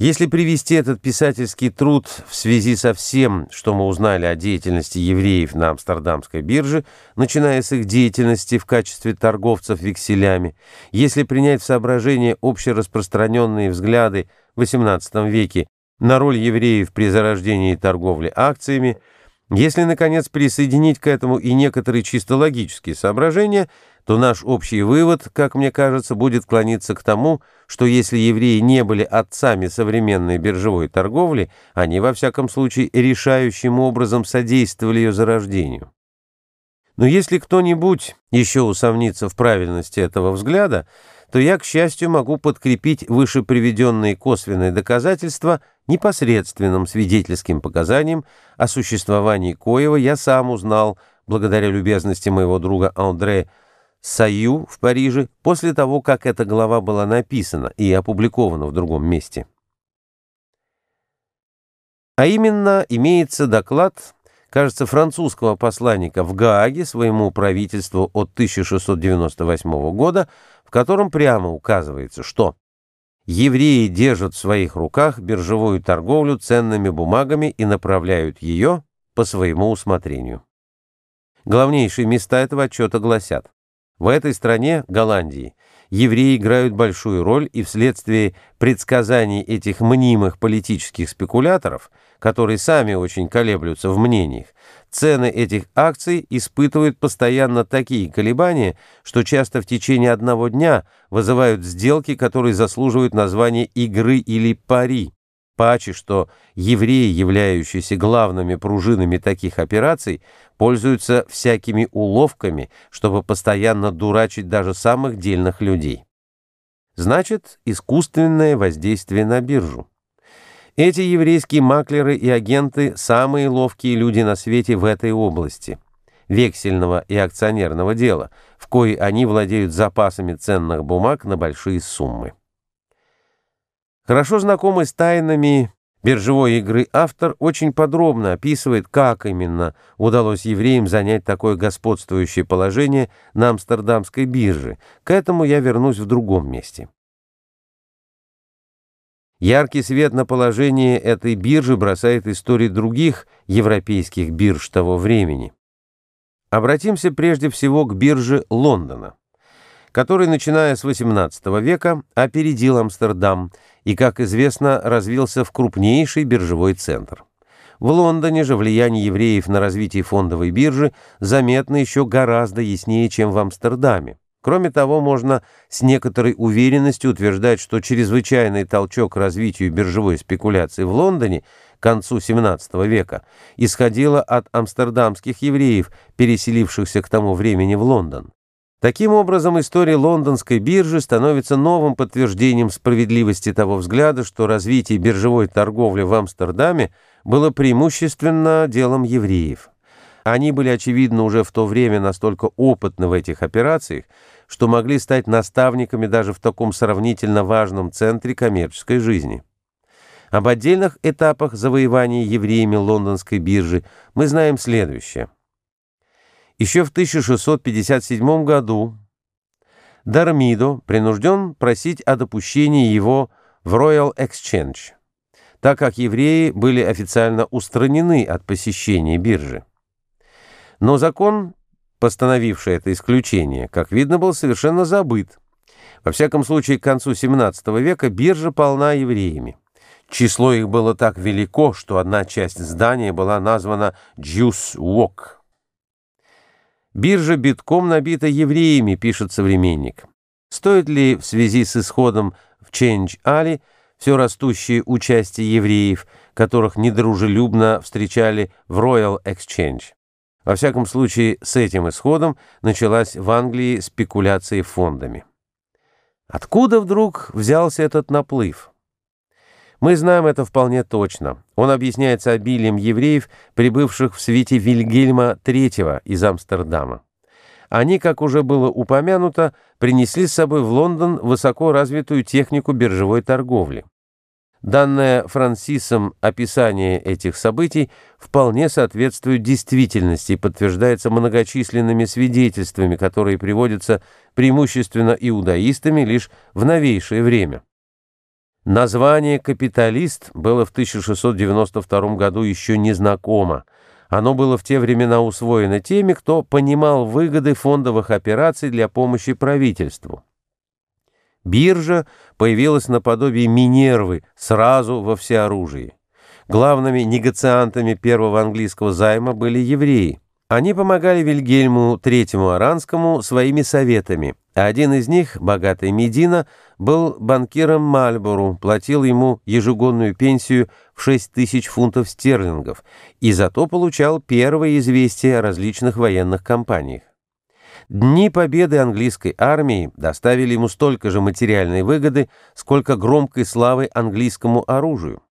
Если привести этот писательский труд в связи со всем, что мы узнали о деятельности евреев на Амстердамской бирже, начиная с их деятельности в качестве торговцев векселями, если принять в соображение общераспространенные взгляды в XVIII веке на роль евреев при зарождении торговли акциями, если, наконец, присоединить к этому и некоторые чисто логические соображения – то наш общий вывод, как мне кажется, будет клониться к тому, что если евреи не были отцами современной биржевой торговли, они, во всяком случае, решающим образом содействовали ее зарождению. Но если кто-нибудь еще усомнится в правильности этого взгляда, то я, к счастью, могу подкрепить выше приведенные косвенные доказательства непосредственным свидетельским показанием о существовании Коева я сам узнал, благодаря любезности моего друга Андрея Сою в Париже после того, как эта глава была написана и опубликована в другом месте. А именно имеется доклад, кажется, французского посланника в Гааге своему правительству от 1698 года, в котором прямо указывается, что евреи держат в своих руках биржевую торговлю ценными бумагами и направляют ее по своему усмотрению. Главнейшие места этого отчета гласят в этой стране, Голландии, евреи играют большую роль, и вследствие предсказаний этих мнимых политических спекуляторов, которые сами очень колеблются в мнениях, цены этих акций испытывают постоянно такие колебания, что часто в течение одного дня вызывают сделки, которые заслуживают названия «игры» или «пари» паче, что евреи, являющиеся главными пружинами таких операций, пользуются всякими уловками, чтобы постоянно дурачить даже самых дельных людей. Значит, искусственное воздействие на биржу. Эти еврейские маклеры и агенты – самые ловкие люди на свете в этой области – вексельного и акционерного дела, в кои они владеют запасами ценных бумаг на большие суммы. Хорошо знакомый с тайнами биржевой игры автор очень подробно описывает, как именно удалось евреям занять такое господствующее положение на Амстердамской бирже. К этому я вернусь в другом месте. Яркий свет на положение этой биржи бросает истории других европейских бирж того времени. Обратимся прежде всего к бирже Лондона, который, начиная с XVIII века, опередил Амстердам – и, как известно, развился в крупнейший биржевой центр. В Лондоне же влияние евреев на развитие фондовой биржи заметно еще гораздо яснее, чем в Амстердаме. Кроме того, можно с некоторой уверенностью утверждать, что чрезвычайный толчок развитию биржевой спекуляции в Лондоне к концу XVII века исходило от амстердамских евреев, переселившихся к тому времени в Лондон. Таким образом, история лондонской биржи становится новым подтверждением справедливости того взгляда, что развитие биржевой торговли в Амстердаме было преимущественно делом евреев. Они были, очевидно, уже в то время настолько опытны в этих операциях, что могли стать наставниками даже в таком сравнительно важном центре коммерческой жизни. Об отдельных этапах завоевания евреями лондонской биржи мы знаем следующее – еще в 1657 году Дармидо принужден просить о допущении его в Royal Exchange, так как евреи были официально устранены от посещения биржи. Но закон, постановивший это исключение, как видно, был совершенно забыт. Во всяком случае, к концу XVII века биржа полна евреями. Число их было так велико, что одна часть здания была названа «Джюс Уок». Биржа битком набита евреями, пишет современник. Стоит ли в связи с исходом в Change-Ali все растущее участие евреев, которых недружелюбно встречали в Royal Exchange? Во всяком случае, с этим исходом началась в Англии спекуляция фондами. Откуда вдруг взялся этот наплыв? Мы знаем это вполне точно. Он объясняется обилием евреев, прибывших в свете Вильгельма III из Амстердама. Они, как уже было упомянуто, принесли с собой в Лондон высоко развитую технику биржевой торговли. Данное Франсисом описание этих событий вполне соответствует действительности и подтверждается многочисленными свидетельствами, которые приводятся преимущественно иудаистами лишь в новейшее время. Название «капиталист» было в 1692 году еще незнакомо. Оно было в те времена усвоено теми, кто понимал выгоды фондовых операций для помощи правительству. Биржа появилась наподобие Минервы сразу во всеоружии. Главными негациантами первого английского займа были евреи. Они помогали Вильгельму III Аранскому своими советами, а один из них, богатый Медина, был банкиром Мальбору, платил ему ежегодную пенсию в 6 тысяч фунтов стерлингов и зато получал первые известия о различных военных кампаниях. Дни победы английской армии доставили ему столько же материальной выгоды, сколько громкой славы английскому оружию.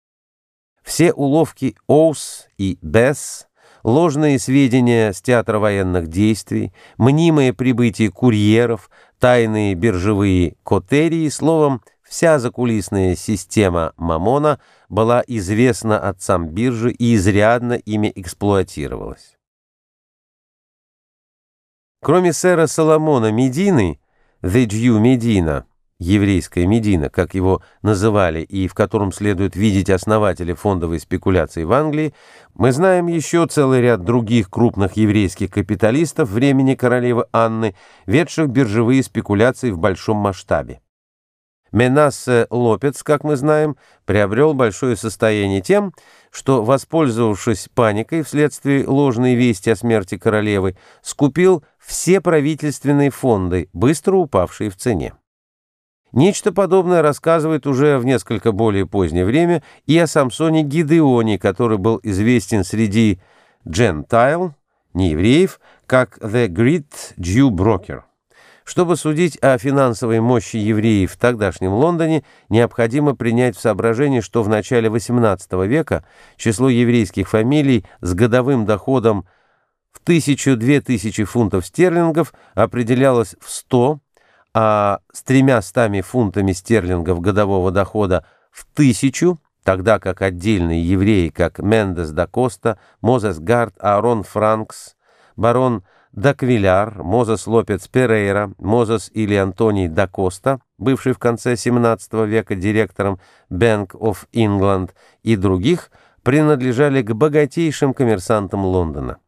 Все уловки Оус и Бесс, ложные сведения с театра военных действий, мнимое прибытие курьеров – тайные биржевые котерии, словом, вся закулисная система Мамона была известна отцам биржи и изрядно ими эксплуатировалась. Кроме сэра Соломона Медины, The Jew Medina, еврейская Медина, как его называли, и в котором следует видеть основателя фондовой спекуляции в Англии, мы знаем еще целый ряд других крупных еврейских капиталистов времени королевы Анны, ведших биржевые спекуляции в большом масштабе. Менассе Лопец, как мы знаем, приобрел большое состояние тем, что, воспользовавшись паникой вследствие ложной вести о смерти королевы, скупил все правительственные фонды, быстро упавшие в цене. Нечто подобное рассказывает уже в несколько более позднее время и о Самсоне Гидеоне, который был известен среди джентайл, неевреев, как «the great Jew broker». Чтобы судить о финансовой мощи евреев в тогдашнем Лондоне, необходимо принять в соображение, что в начале XVIII века число еврейских фамилий с годовым доходом в 1000-2000 фунтов стерлингов определялось в 100 а с тремястами фунтами стерлингов годового дохода в тысячу, тогда как отдельные евреи, как Мендес да Коста, Мозес Гард, Аарон Франкс, барон Даквиляр, Мозес Лопец Перейра, Мозес или Антоний да Коста, бывший в конце XVII века директором Bank of England и других, принадлежали к богатейшим коммерсантам Лондона.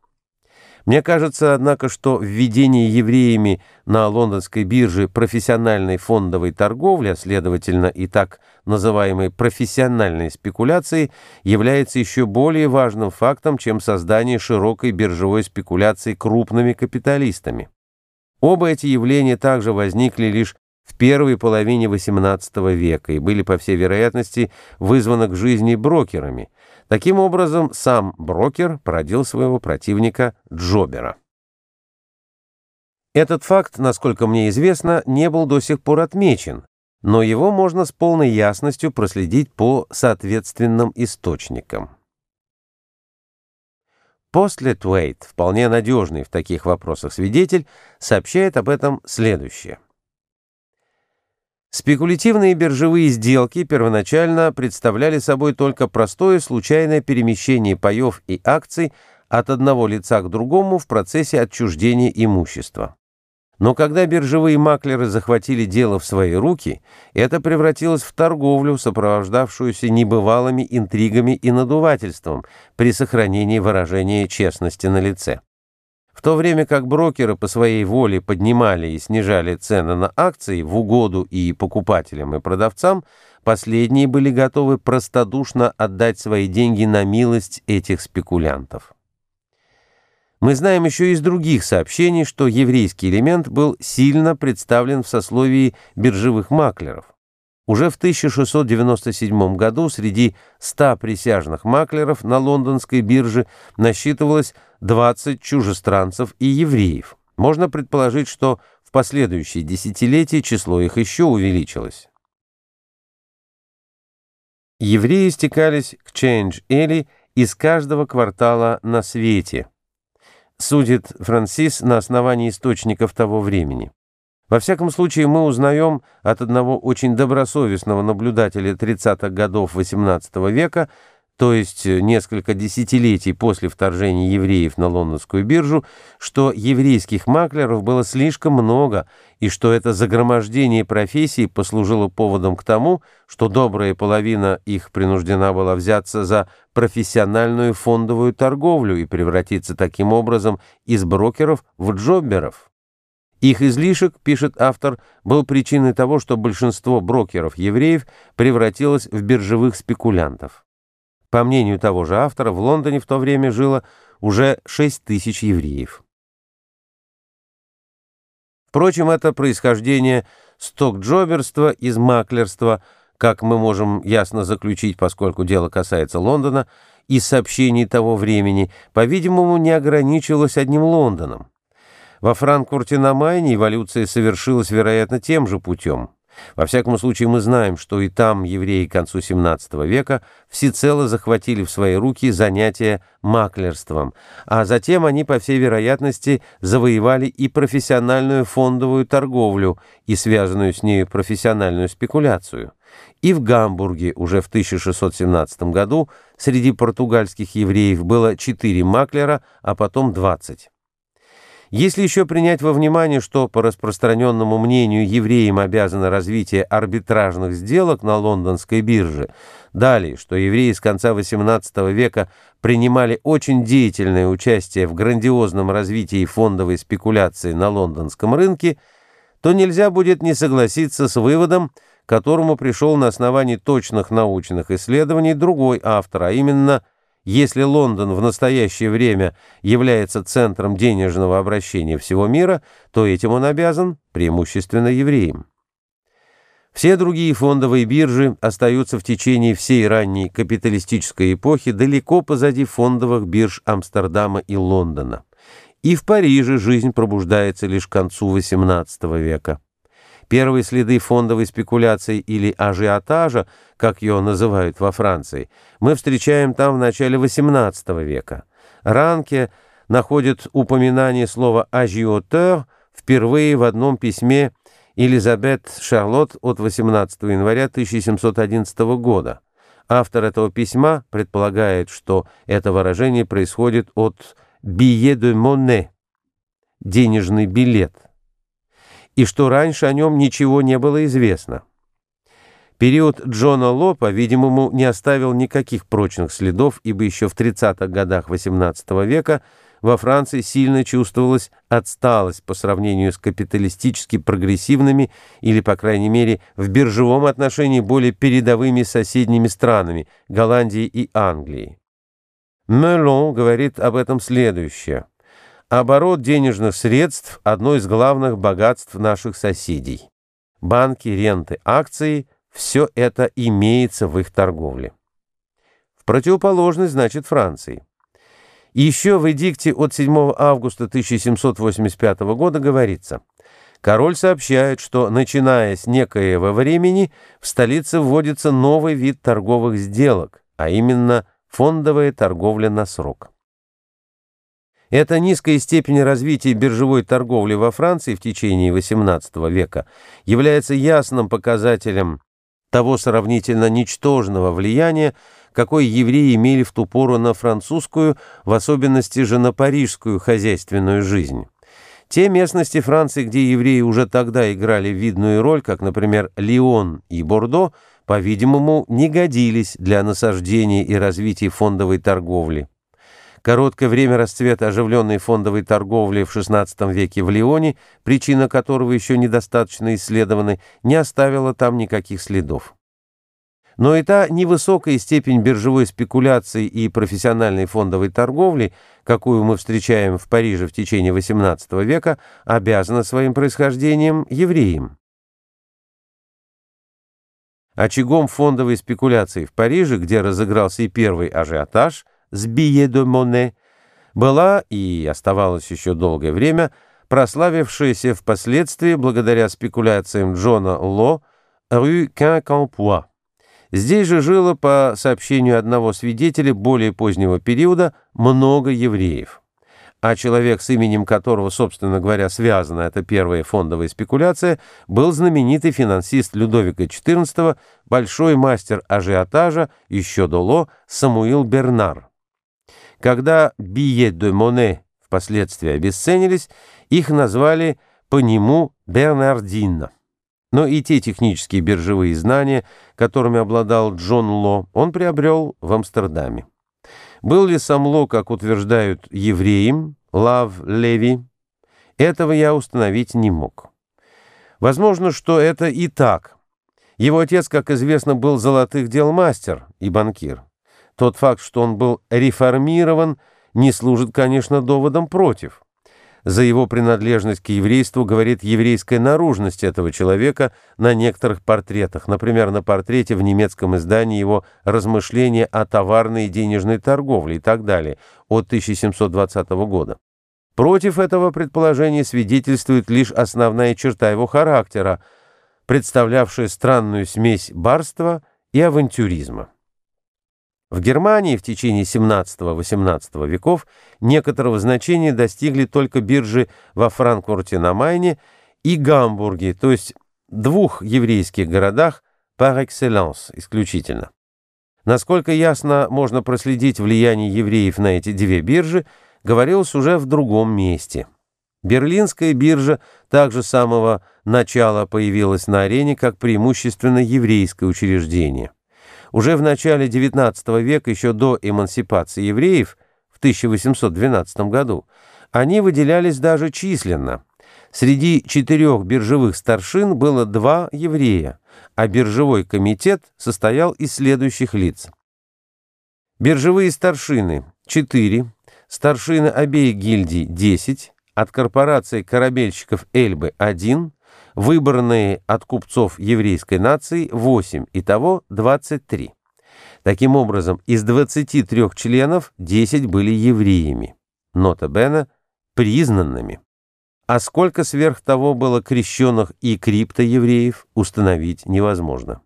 Мне кажется, однако, что введение евреями на лондонской бирже профессиональной фондовой торговли, а следовательно и так называемой профессиональной спекуляции, является еще более важным фактом, чем создание широкой биржевой спекуляции крупными капиталистами. Оба эти явления также возникли лишь в первой половине XVIII века и были, по всей вероятности, вызваны к жизни брокерами – Таким образом, сам брокер породил своего противника Джобера. Этот факт, насколько мне известно, не был до сих пор отмечен, но его можно с полной ясностью проследить по соответственным источникам. После Твейт, вполне надежный в таких вопросах свидетель, сообщает об этом следующее – Спекулятивные биржевые сделки первоначально представляли собой только простое случайное перемещение паев и акций от одного лица к другому в процессе отчуждения имущества. Но когда биржевые маклеры захватили дело в свои руки, это превратилось в торговлю, сопровождавшуюся небывалыми интригами и надувательством при сохранении выражения честности на лице. В то время как брокеры по своей воле поднимали и снижали цены на акции в угоду и покупателям, и продавцам, последние были готовы простодушно отдать свои деньги на милость этих спекулянтов. Мы знаем еще из других сообщений, что еврейский элемент был сильно представлен в сословии биржевых маклеров. Уже в 1697 году среди 100 присяжных маклеров на лондонской бирже насчитывалось 20 чужестранцев и евреев. Можно предположить, что в последующие десятилетия число их еще увеличилось. Евреи стекались к Чейндж-Эли из каждого квартала на свете, судит Франсис на основании источников того времени. Во всяком случае, мы узнаем от одного очень добросовестного наблюдателя 30-х годов XVIII века, то есть э, несколько десятилетий после вторжения евреев на лондонскую биржу, что еврейских маклеров было слишком много, и что это загромождение профессий послужило поводом к тому, что добрая половина их принуждена была взяться за профессиональную фондовую торговлю и превратиться таким образом из брокеров в джобберов. Их излишек, пишет автор, был причиной того, что большинство брокеров-евреев превратилось в биржевых спекулянтов. По мнению того же автора, в Лондоне в то время жило уже 6 тысяч евреев. Впрочем, это происхождение стокджоберства из маклерства, как мы можем ясно заключить, поскольку дело касается Лондона, и сообщений того времени, по-видимому, не ограничилось одним Лондоном. Во Франкфурте на Майне эволюция совершилась, вероятно, тем же путем. Во всяком случае, мы знаем, что и там евреи к концу XVII века всецело захватили в свои руки занятия маклерством, а затем они, по всей вероятности, завоевали и профессиональную фондовую торговлю и связанную с нею профессиональную спекуляцию. И в Гамбурге уже в 1617 году среди португальских евреев было 4 маклера, а потом 20. Если еще принять во внимание, что по распространенному мнению евреям обязано развитие арбитражных сделок на лондонской бирже, далее, что евреи с конца XVIII века принимали очень деятельное участие в грандиозном развитии фондовой спекуляции на лондонском рынке, то нельзя будет не согласиться с выводом, которому пришел на основании точных научных исследований другой автор, а именно если Лондон в настоящее время является центром денежного обращения всего мира, то этим он обязан преимущественно евреям. Все другие фондовые биржи остаются в течение всей ранней капиталистической эпохи далеко позади фондовых бирж Амстердама и Лондона. И в Париже жизнь пробуждается лишь к концу XVIII века. Первые следы фондовой спекуляции или ажиотажа, как ее называют во Франции, мы встречаем там в начале XVIII века. Ранке находит упоминание слова «ажиотер» впервые в одном письме Элизабет Шарлотт от 18 января 1711 года. Автор этого письма предполагает, что это выражение происходит от «billet de monnaie» – «денежный билет» и что раньше о нем ничего не было известно. Период Джона Лопа, видимому, не оставил никаких прочных следов, ибо еще в 30-х годах XVIII века во Франции сильно чувствовалась отсталость по сравнению с капиталистически прогрессивными или, по крайней мере, в биржевом отношении более передовыми соседними странами – Голландии и Англии. Мелон говорит об этом следующее – Оборот денежных средств – одно из главных богатств наших соседей. Банки, ренты, акции – все это имеется в их торговле. В противоположность, значит, Франции. Еще в эдикте от 7 августа 1785 года говорится – Король сообщает, что, начиная с некоего времени, в столице вводится новый вид торговых сделок, а именно фондовая торговля на срок. Эта низкая степень развития биржевой торговли во Франции в течение XVIII века является ясным показателем того сравнительно ничтожного влияния, какое евреи имели в ту пору на французскую, в особенности же на парижскую хозяйственную жизнь. Те местности Франции, где евреи уже тогда играли видную роль, как, например, Лион и Бордо, по-видимому, не годились для насаждения и развития фондовой торговли. Короткое время расцвета оживленной фондовой торговли в XVI веке в Лионе, причина которого еще недостаточно исследованы, не оставила там никаких следов. Но и та невысокая степень биржевой спекуляции и профессиональной фондовой торговли, какую мы встречаем в Париже в течение XVIII века, обязана своим происхождением евреям. Очагом фондовой спекуляции в Париже, где разыгрался и первый ажиотаж, с Бие де Моне, была и оставалась еще долгое время прославившаяся впоследствии благодаря спекуляциям Джона Ло «Рю Кин-Кампуа». Здесь же жило, по сообщению одного свидетеля более позднего периода, много евреев. А человек, с именем которого, собственно говоря, связана эта первая фондовая спекуляция, был знаменитый финансист Людовика XIV, большой мастер ажиотажа, еще до Ло, Самуил Бернар. Когда бие де Моне впоследствии обесценились, их назвали по нему Бернардинно. Но и те технические биржевые знания, которыми обладал Джон Ло, он приобрел в Амстердаме. Был ли сам Ло, как утверждают евреем, Лав Леви, этого я установить не мог. Возможно, что это и так. Его отец, как известно, был золотых дел мастер и банкир. Тот факт, что он был реформирован, не служит, конечно, доводом против. За его принадлежность к еврейству говорит еврейская наружность этого человека на некоторых портретах, например, на портрете в немецком издании его «Размышления о товарной и денежной торговле» и так далее от 1720 года. Против этого предположения свидетельствует лишь основная черта его характера, представлявшая странную смесь барства и авантюризма. В Германии в течение 17-18 веков некоторого значения достигли только биржи во Франкфурте на Майне и Гамбурге, то есть двух еврейских городах par excellence исключительно. Насколько ясно можно проследить влияние евреев на эти две биржи, говорилось уже в другом месте. Берлинская биржа также с самого начала появилась на арене как преимущественно еврейское учреждение. Уже в начале XIX века, еще до эмансипации евреев в 1812 году, они выделялись даже численно. Среди четырех биржевых старшин было два еврея, а биржевой комитет состоял из следующих лиц. Биржевые старшины – 4, старшины обеих гильдий – 10, от корпорации корабельщиков Эльбы – 1, выбранные от купцов еврейской нации 8, итого 23. Таким образом, из 23 членов 10 были евреями, нота Бена признанными. А сколько сверх того было крещенных и криптоевреев, установить невозможно.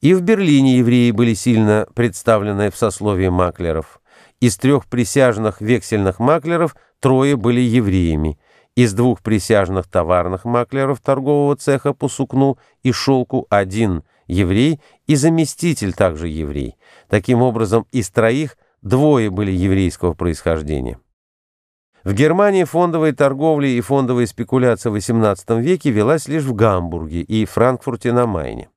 И в Берлине евреи были сильно представлены в сословии маклеров. Из трех присяжных вексельных маклеров трое были евреями – из двух присяжных товарных маклеров торгового цеха по сукну и шелку один еврей и заместитель также еврей. Таким образом, из троих двое были еврейского происхождения. В Германии фондовая торговля и фондовая спекуляция в XVIII веке велась лишь в Гамбурге и Франкфурте на Майне.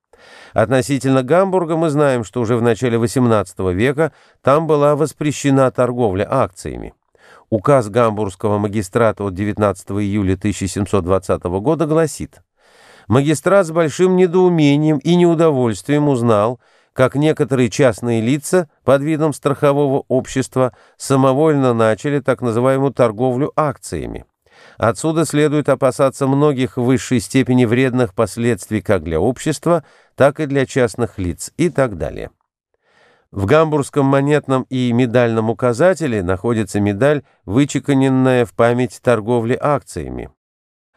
Относительно Гамбурга мы знаем, что уже в начале XVIII века там была воспрещена торговля акциями. Указ гамбургского магистрата от 19 июля 1720 года гласит, «Магистрат с большим недоумением и неудовольствием узнал, как некоторые частные лица под видом страхового общества самовольно начали так называемую торговлю акциями. Отсюда следует опасаться многих в высшей степени вредных последствий как для общества, так и для частных лиц и так далее. В гамбургском монетном и медальном указателе находится медаль, вычеканенная в память торговли акциями.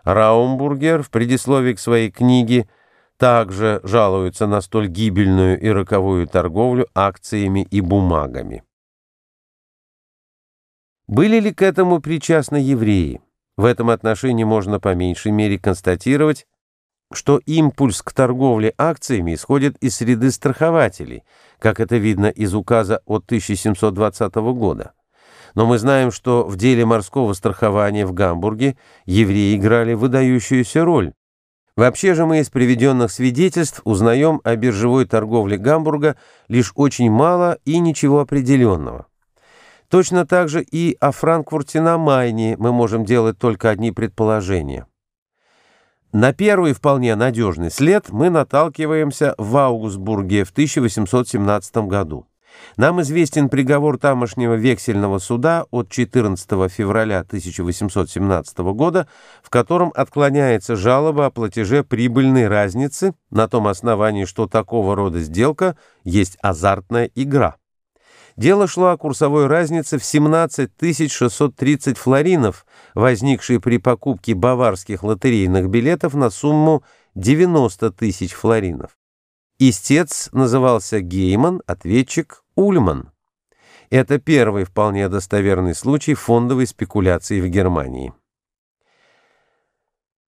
Раумбургер в предисловии к своей книге также жалуется на столь гибельную и роковую торговлю акциями и бумагами. Были ли к этому причастны евреи? В этом отношении можно по меньшей мере констатировать, что импульс к торговле акциями исходит из среды страхователей – как это видно из указа от 1720 года. Но мы знаем, что в деле морского страхования в Гамбурге евреи играли выдающуюся роль. Вообще же мы из приведенных свидетельств узнаем о биржевой торговле Гамбурга лишь очень мало и ничего определенного. Точно так же и о Франкфурте на Майне мы можем делать только одни предположения. На первый вполне надежный след мы наталкиваемся в Аугсбурге в 1817 году. Нам известен приговор тамошнего вексельного суда от 14 февраля 1817 года, в котором отклоняется жалоба о платеже прибыльной разницы на том основании, что такого рода сделка есть азартная игра. Дело шло о курсовой разнице в 17 630 флоринов – возникшие при покупке баварских лотерейных билетов на сумму 90 тысяч флоринов. Истец назывался Гейман, ответчик Ульман. Это первый вполне достоверный случай фондовой спекуляции в Германии.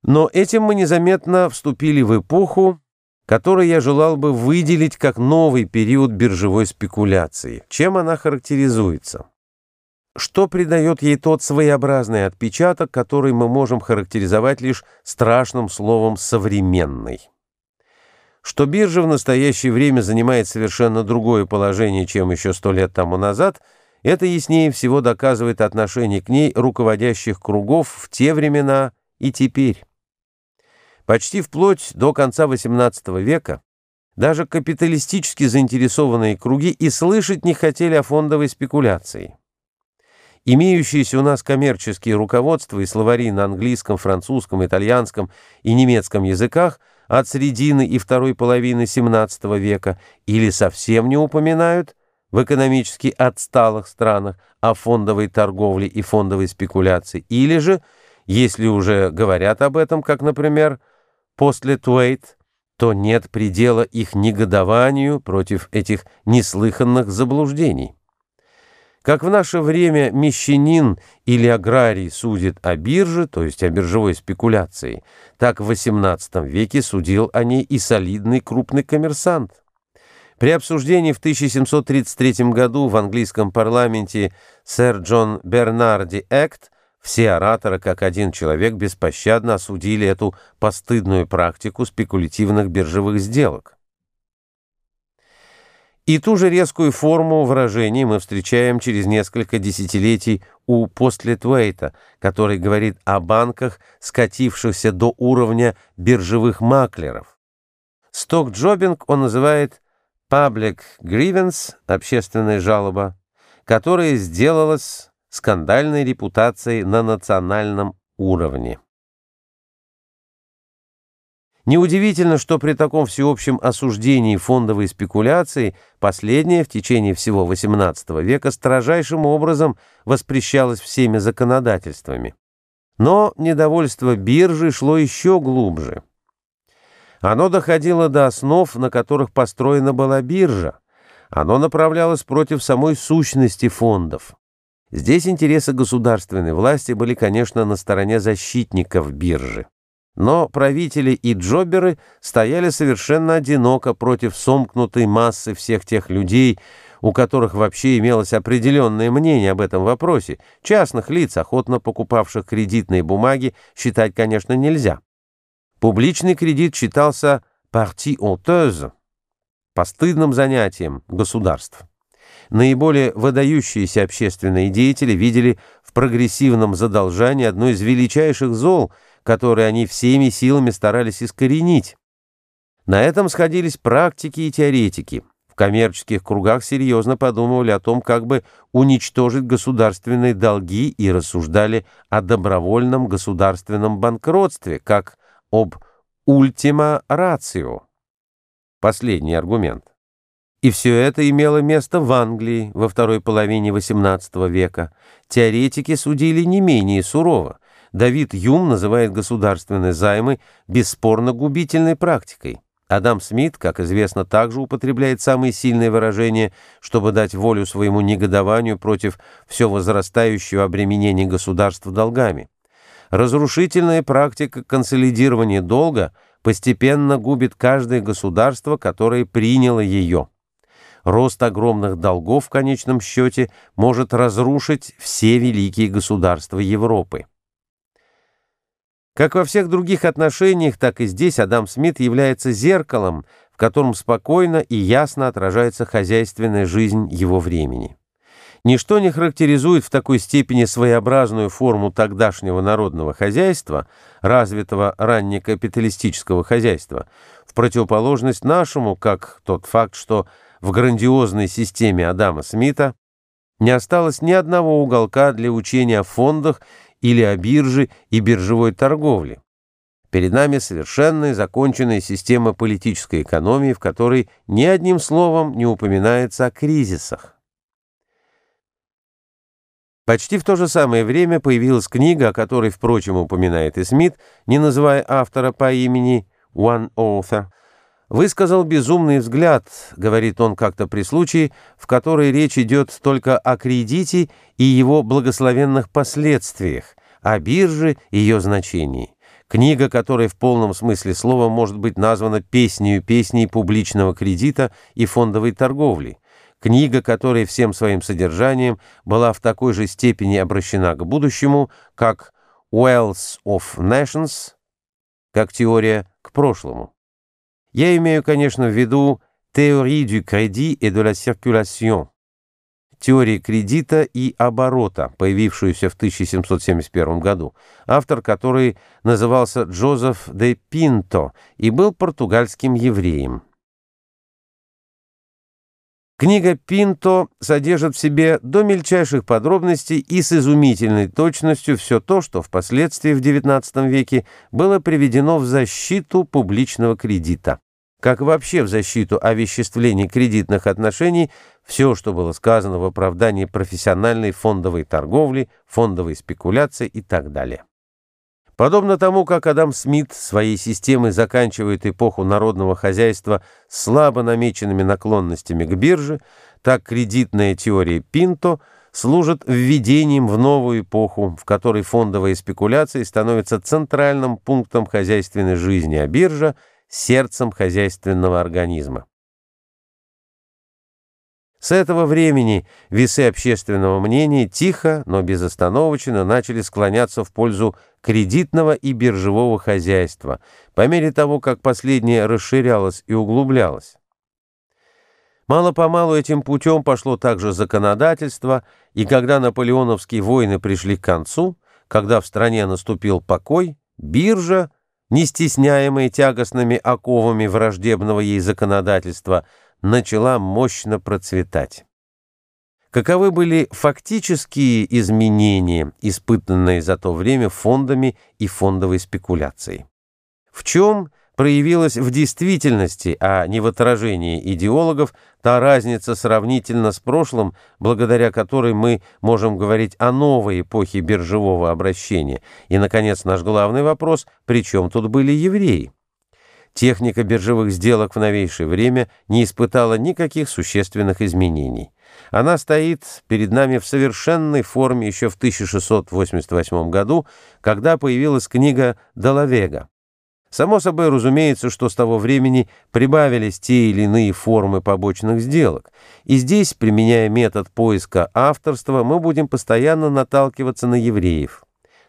Но этим мы незаметно вступили в эпоху, которую я желал бы выделить как новый период биржевой спекуляции. Чем она характеризуется? что придает ей тот своеобразный отпечаток, который мы можем характеризовать лишь страшным словом «современный». Что биржа в настоящее время занимает совершенно другое положение, чем еще сто лет тому назад, это яснее всего доказывает отношение к ней руководящих кругов в те времена и теперь. Почти вплоть до конца XVIII века даже капиталистически заинтересованные круги и слышать не хотели о фондовой спекуляции. Имеющиеся у нас коммерческие руководства и словари на английском, французском, итальянском и немецком языках от середины и второй половины XVII века или совсем не упоминают в экономически отсталых странах о фондовой торговле и фондовой спекуляции, или же, если уже говорят об этом, как, например, после Туэйт, то нет предела их негодованию против этих неслыханных заблуждений. Как в наше время мещанин или аграрий судит о бирже, то есть о биржевой спекуляции, так в XVIII веке судил о ней и солидный крупный коммерсант. При обсуждении в 1733 году в английском парламенте сэр Джон Бернарди Экт все ораторы как один человек беспощадно осудили эту постыдную практику спекулятивных биржевых сделок. И ту же резкую форму выражений мы встречаем через несколько десятилетий у Постлетвейта, который говорит о банках, скатившихся до уровня биржевых маклеров. Стокджобинг он называет «public grievance» — общественная жалоба, которая сделалась скандальной репутацией на национальном уровне. Неудивительно, что при таком всеобщем осуждении фондовой спекуляции последняя в течение всего XVIII века строжайшим образом воспрещалась всеми законодательствами. Но недовольство биржи шло еще глубже. Оно доходило до основ, на которых построена была биржа. Оно направлялось против самой сущности фондов. Здесь интересы государственной власти были, конечно, на стороне защитников биржи. Но правители и джоберы стояли совершенно одиноко против сомкнутой массы всех тех людей, у которых вообще имелось определенное мнение об этом вопросе. Частных лиц, охотно покупавших кредитные бумаги, считать, конечно, нельзя. Публичный кредит считался «partie honteuse» – постыдным занятием государств. Наиболее выдающиеся общественные деятели видели в прогрессивном задолжании одно из величайших зол – которые они всеми силами старались искоренить. На этом сходились практики и теоретики. В коммерческих кругах серьезно подумывали о том, как бы уничтожить государственные долги и рассуждали о добровольном государственном банкротстве, как об «ультима рацио». Последний аргумент. И все это имело место в Англии во второй половине XVIII века. Теоретики судили не менее сурово. Давид Юм называет государственные займы бесспорно губительной практикой. Адам Смит, как известно, также употребляет самые сильные выражения, чтобы дать волю своему негодованию против все возрастающего обременения государства долгами. Разрушительная практика консолидирования долга постепенно губит каждое государство, которое приняло ее. Рост огромных долгов в конечном счете может разрушить все великие государства Европы. Как во всех других отношениях, так и здесь Адам Смит является зеркалом, в котором спокойно и ясно отражается хозяйственная жизнь его времени. Ничто не характеризует в такой степени своеобразную форму тогдашнего народного хозяйства, развитого раннекапиталистического хозяйства, в противоположность нашему, как тот факт, что в грандиозной системе Адама Смита не осталось ни одного уголка для учения о фондах или о бирже и биржевой торговле. Перед нами совершенная законченная система политической экономии, в которой ни одним словом не упоминается о кризисах. Почти в то же самое время появилась книга, о которой, впрочем, упоминает и Смит, не называя автора по имени «One Author», высказал безумный взгляд, говорит он как-то при случае, в которой речь идет только о кредите и его благословенных последствиях, о бирже и ее значении. Книга, которая в полном смысле слова может быть названа «Песнею песней публичного кредита и фондовой торговли», книга, которая всем своим содержанием была в такой же степени обращена к будущему, как «Wells of Nations», как теория к прошлому. Я имею, конечно, в виду теории du crédit et de la circulation, теории кредита и оборота, появившуюся в 1771 году, автор которой назывался Джозеф де Пинто и был португальским евреем. Книга Пинто содержит в себе до мельчайших подробностей и с изумительной точностью все то, что впоследствии в XIX веке было приведено в защиту публичного кредита как вообще в защиту овеществления кредитных отношений все, что было сказано в оправдании профессиональной фондовой торговли, фондовой спекуляции и так далее. Подобно тому, как Адам Смит своей системой заканчивает эпоху народного хозяйства слабо намеченными наклонностями к бирже, так кредитная теория Пинто служит введением в новую эпоху, в которой фондовые спекуляции становятся центральным пунктом хозяйственной жизни, а биржа – сердцем хозяйственного организма. С этого времени весы общественного мнения тихо, но безостановочно начали склоняться в пользу кредитного и биржевого хозяйства, по мере того, как последнее расширялось и углублялось. Мало-помалу этим путем пошло также законодательство, и когда наполеоновские войны пришли к концу, когда в стране наступил покой, биржа – не стесняемая тягостными оковами враждебного ей законодательства, начала мощно процветать. Каковы были фактические изменения, испытанные за то время фондами и фондовой спекуляцией? В чем проявилась в действительности, а не в отражении идеологов, та разница сравнительно с прошлым, благодаря которой мы можем говорить о новой эпохе биржевого обращения. И, наконец, наш главный вопрос – при чем тут были евреи? Техника биржевых сделок в новейшее время не испытала никаких существенных изменений. Она стоит перед нами в совершенной форме еще в 1688 году, когда появилась книга «Доловега». Само собой разумеется, что с того времени прибавились те или иные формы побочных сделок, и здесь, применяя метод поиска авторства, мы будем постоянно наталкиваться на евреев.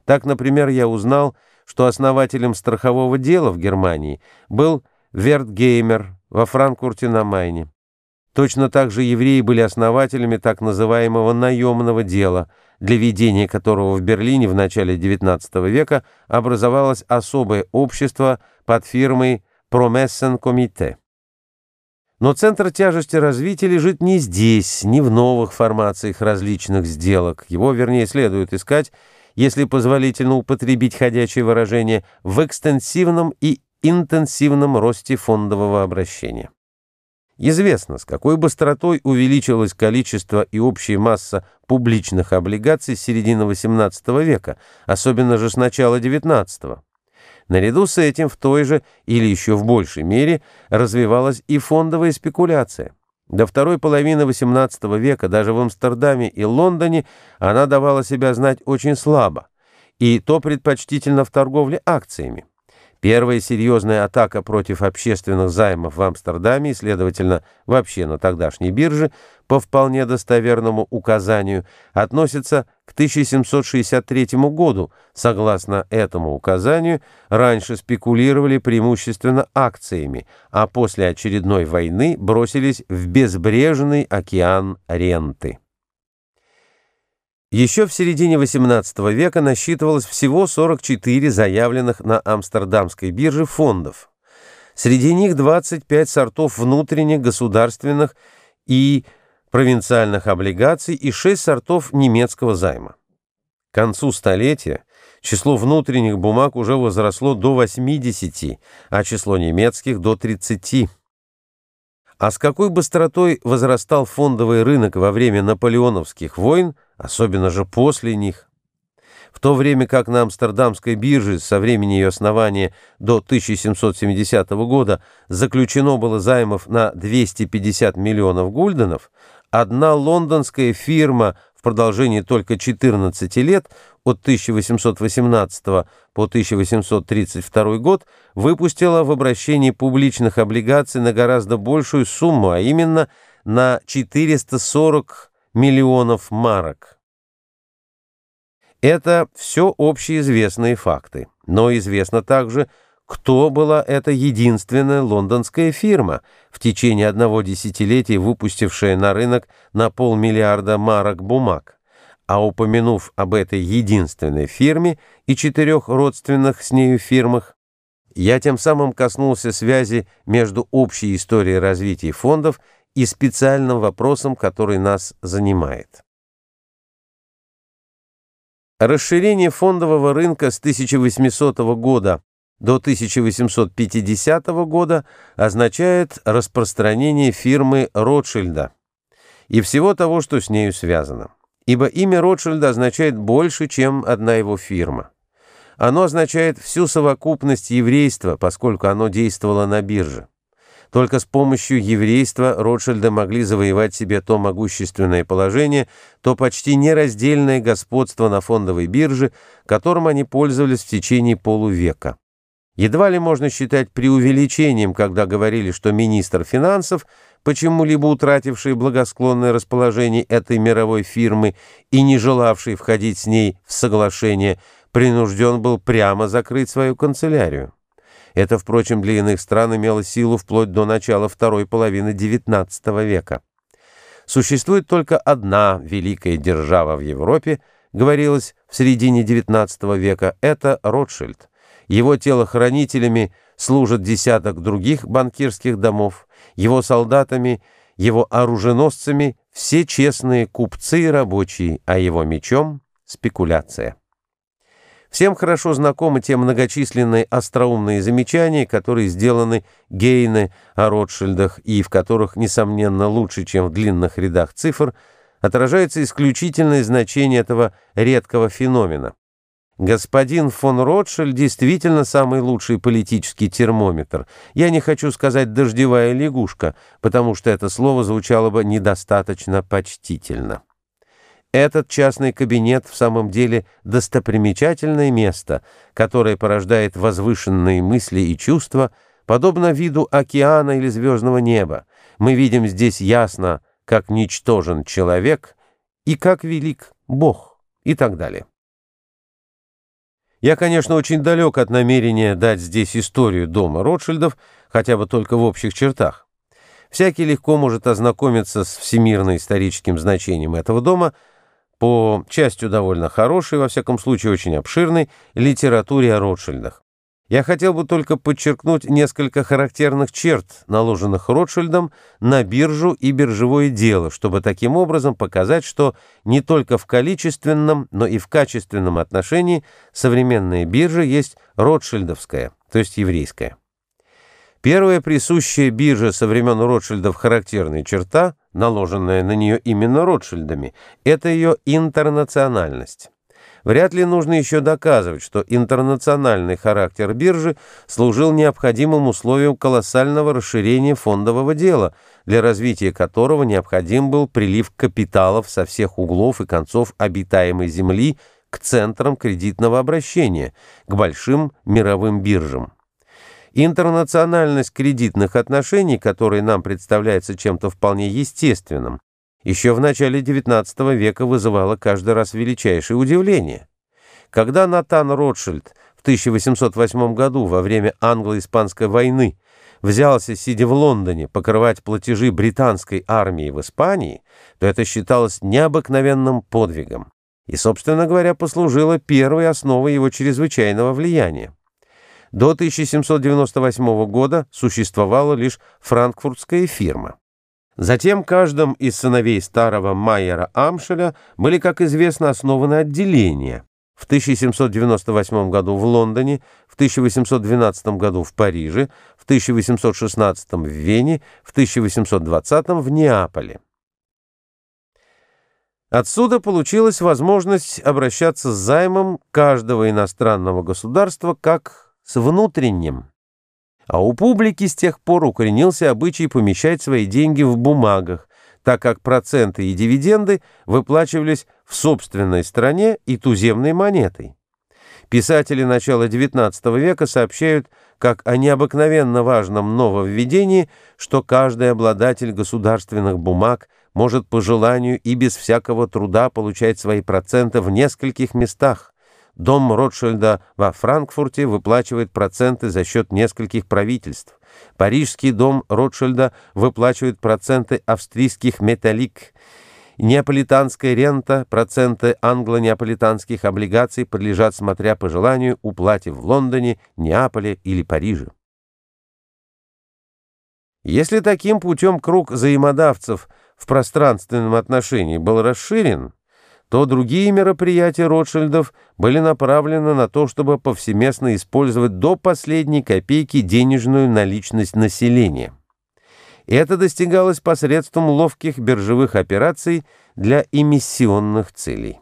Так, например, я узнал, что основателем страхового дела в Германии был Вертгеймер во Франкфурте на Майне. Точно так же евреи были основателями так называемого наемного дела, для ведения которого в Берлине в начале XIX века образовалось особое общество под фирмой «Промессен Комите». Но центр тяжести развития лежит не здесь, не в новых формациях различных сделок. Его, вернее, следует искать, если позволительно употребить ходячее выражение, в экстенсивном и интенсивном росте фондового обращения. Известно, с какой быстротой увеличилось количество и общая масса публичных облигаций с середины XVIII века, особенно же с начала XIX. Наряду с этим в той же или еще в большей мере развивалась и фондовая спекуляция. До второй половины XVIII века даже в Амстердаме и Лондоне она давала себя знать очень слабо, и то предпочтительно в торговле акциями. Первая серьезная атака против общественных займов в Амстердаме следовательно, вообще на тогдашней бирже, по вполне достоверному указанию, относится к 1763 году. Согласно этому указанию, раньше спекулировали преимущественно акциями, а после очередной войны бросились в безбрежный океан ренты. Еще в середине XVIII века насчитывалось всего 44 заявленных на Амстердамской бирже фондов. Среди них 25 сортов внутренних, государственных и провинциальных облигаций и 6 сортов немецкого займа. К концу столетия число внутренних бумаг уже возросло до 80, а число немецких – до 30. А с какой быстротой возрастал фондовый рынок во время наполеоновских войн, особенно же после них. В то время как на Амстердамской бирже со времени ее основания до 1770 года заключено было займов на 250 миллионов гульденов, одна лондонская фирма в продолжении только 14 лет от 1818 по 1832 год выпустила в обращении публичных облигаций на гораздо большую сумму, а именно на 440 миллионов марок. Это все общеизвестные факты, но известно также, что кто была эта единственная лондонская фирма, в течение одного десятилетия выпустившая на рынок на полмиллиарда марок бумаг. А упомянув об этой единственной фирме и четырех родственных с нею фирмах, я тем самым коснулся связи между общей историей развития фондов и специальным вопросом, который нас занимает. Расширение фондового рынка с 1800 года до 1850 года означает распространение фирмы Ротшильда и всего того, что с нею связано. Ибо имя Ротшильда означает больше, чем одна его фирма. Оно означает всю совокупность еврейства, поскольку оно действовало на бирже. Только с помощью еврейства Ротшильды могли завоевать себе то могущественное положение, то почти нераздельное господство на фондовой бирже, которым они пользовались в течение полувека. Едва ли можно считать преувеличением, когда говорили, что министр финансов, почему-либо утративший благосклонное расположение этой мировой фирмы и не желавший входить с ней в соглашение, принужден был прямо закрыть свою канцелярию. Это, впрочем, для иных стран имело силу вплоть до начала второй половины XIX века. Существует только одна великая держава в Европе, говорилось в середине XIX века, это Ротшильд – его телохранителями служат десяток других банкирских домов, его солдатами, его оруженосцами все честные купцы и рабочие, а его мечом – спекуляция. Всем хорошо знакомы те многочисленные остроумные замечания, которые сделаны Гейне о Ротшильдах и в которых, несомненно, лучше, чем в длинных рядах цифр, отражается исключительное значение этого редкого феномена. Господин фон Ротшильд действительно самый лучший политический термометр. Я не хочу сказать «дождевая лягушка», потому что это слово звучало бы недостаточно почтительно. Этот частный кабинет в самом деле достопримечательное место, которое порождает возвышенные мысли и чувства, подобно виду океана или звездного неба. Мы видим здесь ясно, как ничтожен человек и как велик Бог и так далее. Я, конечно, очень далек от намерения дать здесь историю дома Ротшильдов, хотя бы только в общих чертах. Всякий легко может ознакомиться с всемирно-историческим значением этого дома по частью довольно хорошей, во всяком случае очень обширной, литературе о Ротшильдах. Я хотел бы только подчеркнуть несколько характерных черт, наложенных Ротшильдом на биржу и биржевое дело, чтобы таким образом показать, что не только в количественном, но и в качественном отношении современная биржа есть ротшильдовская, то есть еврейская. Первая присущая бирже со времен Ротшильдов характерная черта, наложенная на нее именно Ротшильдами, это ее интернациональность. Вряд ли нужно еще доказывать, что интернациональный характер биржи служил необходимым условием колоссального расширения фондового дела, для развития которого необходим был прилив капиталов со всех углов и концов обитаемой земли к центрам кредитного обращения, к большим мировым биржам. Интернациональность кредитных отношений, которые нам представляется чем-то вполне естественным, еще в начале XIX века вызывало каждый раз величайшее удивление. Когда Натан Ротшильд в 1808 году во время англо-испанской войны взялся, сидя в Лондоне, покрывать платежи британской армии в Испании, то это считалось необыкновенным подвигом и, собственно говоря, послужило первой основой его чрезвычайного влияния. До 1798 года существовала лишь франкфуртская фирма. Затем каждым из сыновей старого Майера Амшеля были, как известно, основаны отделения. В 1798 году в Лондоне, в 1812 году в Париже, в 1816 в Вене, в 1820 в Неаполе. Отсюда получилась возможность обращаться с займом каждого иностранного государства как с внутренним. А у публики с тех пор укоренился обычай помещать свои деньги в бумагах, так как проценты и дивиденды выплачивались в собственной стране и туземной монетой. Писатели начала XIX века сообщают, как о необыкновенно важном нововведении, что каждый обладатель государственных бумаг может по желанию и без всякого труда получать свои проценты в нескольких местах, Дом Ротшильда во Франкфурте выплачивает проценты за счет нескольких правительств. Парижский дом Ротшильда выплачивает проценты австрийских «Металлик». Неаполитанская рента, проценты англо-неаполитанских облигаций подлежат, смотря по желанию, уплате в Лондоне, Неаполе или Париже. Если таким путем круг взаимодавцев в пространственном отношении был расширен, то другие мероприятия Ротшильдов были направлены на то, чтобы повсеместно использовать до последней копейки денежную наличность населения. Это достигалось посредством ловких биржевых операций для эмиссионных целей.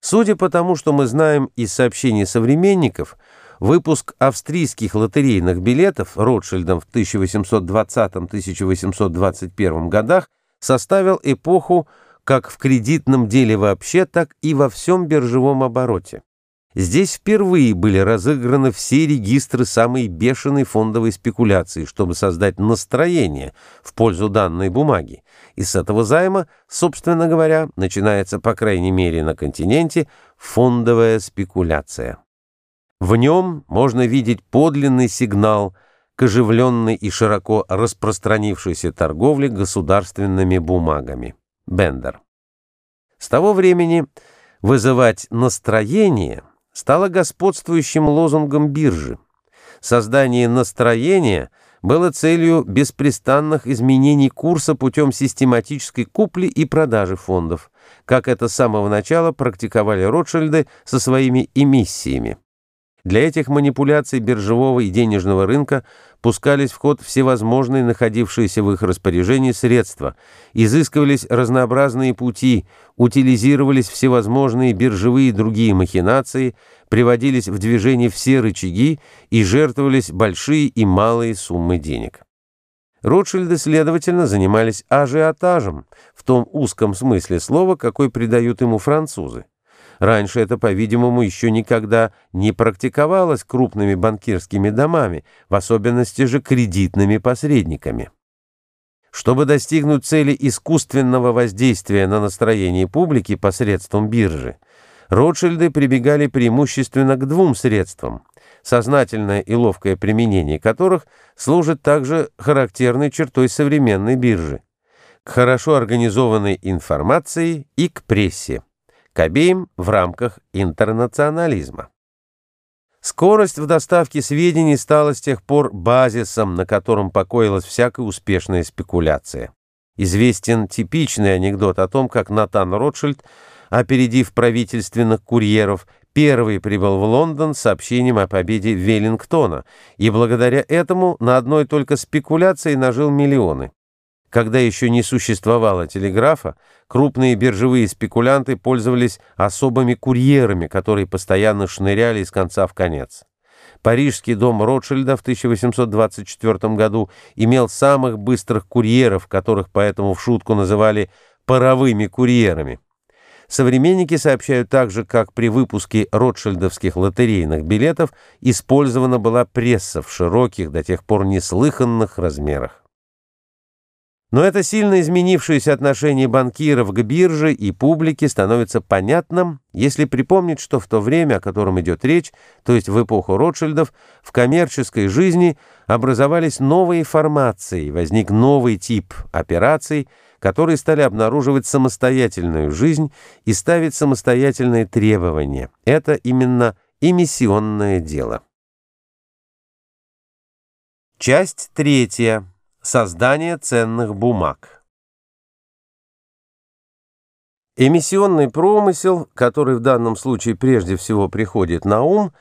Судя по тому, что мы знаем из сообщений современников, выпуск австрийских лотерейных билетов Ротшильдом в 1820-1821 годах составил эпоху как в кредитном деле вообще, так и во всем биржевом обороте. Здесь впервые были разыграны все регистры самой бешеной фондовой спекуляции, чтобы создать настроение в пользу данной бумаги. И с этого займа, собственно говоря, начинается, по крайней мере на континенте, фондовая спекуляция. В нем можно видеть подлинный сигнал к оживленной и широко распространившейся торговле государственными бумагами. Бендер. С того времени вызывать настроение стало господствующим лозунгом биржи. Создание настроения было целью беспрестанных изменений курса путем систематической купли и продажи фондов, как это с самого начала практиковали Ротшильды со своими эмиссиями. Для этих манипуляций биржевого и денежного рынка пускались в ход всевозможные находившиеся в их распоряжении средства, изыскивались разнообразные пути, утилизировались всевозможные биржевые и другие махинации, приводились в движение все рычаги и жертвовались большие и малые суммы денег. Ротшильды, следовательно, занимались ажиотажем в том узком смысле слова, какой придают ему французы. Раньше это, по-видимому, еще никогда не практиковалось крупными банкирскими домами, в особенности же кредитными посредниками. Чтобы достигнуть цели искусственного воздействия на настроение публики посредством биржи, Ротшильды прибегали преимущественно к двум средствам, сознательное и ловкое применение которых служит также характерной чертой современной биржи, к хорошо организованной информации и к прессе к обеим в рамках интернационализма. Скорость в доставке сведений стала с тех пор базисом, на котором покоилась всякая успешная спекуляция. Известен типичный анекдот о том, как Натан Ротшильд, опередив правительственных курьеров, первый прибыл в Лондон с сообщением о победе Веллингтона и благодаря этому на одной только спекуляции нажил миллионы. Когда еще не существовало телеграфа, крупные биржевые спекулянты пользовались особыми курьерами, которые постоянно шныряли из конца в конец. Парижский дом Ротшильда в 1824 году имел самых быстрых курьеров, которых поэтому в шутку называли «паровыми курьерами». Современники сообщают также, как при выпуске ротшильдовских лотерейных билетов использована была пресса в широких, до тех пор неслыханных размерах. Но это сильно изменившееся отношение банкиров к бирже и публике становится понятным, если припомнить, что в то время, о котором идет речь, то есть в эпоху Ротшильдов, в коммерческой жизни образовались новые формации, возник новый тип операций, которые стали обнаруживать самостоятельную жизнь и ставить самостоятельные требования. Это именно эмиссионное дело. Часть третья. Создание ценных бумаг. Эмиссионный промысел, который в данном случае прежде всего приходит на ум,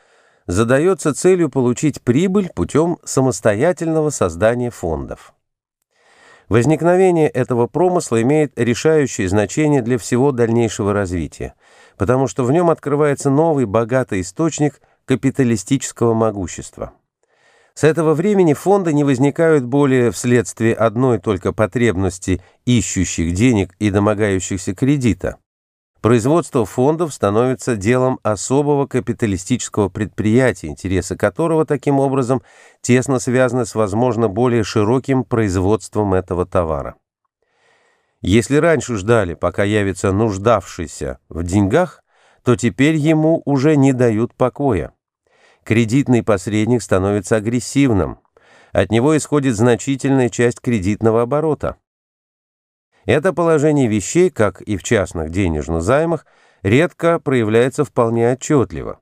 задается целью получить прибыль путем самостоятельного создания фондов. Возникновение этого промысла имеет решающее значение для всего дальнейшего развития, потому что в нем открывается новый богатый источник капиталистического могущества. С этого времени фонды не возникают более вследствие одной только потребности ищущих денег и домогающихся кредита. Производство фондов становится делом особого капиталистического предприятия, интересы которого таким образом тесно связаны с, возможно, более широким производством этого товара. Если раньше ждали, пока явится нуждавшийся в деньгах, то теперь ему уже не дают покоя кредитный посредник становится агрессивным. От него исходит значительная часть кредитного оборота. Это положение вещей, как и в частных денежных займах, редко проявляется вполне отчетливо.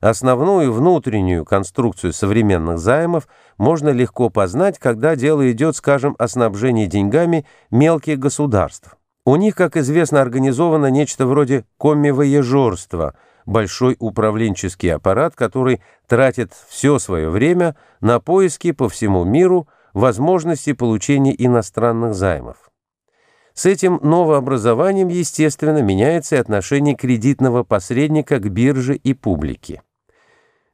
Основную внутреннюю конструкцию современных займов можно легко познать, когда дело идет, скажем, о снабжении деньгами мелких государств. У них, как известно, организовано нечто вроде коммивоежорства – большой управленческий аппарат, который тратит все свое время на поиски по всему миру возможности получения иностранных займов. С этим новообразованием, естественно, меняется и отношение кредитного посредника к бирже и публике.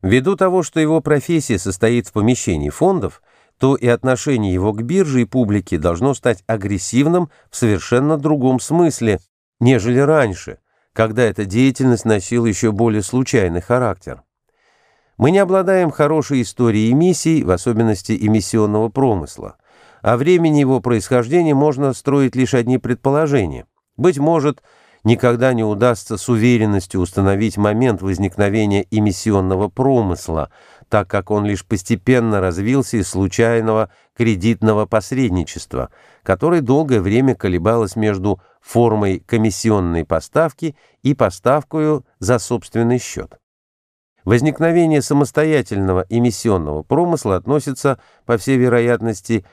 Ввиду того, что его профессия состоит в помещении фондов, то и отношение его к бирже и публике должно стать агрессивным в совершенно другом смысле, нежели раньше, когда эта деятельность носила еще более случайный характер. Мы не обладаем хорошей историей эмиссий, в особенности эмиссионного промысла. О времени его происхождения можно строить лишь одни предположения. Быть может, никогда не удастся с уверенностью установить момент возникновения эмиссионного промысла, так как он лишь постепенно развился из случайного кредитного посредничества, которое долгое время колебалось между формой комиссионной поставки и поставкою за собственный счет. Возникновение самостоятельного эмиссионного промысла относится, по всей вероятности,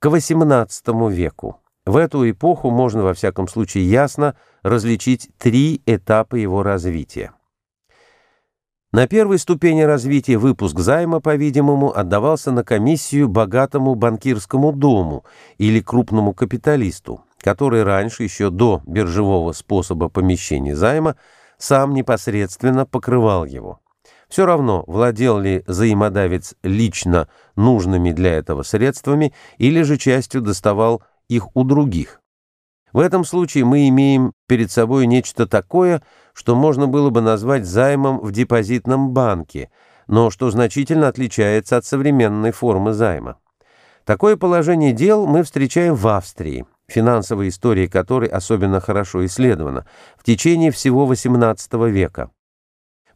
к XVIII веку. В эту эпоху можно во всяком случае ясно различить три этапа его развития. На первой ступени развития выпуск займа, по-видимому, отдавался на комиссию богатому банкирскому дому или крупному капиталисту который раньше, еще до биржевого способа помещения займа, сам непосредственно покрывал его. Все равно, владел ли заимодавец лично нужными для этого средствами или же частью доставал их у других. В этом случае мы имеем перед собой нечто такое, что можно было бы назвать займом в депозитном банке, но что значительно отличается от современной формы займа. Такое положение дел мы встречаем в Австрии – финансовая история которой особенно хорошо исследована, в течение всего XVIII века.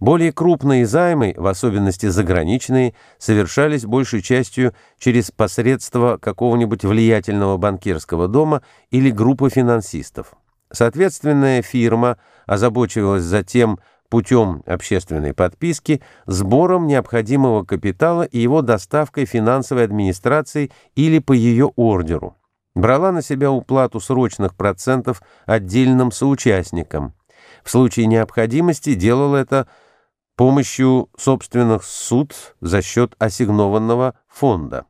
Более крупные займы, в особенности заграничные, совершались большей частью через посредство какого-нибудь влиятельного банкирского дома или группы финансистов. Соответственная фирма озабочивалась затем путем общественной подписки, сбором необходимого капитала и его доставкой финансовой администрации или по ее ордеру брала на себя уплату срочных процентов отдельным соучастникам. В случае необходимости делала это помощью собственных суд за счет ассигнованного фонда.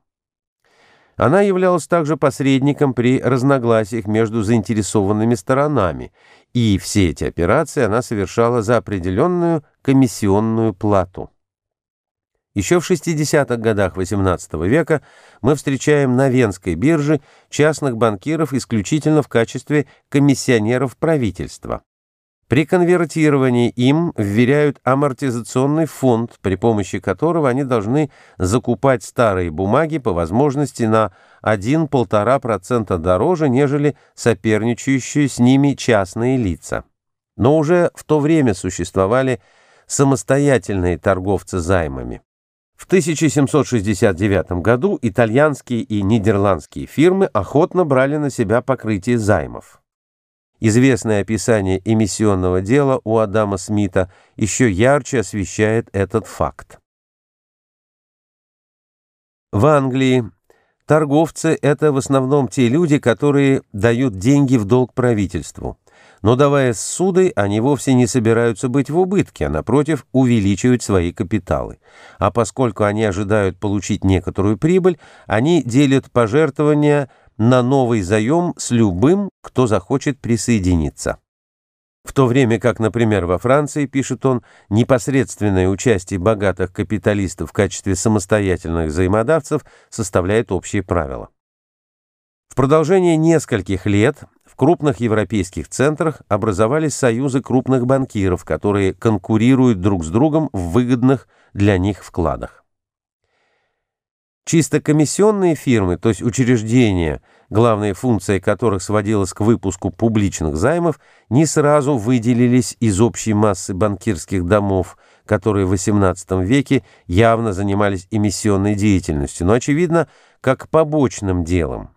Она являлась также посредником при разногласиях между заинтересованными сторонами, и все эти операции она совершала за определенную комиссионную плату. Еще в 60-х годах XVIII века мы встречаем на Венской бирже частных банкиров исключительно в качестве комиссионеров правительства. При конвертировании им вверяют амортизационный фонд, при помощи которого они должны закупать старые бумаги по возможности на 1-1,5% дороже, нежели соперничающие с ними частные лица. Но уже в то время существовали самостоятельные торговцы займами. В 1769 году итальянские и нидерландские фирмы охотно брали на себя покрытие займов. Известное описание эмиссионного дела у Адама Смита еще ярче освещает этот факт. В Англии торговцы – это в основном те люди, которые дают деньги в долг правительству – но давая суды, они вовсе не собираются быть в убытке, а напротив увеличивают свои капиталы. А поскольку они ожидают получить некоторую прибыль, они делят пожертвования на новый заем с любым, кто захочет присоединиться. В то время как, например, во Франции, пишет он, непосредственное участие богатых капиталистов в качестве самостоятельных взаимодавцев составляет общие правила. В продолжение нескольких лет крупных европейских центрах образовались союзы крупных банкиров, которые конкурируют друг с другом в выгодных для них вкладах. Чисто комиссионные фирмы, то есть учреждения, главная функция которых сводилась к выпуску публичных займов, не сразу выделились из общей массы банкирских домов, которые в XVIII веке явно занимались эмиссионной деятельностью, но, очевидно, как побочным делом.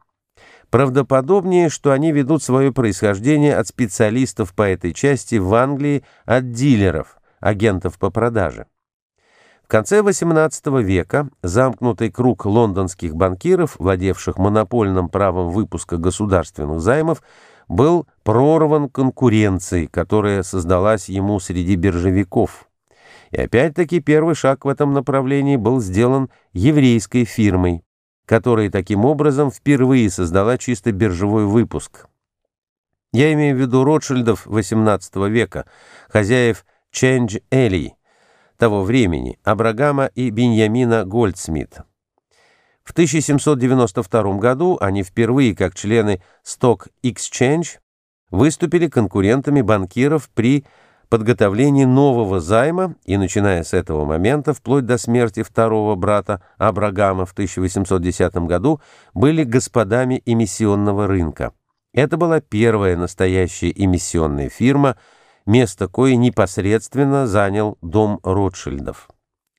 Правдоподобнее, что они ведут свое происхождение от специалистов по этой части в Англии, от дилеров, агентов по продаже. В конце XVIII века замкнутый круг лондонских банкиров, владевших монопольным правом выпуска государственных займов, был прорван конкуренцией, которая создалась ему среди биржевиков. И опять-таки первый шаг в этом направлении был сделан еврейской фирмой которая таким образом впервые создала чисто биржевой выпуск. Я имею в виду Ротшильдов XVIII века, хозяев Change Alley того времени, Абрагама и Беньямина Гольдсмита. В 1792 году они впервые как члены Stock Exchange выступили конкурентами банкиров при подготовлении нового займа и, начиная с этого момента, вплоть до смерти второго брата Абрагама в 1810 году, были господами эмиссионного рынка. Это была первая настоящая эмиссионная фирма, место кое непосредственно занял дом Ротшильдов.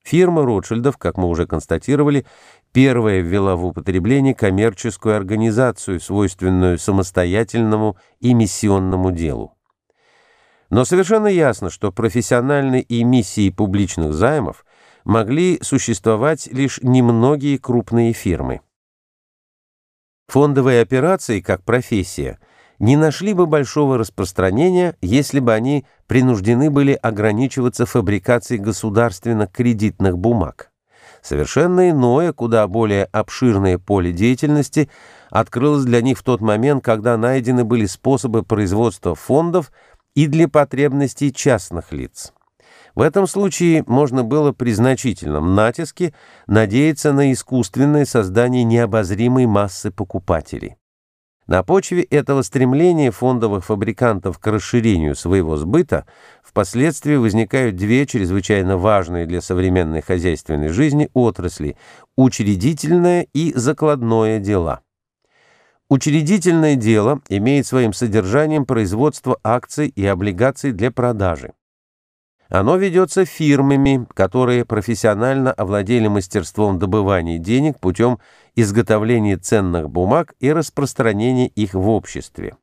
Фирма Ротшильдов, как мы уже констатировали, первая ввела в употребление коммерческую организацию, свойственную самостоятельному эмиссионному делу. Но совершенно ясно, что профессиональные эмиссии публичных займов могли существовать лишь немногие крупные фирмы. Фондовые операции, как профессия, не нашли бы большого распространения, если бы они принуждены были ограничиваться фабрикацией государственных кредитных бумаг. Совершенно иное, куда более обширное поле деятельности открылось для них в тот момент, когда найдены были способы производства фондов – и для потребностей частных лиц. В этом случае можно было при значительном натиске надеяться на искусственное создание необозримой массы покупателей. На почве этого стремления фондовых фабрикантов к расширению своего сбыта впоследствии возникают две чрезвычайно важные для современной хозяйственной жизни отрасли – учредительное и закладное дела. Учредительное дело имеет своим содержанием производство акций и облигаций для продажи. Оно ведется фирмами, которые профессионально овладели мастерством добывания денег путем изготовления ценных бумаг и распространения их в обществе.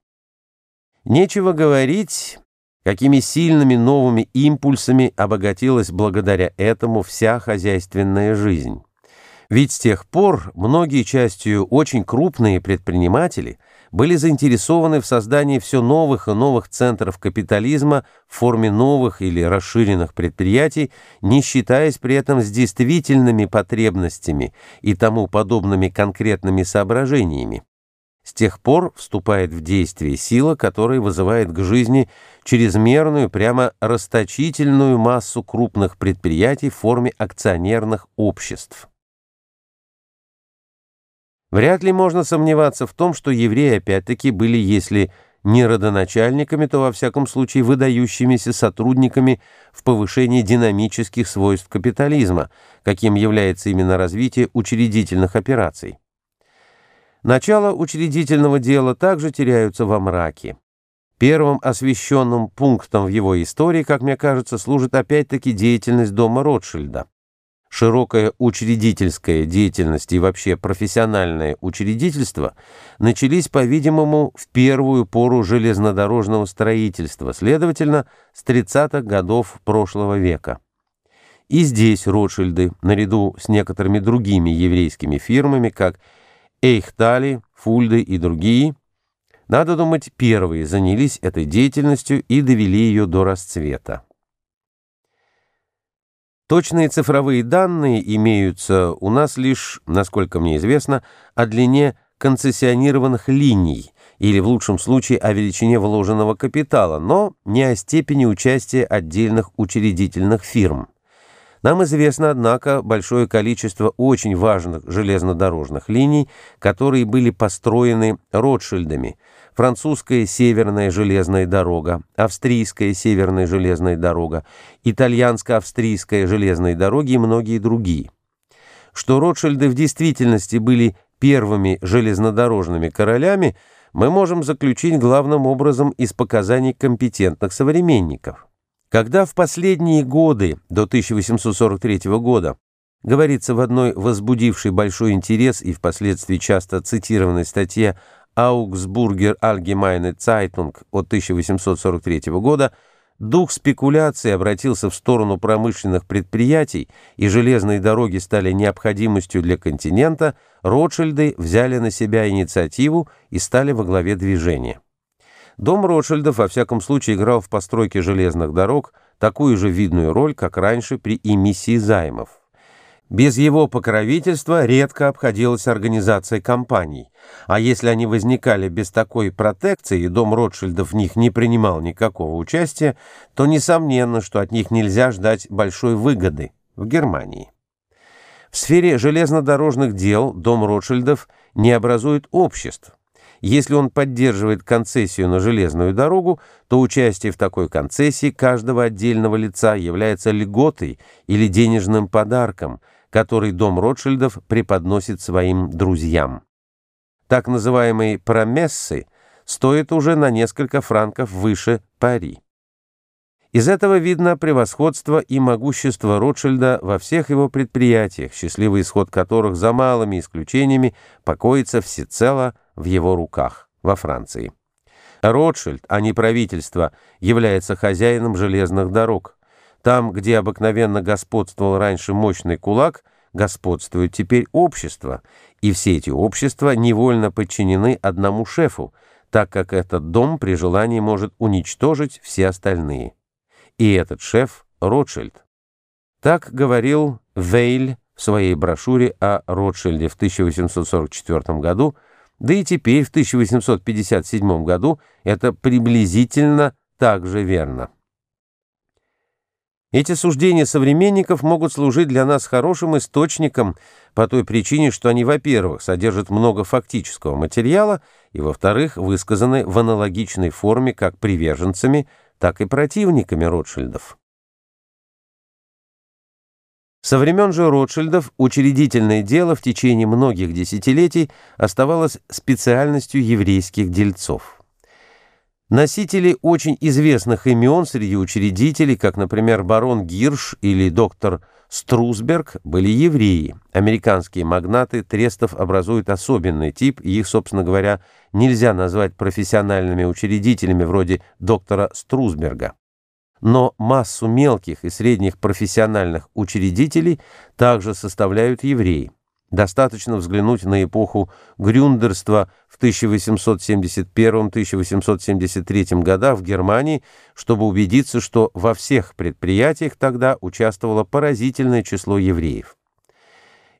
Нечего говорить, какими сильными новыми импульсами обогатилась благодаря этому вся хозяйственная жизнь. Ведь с тех пор многие частью очень крупные предприниматели были заинтересованы в создании все новых и новых центров капитализма в форме новых или расширенных предприятий, не считаясь при этом с действительными потребностями и тому подобными конкретными соображениями. С тех пор вступает в действие сила, которая вызывает к жизни чрезмерную, прямо расточительную массу крупных предприятий в форме акционерных обществ. Вряд ли можно сомневаться в том, что евреи опять-таки были, если не родоначальниками, то во всяком случае выдающимися сотрудниками в повышении динамических свойств капитализма, каким является именно развитие учредительных операций. Начало учредительного дела также теряются во мраке. Первым освещенным пунктом в его истории, как мне кажется, служит опять-таки деятельность дома Ротшильда. Широкая учредительская деятельность и вообще профессиональное учредительство начались, по-видимому, в первую пору железнодорожного строительства, следовательно, с 30-х годов прошлого века. И здесь Ротшильды, наряду с некоторыми другими еврейскими фирмами, как Эйхтали, Фульды и другие, надо думать, первые занялись этой деятельностью и довели ее до расцвета. Точные цифровые данные имеются у нас лишь, насколько мне известно, о длине концессионированных линий или в лучшем случае о величине вложенного капитала, но не о степени участия отдельных учредительных фирм. Нам известно, однако, большое количество очень важных железнодорожных линий, которые были построены Ротшильдами – французская северная железная дорога, австрийская северная железная дорога, итальянско-австрийская железная дороги и многие другие. Что Ротшильды в действительности были первыми железнодорожными королями, мы можем заключить главным образом из показаний компетентных современников. Когда в последние годы, до 1843 года, говорится в одной возбудившей большой интерес и впоследствии часто цитированной статье Augsburger Allgemeine Zeitung от 1843 года дух спекуляции обратился в сторону промышленных предприятий, и железные дороги стали необходимостью для континента, Ротшильды взяли на себя инициативу и стали во главе движения. Дом Ротшильдов, во всяком случае, играл в постройке железных дорог такую же видную роль, как раньше при эмиссии займов. Без его покровительства редко обходилась организация компаний, а если они возникали без такой протекции, и дом Ротшильдов в них не принимал никакого участия, то несомненно, что от них нельзя ждать большой выгоды в Германии. В сфере железнодорожных дел дом Ротшильдов не образует обществ. Если он поддерживает концессию на железную дорогу, то участие в такой концессии каждого отдельного лица является льготой или денежным подарком – который дом Ротшильдов преподносит своим друзьям. Так называемые «промессы» стоят уже на несколько франков выше пари. Из этого видно превосходство и могущество Ротшильда во всех его предприятиях, счастливый исход которых за малыми исключениями покоится всецело в его руках во Франции. Ротшильд, а не правительство, является хозяином железных дорог. Там, где обыкновенно господствовал раньше мощный кулак, господствует теперь общество, и все эти общества невольно подчинены одному шефу, так как этот дом при желании может уничтожить все остальные. И этот шеф – Ротшильд. Так говорил Вейль в своей брошюре о Ротшильде в 1844 году, да и теперь в 1857 году это приблизительно также верно. Эти суждения современников могут служить для нас хорошим источником по той причине, что они, во-первых, содержат много фактического материала, и, во-вторых, высказаны в аналогичной форме как приверженцами, так и противниками Ротшильдов. Со времен же Ротшильдов учредительное дело в течение многих десятилетий оставалось специальностью еврейских дельцов. Носители очень известных имен среди учредителей, как, например, барон Гирш или доктор Струсберг, были евреи. Американские магнаты трестов образуют особенный тип, и их, собственно говоря, нельзя назвать профессиональными учредителями вроде доктора Струсберга. Но массу мелких и средних профессиональных учредителей также составляют евреи. Достаточно взглянуть на эпоху грюндерства в 1871-1873 годах в Германии, чтобы убедиться, что во всех предприятиях тогда участвовало поразительное число евреев.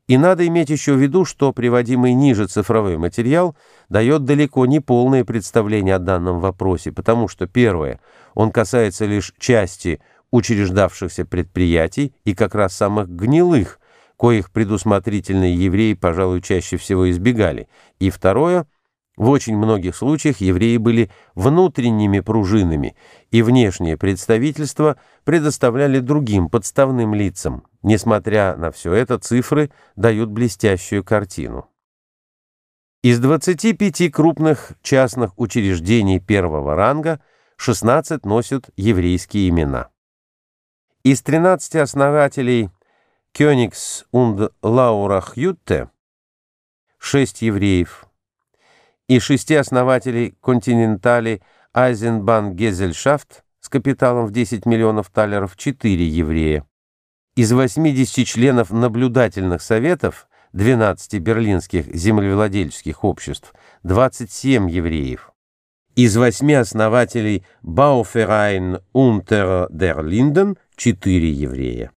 И надо иметь еще в виду, что приводимый ниже цифровой материал дает далеко не полное представление о данном вопросе, потому что, первое, он касается лишь части учреждавшихся предприятий и как раз самых гнилых, коих предусмотрительные евреи, пожалуй, чаще всего избегали, и второе – в очень многих случаях евреи были внутренними пружинами, и внешнее представительство предоставляли другим подставным лицам. Несмотря на все это, цифры дают блестящую картину. Из 25 крупных частных учреждений первого ранга 16 носят еврейские имена. Из 13 основателей – Кёнигс und Лаура Хьютте, шесть евреев, и шести основателей континентали Айзенбан Гезельшафт с капиталом в 10 миллионов талеров четыре еврея. Из 80 членов наблюдательных советов 12 берлинских землевладельческих обществ 27 евреев. Из восьми основателей Бауферайн Унтер Дер Линден 4 еврея.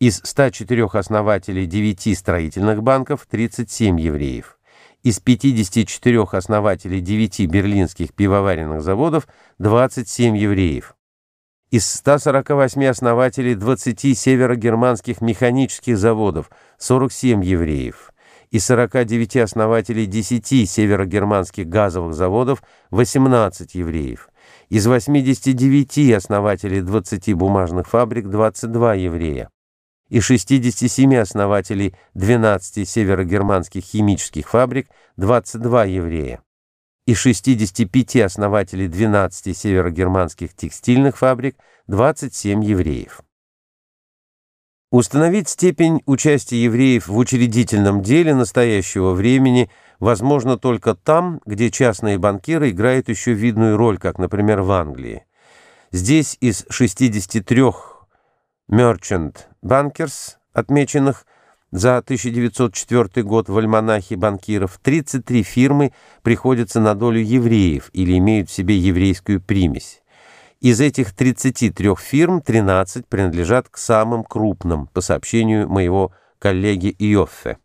Из 104 основателей 9 строительных банков 37 евреев. Из 54 основателей 9 берлинских пивоваренных заводов 27 евреев. Из 148 основателей 20 северогерманских механических заводов 47 евреев. Из 49 основателей 10 северогерманских газовых заводов 18 евреев. Из 89 основателей 20 бумажных фабрик 22 еврея и 67 основателей 12 северогерманских химических фабрик 22 еврея, и 65 основателей 12 северогерманских текстильных фабрик 27 евреев. Установить степень участия евреев в учредительном деле настоящего времени возможно только там, где частные банкиры играют еще видную роль, как, например, в Англии. Здесь из 63 Merchant Bankers, отмеченных за 1904 год в альманахе банкиров, 33 фирмы приходятся на долю евреев или имеют в себе еврейскую примесь. Из этих 33 фирм 13 принадлежат к самым крупным, по сообщению моего коллеги Иоффе.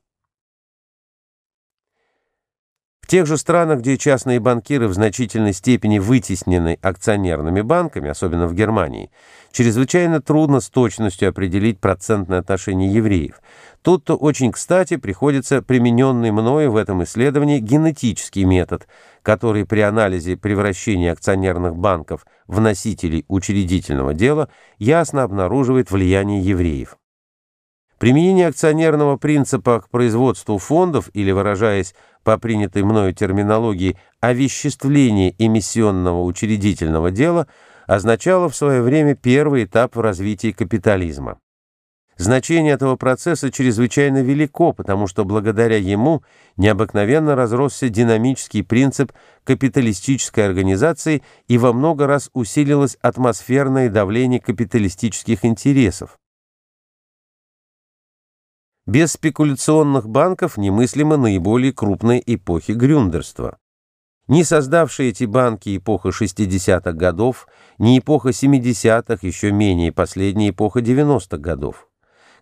В тех же странах, где частные банкиры в значительной степени вытеснены акционерными банками, особенно в Германии, чрезвычайно трудно с точностью определить процентное отношение евреев. Тут-то очень кстати приходится примененный мною в этом исследовании генетический метод, который при анализе превращения акционерных банков в носителей учредительного дела ясно обнаруживает влияние евреев. Применение акционерного принципа к производству фондов или, выражаясь по принятой мною терминологии, овеществление эмиссионного учредительного дела означало в свое время первый этап в развитии капитализма. Значение этого процесса чрезвычайно велико, потому что благодаря ему необыкновенно разросся динамический принцип капиталистической организации и во много раз усилилось атмосферное давление капиталистических интересов. Без спекуляционных банков немыслима наиболее крупная эпохи грюндерства. Не создавшие эти банки эпоха 60-х годов, ни эпоха 70-х, еще менее последняя эпоха 90-х годов.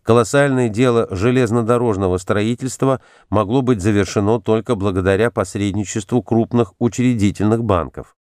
Колоссальное дело железнодорожного строительства могло быть завершено только благодаря посредничеству крупных учредительных банков.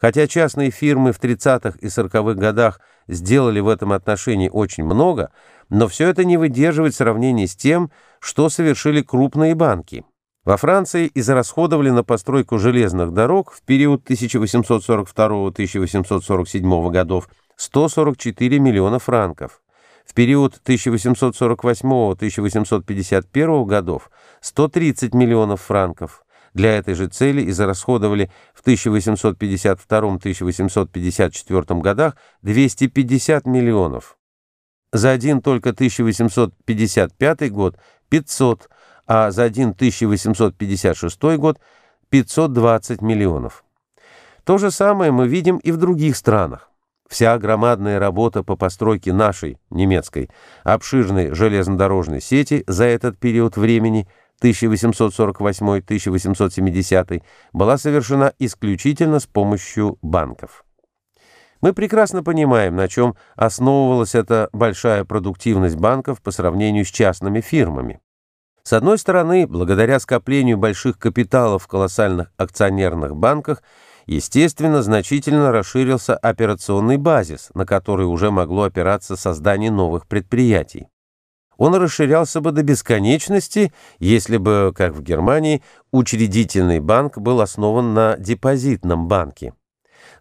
Хотя частные фирмы в 30-х и 40-х годах сделали в этом отношении очень много, но все это не выдерживает сравнения с тем, что совершили крупные банки. Во Франции израсходовали на постройку железных дорог в период 1842-1847 годов 144 миллиона франков, в период 1848-1851 годов 130 миллионов франков, для этой же цели израсходовали в 1852-1854 годах 250 миллионов. За один только 1855 год – 500, а за один 1856 год – 520 миллионов. То же самое мы видим и в других странах. Вся громадная работа по постройке нашей, немецкой, обширной железнодорожной сети за этот период времени – 1848-1870 была совершена исключительно с помощью банков. Мы прекрасно понимаем, на чем основывалась эта большая продуктивность банков по сравнению с частными фирмами. С одной стороны, благодаря скоплению больших капиталов в колоссальных акционерных банках, естественно, значительно расширился операционный базис, на который уже могло опираться создание новых предприятий он расширялся бы до бесконечности, если бы, как в Германии, учредительный банк был основан на депозитном банке.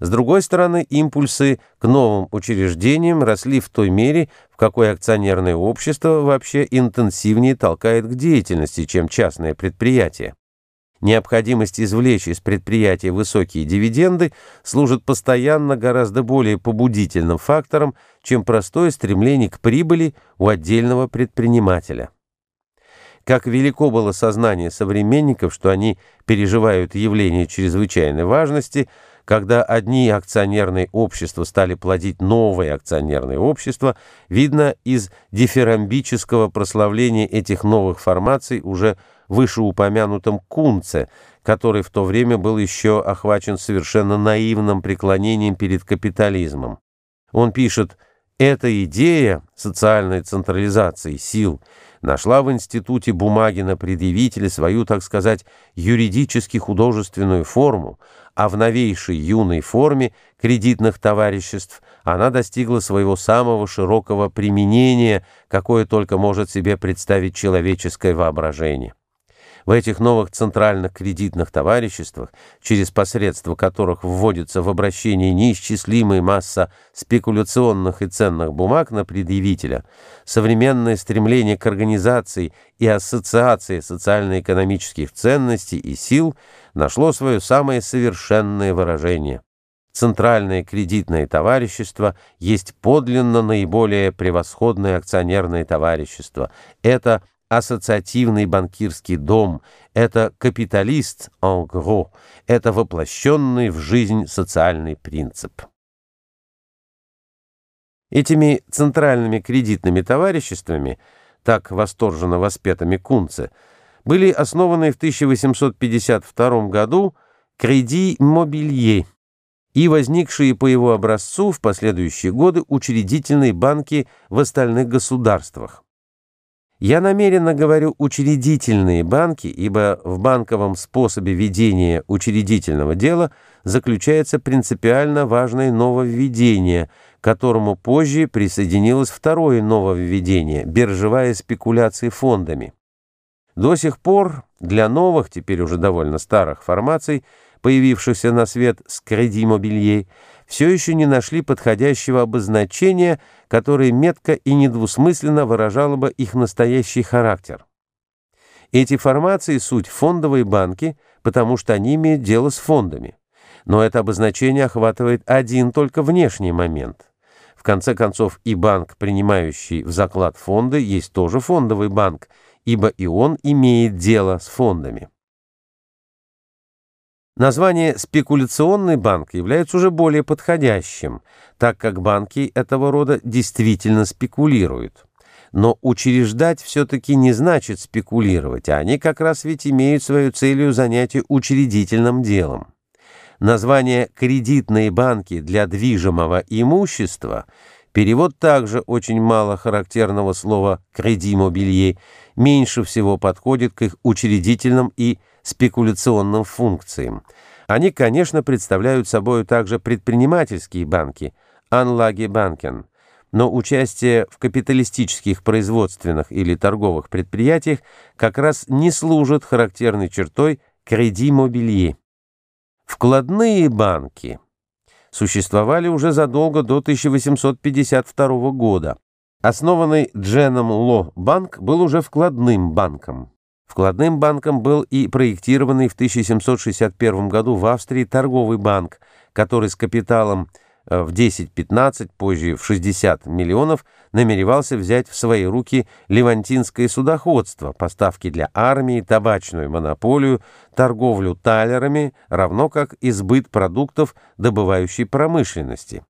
С другой стороны, импульсы к новым учреждениям росли в той мере, в какой акционерное общество вообще интенсивнее толкает к деятельности, чем частное предприятие. Необходимость извлечь из предприятия высокие дивиденды служит постоянно гораздо более побудительным фактором, чем простое стремление к прибыли у отдельного предпринимателя. Как велико было сознание современников, что они переживают явление чрезвычайной важности, когда одни акционерные общества стали плодить новые акционерные общества, видно из дифирамбического прославления этих новых формаций уже вышеупомянутом Кунце, который в то время был еще охвачен совершенно наивным преклонением перед капитализмом. Он пишет «Эта идея социальной централизации сил нашла в институте Бумагина предъявителя свою, так сказать, юридически-художественную форму, а в новейшей юной форме кредитных товариществ она достигла своего самого широкого применения, какое только может себе представить человеческое воображение. В этих новых центральных кредитных товариществах, через посредство которых вводится в обращение неисчислимая масса спекуляционных и ценных бумаг на предъявителя, современное стремление к организации и ассоциации социально-экономических ценностей и сил нашло свое самое совершенное выражение. Центральное кредитное товарищество есть подлинно наиболее превосходное акционерное товарищество. Это ассоциативный банкирский дом, это капиталист «Ангро», это воплощенный в жизнь социальный принцип. Этими центральными кредитными товариществами, так восторженно воспетыми кунцы, были основаны в 1852 году «Креди Мобилье» и возникшие по его образцу в последующие годы учредительные банки в остальных государствах. Я намеренно говорю «учредительные банки», ибо в банковом способе ведения учредительного дела заключается принципиально важное нововведение, к которому позже присоединилось второе нововведение – биржевая спекуляция фондами. До сих пор для новых, теперь уже довольно старых формаций, появившихся на свет с кредимобилье, все еще не нашли подходящего обозначения, которое метко и недвусмысленно выражало бы их настоящий характер. Эти формации – суть фондовые банки, потому что они имеют дело с фондами. Но это обозначение охватывает один только внешний момент. В конце концов, и банк, принимающий в заклад фонды, есть тоже фондовый банк, ибо и он имеет дело с фондами. Название «спекуляционный банк» является уже более подходящим, так как банки этого рода действительно спекулируют. Но учреждать все-таки не значит спекулировать, а они как раз ведь имеют свою целью занятие учредительным делом. Название «кредитные банки для движимого имущества» перевод также очень мало характерного слова «кредимобилье» меньше всего подходит к их учредительным и спекуляционным функциям. Они, конечно, представляют собой также предпринимательские банки, анлаги банкен, но участие в капиталистических производственных или торговых предприятиях как раз не служит характерной чертой креди мобилье. Вкладные банки существовали уже задолго до 1852 года. Основанный Дженом Ло банк был уже вкладным банком. Вкладным банком был и проектированный в 1761 году в Австрии торговый банк, который с капиталом э, в 10-15, позже в 60 миллионов, намеревался взять в свои руки левантинское судоходство, поставки для армии, табачную монополию, торговлю талерами, равно как и сбыт продуктов добывающей промышленности.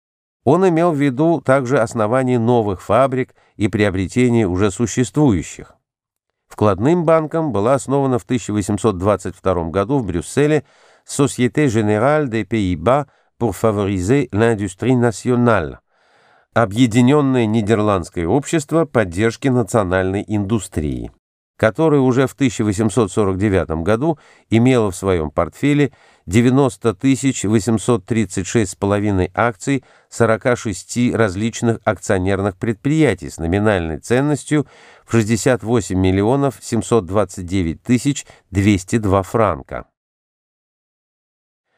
Он имел в виду также основание новых фабрик и приобретение уже существующих. Вкладным банком была основана в 1822 году в Брюсселе Société Générale des Pays-Bas pour favoriser l'industrie nationale, объединенное Нидерландское общество поддержки национальной индустрии, которое уже в 1849 году имело в своем портфеле 90 836,5 акций 46 различных акционерных предприятий с номинальной ценностью 68 миллионов 729 тысяч 202 франка.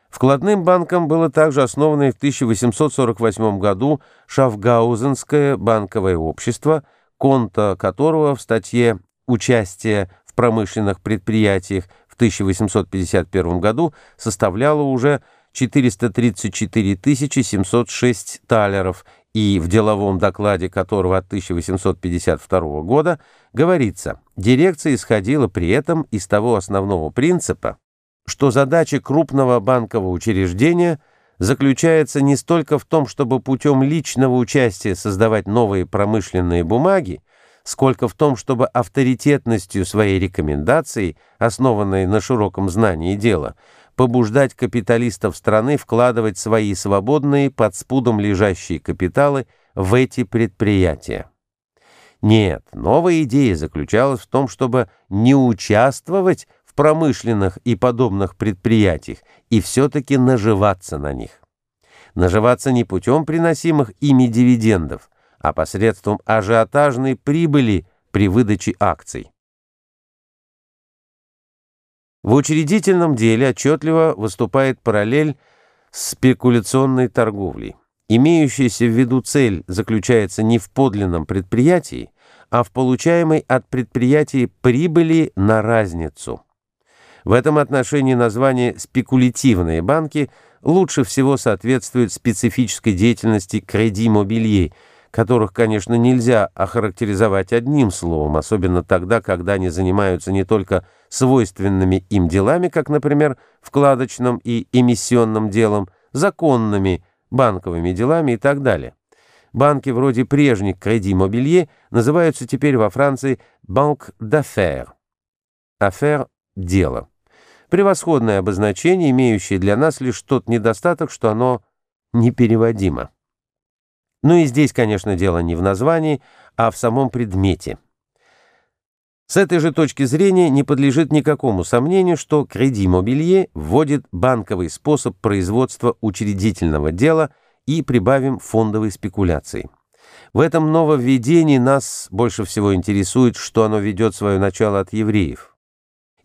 Вкладным банком было также основано в 1848 году Шафгаузенское банковое общество, конта которого в статье «Участие в промышленных предприятиях» в 1851 году составляло уже 434 706 талеров и в деловом докладе которого от 1852 года говорится, дирекция исходила при этом из того основного принципа, что задача крупного банкового учреждения заключается не столько в том, чтобы путем личного участия создавать новые промышленные бумаги, сколько в том, чтобы авторитетностью своей рекомендации, основанной на широком знании дела, побуждать капиталистов страны вкладывать свои свободные под спудом лежащие капиталы в эти предприятия. Нет, новая идея заключалась в том, чтобы не участвовать в промышленных и подобных предприятиях и все-таки наживаться на них. Наживаться не путем приносимых ими дивидендов, а посредством ажиотажной прибыли при выдаче акций. В учредительном деле отчетливо выступает параллель с спекуляционной торговлей. Имеющаяся в виду цель заключается не в подлинном предприятии, а в получаемой от предприятия прибыли на разницу. В этом отношении название «спекулятивные банки» лучше всего соответствует специфической деятельности кредимобилье – которых, конечно, нельзя охарактеризовать одним словом, особенно тогда, когда они занимаются не только свойственными им делами, как, например, вкладочным и эмиссионным делом, законными, банковыми делами и так далее. Банки вроде прежних Credit Mobilier называются теперь во Франции «банк d'affaires» — «афер» — «дело». Превосходное обозначение, имеющее для нас лишь тот недостаток, что оно непереводимо. Ну и здесь, конечно, дело не в названии, а в самом предмете. С этой же точки зрения не подлежит никакому сомнению, что кредит мобилье вводит банковый способ производства учредительного дела и прибавим фондовой спекуляции. В этом нововведении нас больше всего интересует, что оно ведет свое начало от евреев.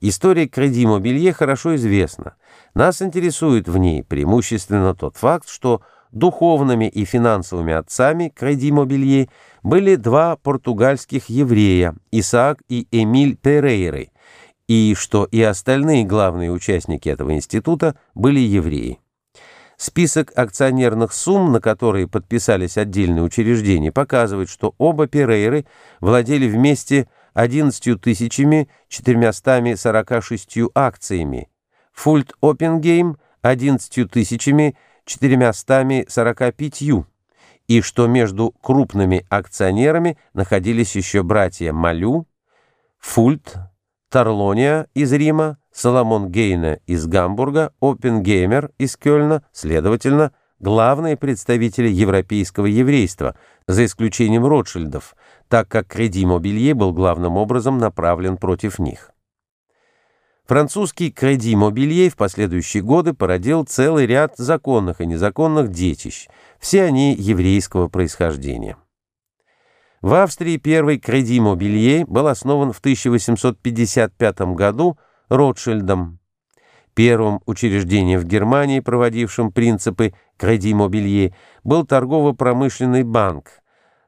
История кредит мобилье хорошо известна. Нас интересует в ней преимущественно тот факт, что Духовными и финансовыми отцами Креди Кредимобилье были два португальских еврея – Исаак и Эмиль Перейры, и что и остальные главные участники этого института были евреи. Список акционерных сумм, на которые подписались отдельные учреждения, показывает, что оба Перейры владели вместе 11 446 акциями, Фульт Оппенгейм – 11 446 445, и что между крупными акционерами находились еще братья Малю, Фульт, Тарлония из Рима, Соломон Гейна из Гамбурга, Оппенгеймер из Кёльна, следовательно, главные представители европейского еврейства, за исключением Ротшильдов, так как кредит Мобилье был главным образом направлен против них. Французский Кредит Мобилье в последующие годы породил целый ряд законных и незаконных детищ, все они еврейского происхождения. В Австрии первый Кредит Мобилье был основан в 1855 году Ротшильдом, первым учреждением в Германии, проводившим принципы Кредит Мобилье, был торгово-промышленный банк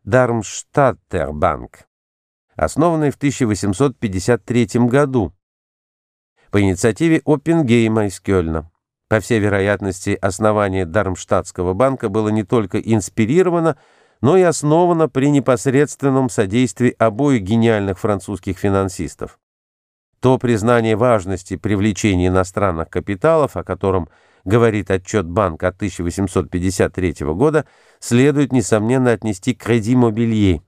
Дармштадтербанк, основанный в 1853 году, по инициативе Оппенгейма из Кёльна. По всей вероятности, основание Дармштадтского банка было не только инспирировано, но и основано при непосредственном содействии обоих гениальных французских финансистов. То признание важности привлечения иностранных капиталов, о котором говорит отчет банка от 1853 года, следует, несомненно, отнести к Креди Мобилье.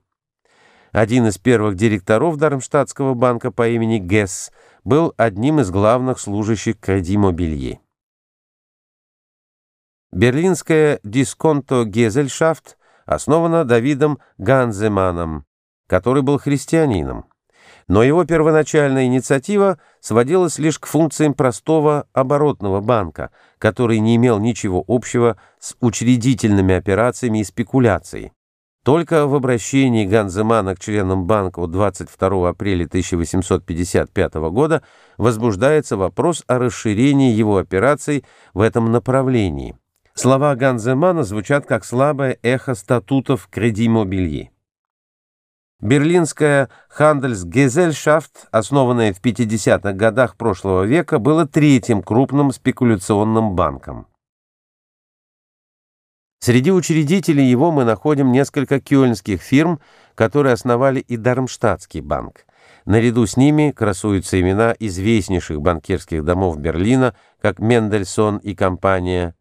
Один из первых директоров Дармштадтского банка по имени Гесс – был одним из главных служащих креди Белье. Берлинская дисконто Гезельшафт основана Давидом Ганземаном, который был христианином. Но его первоначальная инициатива сводилась лишь к функциям простого оборотного банка, который не имел ничего общего с учредительными операциями и спекуляцией. Только в обращении Ганземана к членам банка 22 апреля 1855 года возбуждается вопрос о расширении его операций в этом направлении. Слова Ганземана звучат как слабое эхо статутов кредимобильи. Берлинская Handelsgesellschaft, основанная в 50-х годах прошлого века, была третьим крупным спекуляционным банком. Среди учредителей его мы находим несколько кёльнских фирм, которые основали и Дармштадтский банк. Наряду с ними красуются имена известнейших банкирских домов Берлина, как Мендельсон и компания,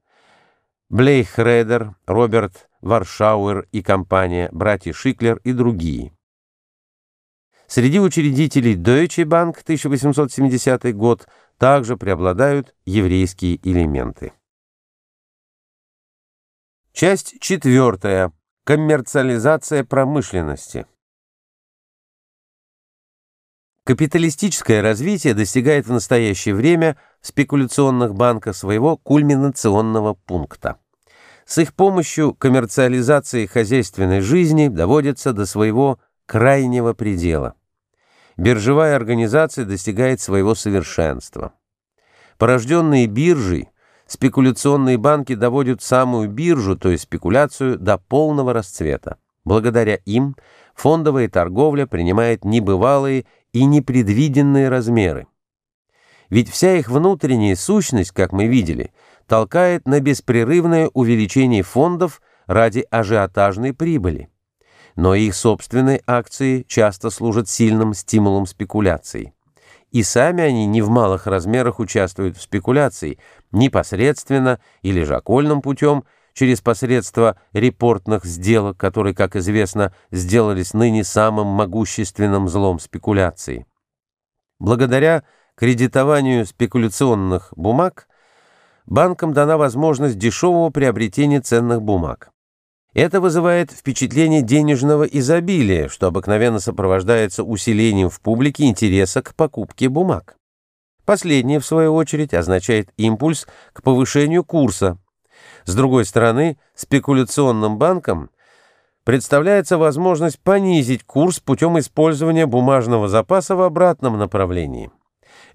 Блейхредер, Роберт Варшауэр и компания, братья Шиклер и другие. Среди учредителей Deutsche Bank 1870 год также преобладают еврейские элементы. Часть четвертая. Коммерциализация промышленности. Капиталистическое развитие достигает в настоящее время спекуляционных банков своего кульминационного пункта. С их помощью коммерциализация хозяйственной жизни доводится до своего крайнего предела. Биржевая организация достигает своего совершенства. Порожденные биржей, спекуляционные банки доводят самую биржу, то есть спекуляцию, до полного расцвета. Благодаря им фондовая торговля принимает небывалые и непредвиденные размеры. Ведь вся их внутренняя сущность, как мы видели, толкает на беспрерывное увеличение фондов ради ажиотажной прибыли. Но их собственные акции часто служат сильным стимулом спекуляции и сами они не в малых размерах участвуют в спекуляции, непосредственно или же окольным путем, через посредство репортных сделок, которые, как известно, сделались ныне самым могущественным злом спекуляции. Благодаря кредитованию спекуляционных бумаг банкам дана возможность дешевого приобретения ценных бумаг. Это вызывает впечатление денежного изобилия, что обыкновенно сопровождается усилением в публике интереса к покупке бумаг. Последнее, в свою очередь, означает импульс к повышению курса. С другой стороны, спекуляционным банкам представляется возможность понизить курс путем использования бумажного запаса в обратном направлении.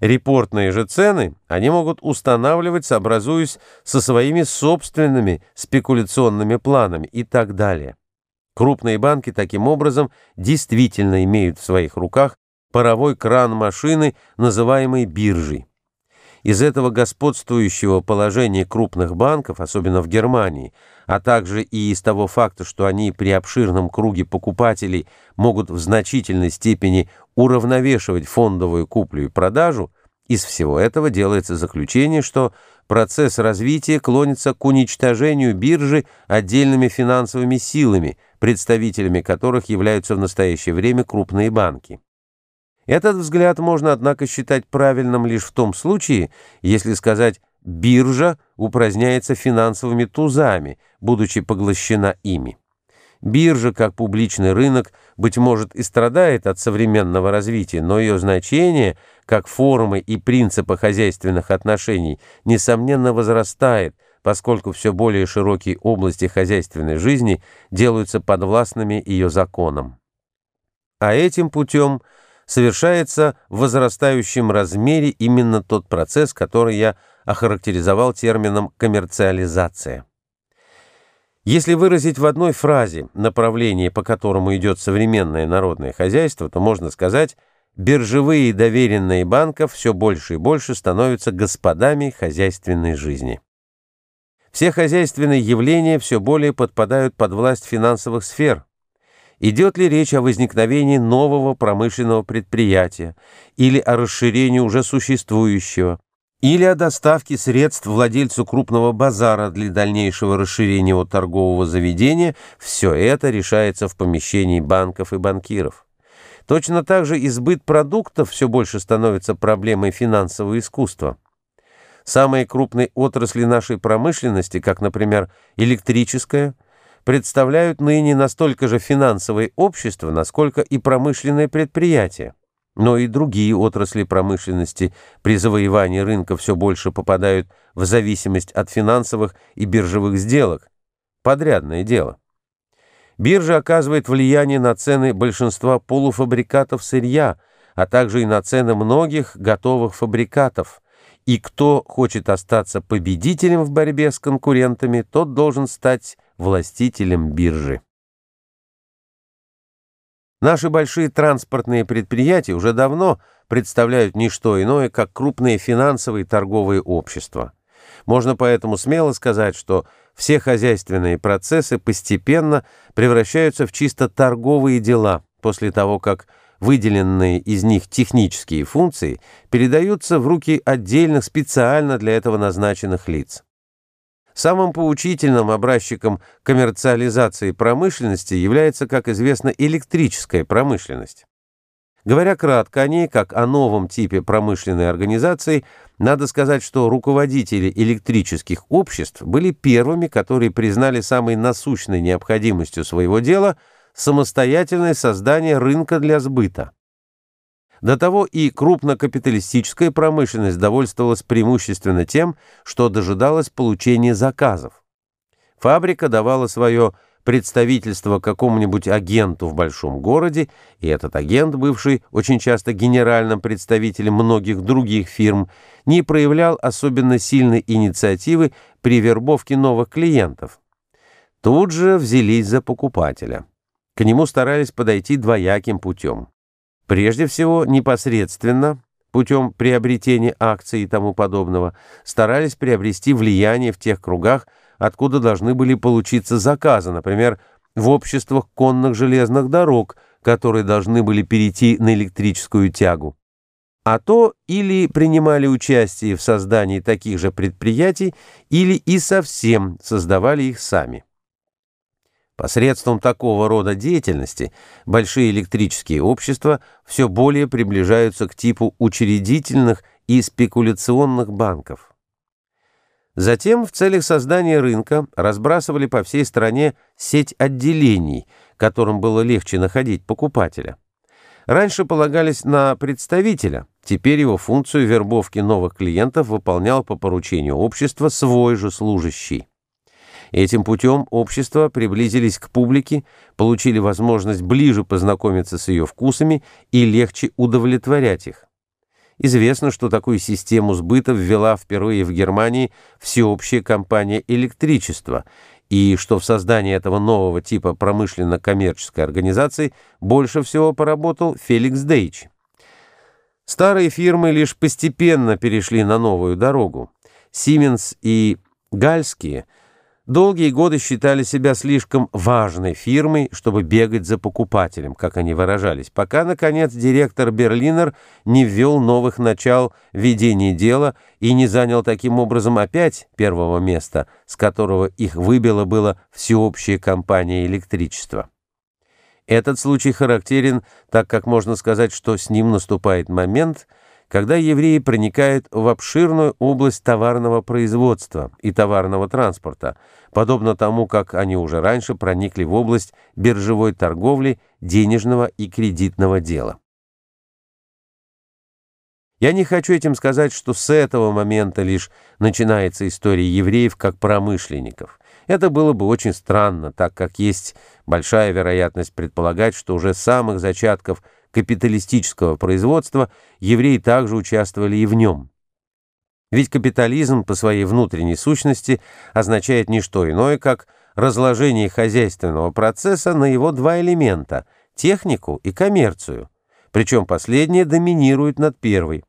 Репортные же цены они могут устанавливать, сообразуясь со своими собственными спекуляционными планами и так далее. Крупные банки таким образом действительно имеют в своих руках паровой кран машины, называемой биржей. Из этого господствующего положения крупных банков, особенно в Германии, а также и из того факта, что они при обширном круге покупателей могут в значительной степени уравновешивать фондовую куплю и продажу, из всего этого делается заключение, что процесс развития клонится к уничтожению биржи отдельными финансовыми силами, представителями которых являются в настоящее время крупные банки. Этот взгляд можно, однако, считать правильным лишь в том случае, если сказать «биржа упраздняется финансовыми тузами, будучи поглощена ими». Биржа, как публичный рынок, быть может, и страдает от современного развития, но ее значение, как формы и принципы хозяйственных отношений, несомненно возрастает, поскольку все более широкие области хозяйственной жизни делаются подвластными ее законам. А этим путем совершается в возрастающем размере именно тот процесс, который я охарактеризовал термином «коммерциализация». Если выразить в одной фразе направление, по которому идет современное народное хозяйство, то можно сказать, биржевые доверенные банков все больше и больше становятся господами хозяйственной жизни. Все хозяйственные явления все более подпадают под власть финансовых сфер. Идет ли речь о возникновении нового промышленного предприятия или о расширении уже существующего, или о доставке средств владельцу крупного базара для дальнейшего расширения его торгового заведения, все это решается в помещении банков и банкиров. Точно так же избыт продуктов все больше становится проблемой финансового искусства. Самые крупные отрасли нашей промышленности, как, например, электрическая, представляют ныне настолько же финансовое общество, насколько и промышленное предприятие но и другие отрасли промышленности при завоевании рынка все больше попадают в зависимость от финансовых и биржевых сделок. Подрядное дело. Биржа оказывает влияние на цены большинства полуфабрикатов сырья, а также и на цены многих готовых фабрикатов. И кто хочет остаться победителем в борьбе с конкурентами, тот должен стать властителем биржи. Наши большие транспортные предприятия уже давно представляют не что иное, как крупные финансовые торговые общества. Можно поэтому смело сказать, что все хозяйственные процессы постепенно превращаются в чисто торговые дела после того, как выделенные из них технические функции передаются в руки отдельных специально для этого назначенных лиц. Самым поучительным образчиком коммерциализации промышленности является, как известно, электрическая промышленность. Говоря кратко о ней, как о новом типе промышленной организации, надо сказать, что руководители электрических обществ были первыми, которые признали самой насущной необходимостью своего дела самостоятельное создание рынка для сбыта. До того и крупнокапиталистическая промышленность довольствовалась преимущественно тем, что дожидалась получения заказов. Фабрика давала свое представительство какому-нибудь агенту в большом городе, и этот агент, бывший очень часто генеральным представителем многих других фирм, не проявлял особенно сильной инициативы при вербовке новых клиентов. Тут же взялись за покупателя. К нему старались подойти двояким путем. Прежде всего, непосредственно, путем приобретения акций и тому подобного, старались приобрести влияние в тех кругах, откуда должны были получиться заказы, например, в обществах конных железных дорог, которые должны были перейти на электрическую тягу. А то или принимали участие в создании таких же предприятий, или и совсем создавали их сами. Посредством такого рода деятельности большие электрические общества все более приближаются к типу учредительных и спекуляционных банков. Затем в целях создания рынка разбрасывали по всей стране сеть отделений, которым было легче находить покупателя. Раньше полагались на представителя, теперь его функцию вербовки новых клиентов выполнял по поручению общества свой же служащий. Этим путем общества приблизились к публике, получили возможность ближе познакомиться с ее вкусами и легче удовлетворять их. Известно, что такую систему сбыта ввела впервые в Германии всеобщая компания электричества, и что в создании этого нового типа промышленно-коммерческой организации больше всего поработал Феликс Дейч. Старые фирмы лишь постепенно перешли на новую дорогу. Сименс и Гальские – долгие годы считали себя слишком важной фирмой, чтобы бегать за покупателем, как они выражались, пока, наконец, директор Берлинер не ввел новых начал ведения дела и не занял таким образом опять первого места, с которого их выбило было всеобщая компания электричества. Этот случай характерен, так как можно сказать, что с ним наступает момент – когда евреи проникают в обширную область товарного производства и товарного транспорта, подобно тому, как они уже раньше проникли в область биржевой торговли, денежного и кредитного дела. Я не хочу этим сказать, что с этого момента лишь начинается история евреев как промышленников. Это было бы очень странно, так как есть большая вероятность предполагать, что уже с самых зачатков – капиталистического производства, евреи также участвовали и в нем. Ведь капитализм по своей внутренней сущности означает не что иное, как разложение хозяйственного процесса на его два элемента – технику и коммерцию, причем последнее доминирует над первой.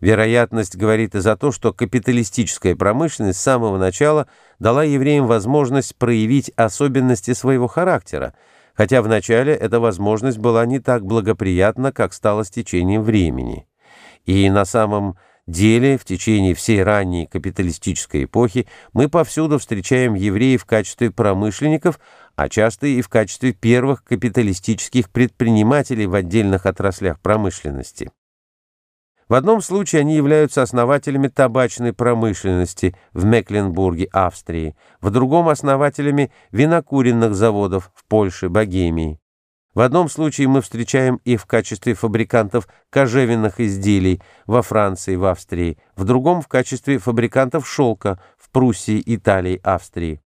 Вероятность говорит и за то, что капиталистическая промышленность с самого начала дала евреям возможность проявить особенности своего характера – хотя вначале эта возможность была не так благоприятна, как стало с течением времени. И на самом деле в течение всей ранней капиталистической эпохи мы повсюду встречаем евреев в качестве промышленников, а часто и в качестве первых капиталистических предпринимателей в отдельных отраслях промышленности. В одном случае они являются основателями табачной промышленности в Мекленбурге, Австрии, в другом – основателями винокуренных заводов в Польше, Богемии. В одном случае мы встречаем их в качестве фабрикантов кожевенных изделий во Франции, в Австрии, в другом – в качестве фабрикантов шелка в Пруссии, Италии, Австрии.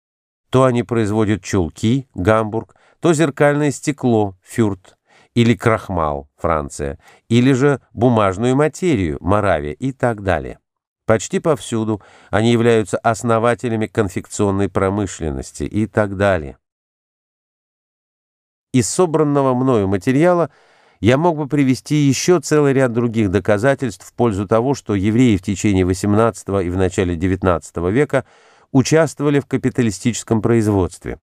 То они производят чулки, Гамбург, то зеркальное стекло, Фюрт, или крахмал, Франция, или же бумажную материю, Моравия и так далее. Почти повсюду они являются основателями конфекционной промышленности и так далее. Из собранного мною материала я мог бы привести еще целый ряд других доказательств в пользу того, что евреи в течение XVIII и в начале XIX века участвовали в капиталистическом производстве.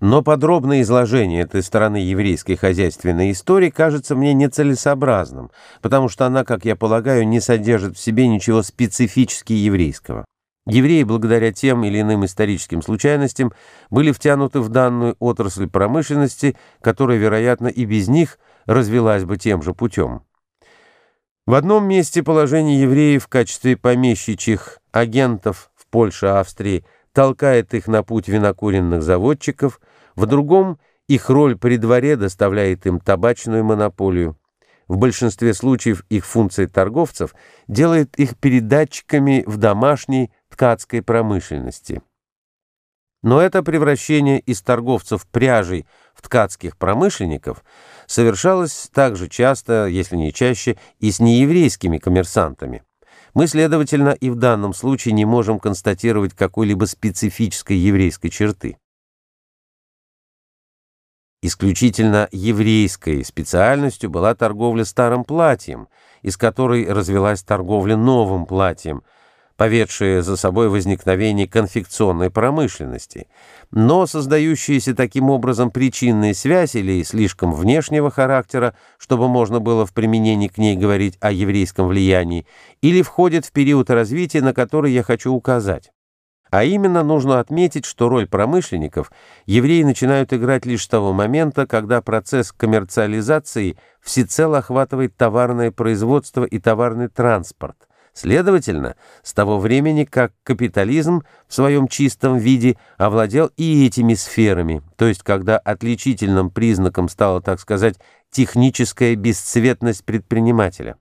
Но подробное изложение этой стороны еврейской хозяйственной истории кажется мне нецелесообразным, потому что она, как я полагаю, не содержит в себе ничего специфически еврейского. Евреи, благодаря тем или иным историческим случайностям, были втянуты в данную отрасль промышленности, которая, вероятно, и без них развелась бы тем же путем. В одном месте положение евреев в качестве помещичьих агентов в Польше, Австрии – толкает их на путь винокуренных заводчиков – в другом их роль при дворе доставляет им табачную монополию. В большинстве случаев их функция торговцев делает их передатчиками в домашней ткацкой промышленности. Но это превращение из торговцев пряжей в ткацких промышленников совершалось так же часто, если не чаще, и с нееврейскими коммерсантами. Мы, следовательно, и в данном случае не можем констатировать какой-либо специфической еврейской черты. Исключительно еврейской специальностью была торговля старым платьем, из которой развелась торговля новым платьем, поведшая за собой возникновение конфекционной промышленности, но создающиеся таким образом причинные связи или слишком внешнего характера, чтобы можно было в применении к ней говорить о еврейском влиянии, или входит в период развития, на который я хочу указать. А именно нужно отметить, что роль промышленников евреи начинают играть лишь с того момента, когда процесс коммерциализации всецело охватывает товарное производство и товарный транспорт. Следовательно, с того времени, как капитализм в своем чистом виде овладел и этими сферами, то есть когда отличительным признаком стала, так сказать, техническая бесцветность предпринимателя.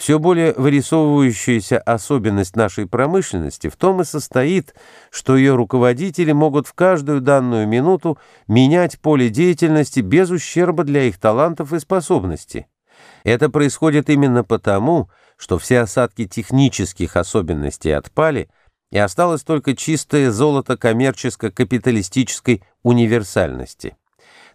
Все более вырисовывающаяся особенность нашей промышленности в том и состоит, что ее руководители могут в каждую данную минуту менять поле деятельности без ущерба для их талантов и способностей. Это происходит именно потому, что все осадки технических особенностей отпали, и осталось только чистое золото коммерческо-капиталистической универсальности.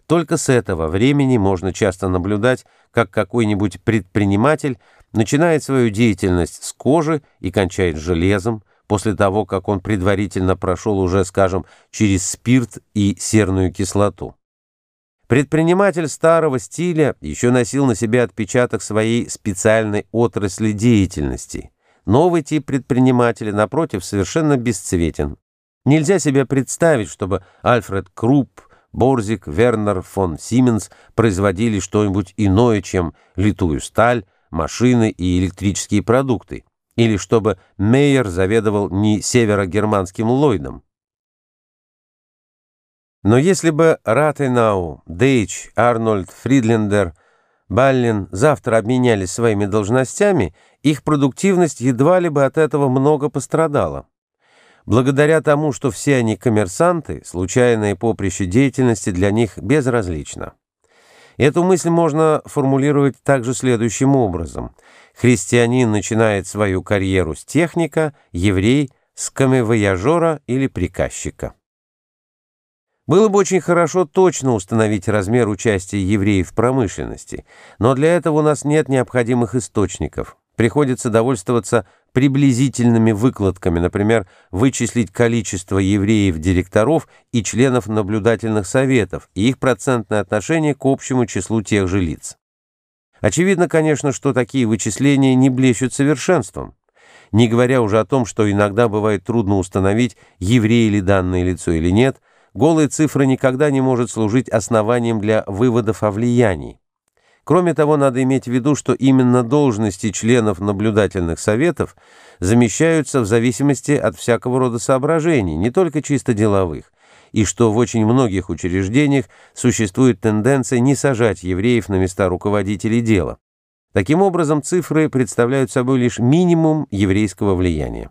Только с этого времени можно часто наблюдать, как какой-нибудь предприниматель начинает свою деятельность с кожи и кончает железом, после того, как он предварительно прошел уже, скажем, через спирт и серную кислоту. Предприниматель старого стиля еще носил на себе отпечаток своей специальной отрасли деятельности. Новый тип предпринимателя, напротив, совершенно бесцветен. Нельзя себе представить, чтобы Альфред Крупп, Борзик, Вернер фон Сименс производили что-нибудь иное, чем литую сталь, машины и электрические продукты, или чтобы Мейер заведовал не северогерманским Ллойдом. Но если бы Ратенау, Дейч, Арнольд, Фридлендер, Баллин завтра обменялись своими должностями, их продуктивность едва ли бы от этого много пострадала. Благодаря тому, что все они коммерсанты, случайное поприще деятельности для них безразлично. Эту мысль можно формулировать также следующим образом. Христианин начинает свою карьеру с техника, еврей – с камевояжера или приказчика. Было бы очень хорошо точно установить размер участия евреев в промышленности, но для этого у нас нет необходимых источников. Приходится довольствоваться приблизительными выкладками, например, вычислить количество евреев-директоров и членов наблюдательных советов и их процентное отношение к общему числу тех же лиц. Очевидно, конечно, что такие вычисления не блещут совершенством, не говоря уже о том, что иногда бывает трудно установить, еврей ли данное лицо или нет, голые цифры никогда не может служить основанием для выводов о влиянии. Кроме того, надо иметь в виду, что именно должности членов наблюдательных советов замещаются в зависимости от всякого рода соображений, не только чисто деловых, и что в очень многих учреждениях существует тенденция не сажать евреев на места руководителей дела. Таким образом, цифры представляют собой лишь минимум еврейского влияния.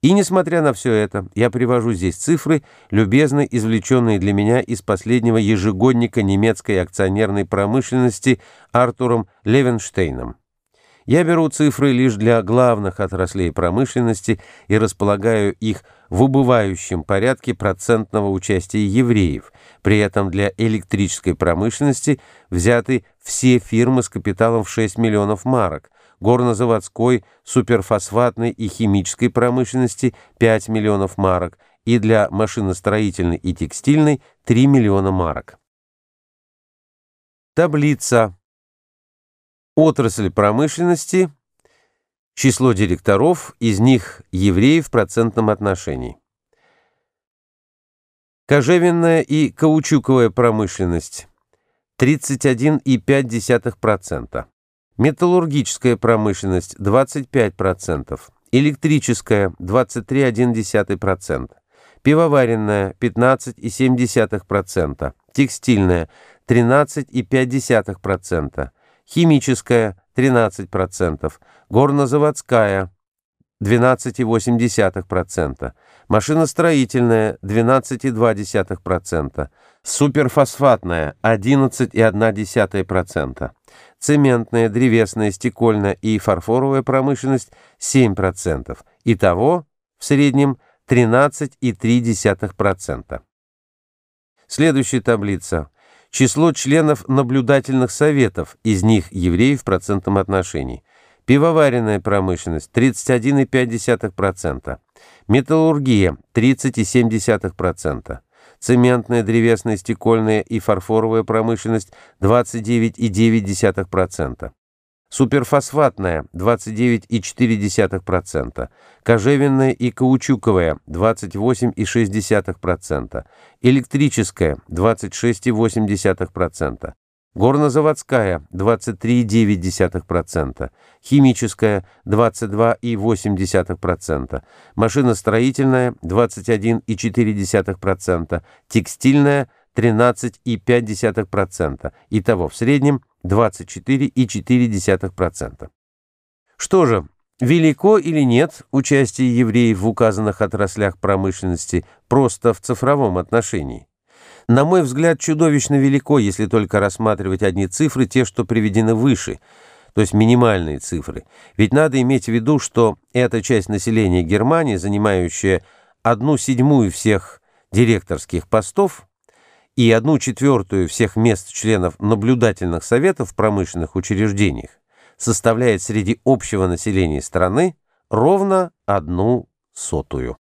И несмотря на все это, я привожу здесь цифры, любезно извлеченные для меня из последнего ежегодника немецкой акционерной промышленности Артуром Левенштейном. Я беру цифры лишь для главных отраслей промышленности и располагаю их в убывающем порядке процентного участия евреев. При этом для электрической промышленности взяты все фирмы с капиталом в 6 миллионов марок – горнозаводской, суперфосфатной и химической промышленности 5 миллионов марок и для машиностроительной и текстильной 3 миллиона марок. Таблица. Отрасль промышленности. Число директоров, из них евреи в процентном отношении. Кожевенная и каучуковая промышленность 31,5% металлургическая промышленность 25%, электрическая 23,1%, пивоваренная 15,7%, текстильная 13,5%, химическая 13%, горнозаводская 12,8%, машиностроительная 12,2%, суперфосфатная 11,1%, цементная, древесная, стекольная и фарфоровая промышленность 7%, итого в среднем 13,3%. Следующая таблица. Число членов наблюдательных советов, из них евреев в процентном отношении пивоваренная промышленность 31,5%, металлургия 30,7%, цементная, древесная, стекольная и фарфоровая промышленность 29,9%. Суперфосфатная 29,4%, кожевенная и каучуковая 28,6%, электрическая 26,8%, горнозаводская 23,9%, химическая 22,8%, машиностроительная 21,4%, текстильная 13,5%, итого в среднем 24,4%. Что же, Велико или нет участие евреев в указанных отраслях промышленности просто в цифровом отношении? На мой взгляд, чудовищно велико, если только рассматривать одни цифры, те, что приведены выше, то есть минимальные цифры. Ведь надо иметь в виду, что эта часть населения Германии, занимающая одну седьмую всех директорских постов и одну четвертую всех мест членов наблюдательных советов в промышленных учреждениях, составляет среди общего населения страны ровно одну сотую.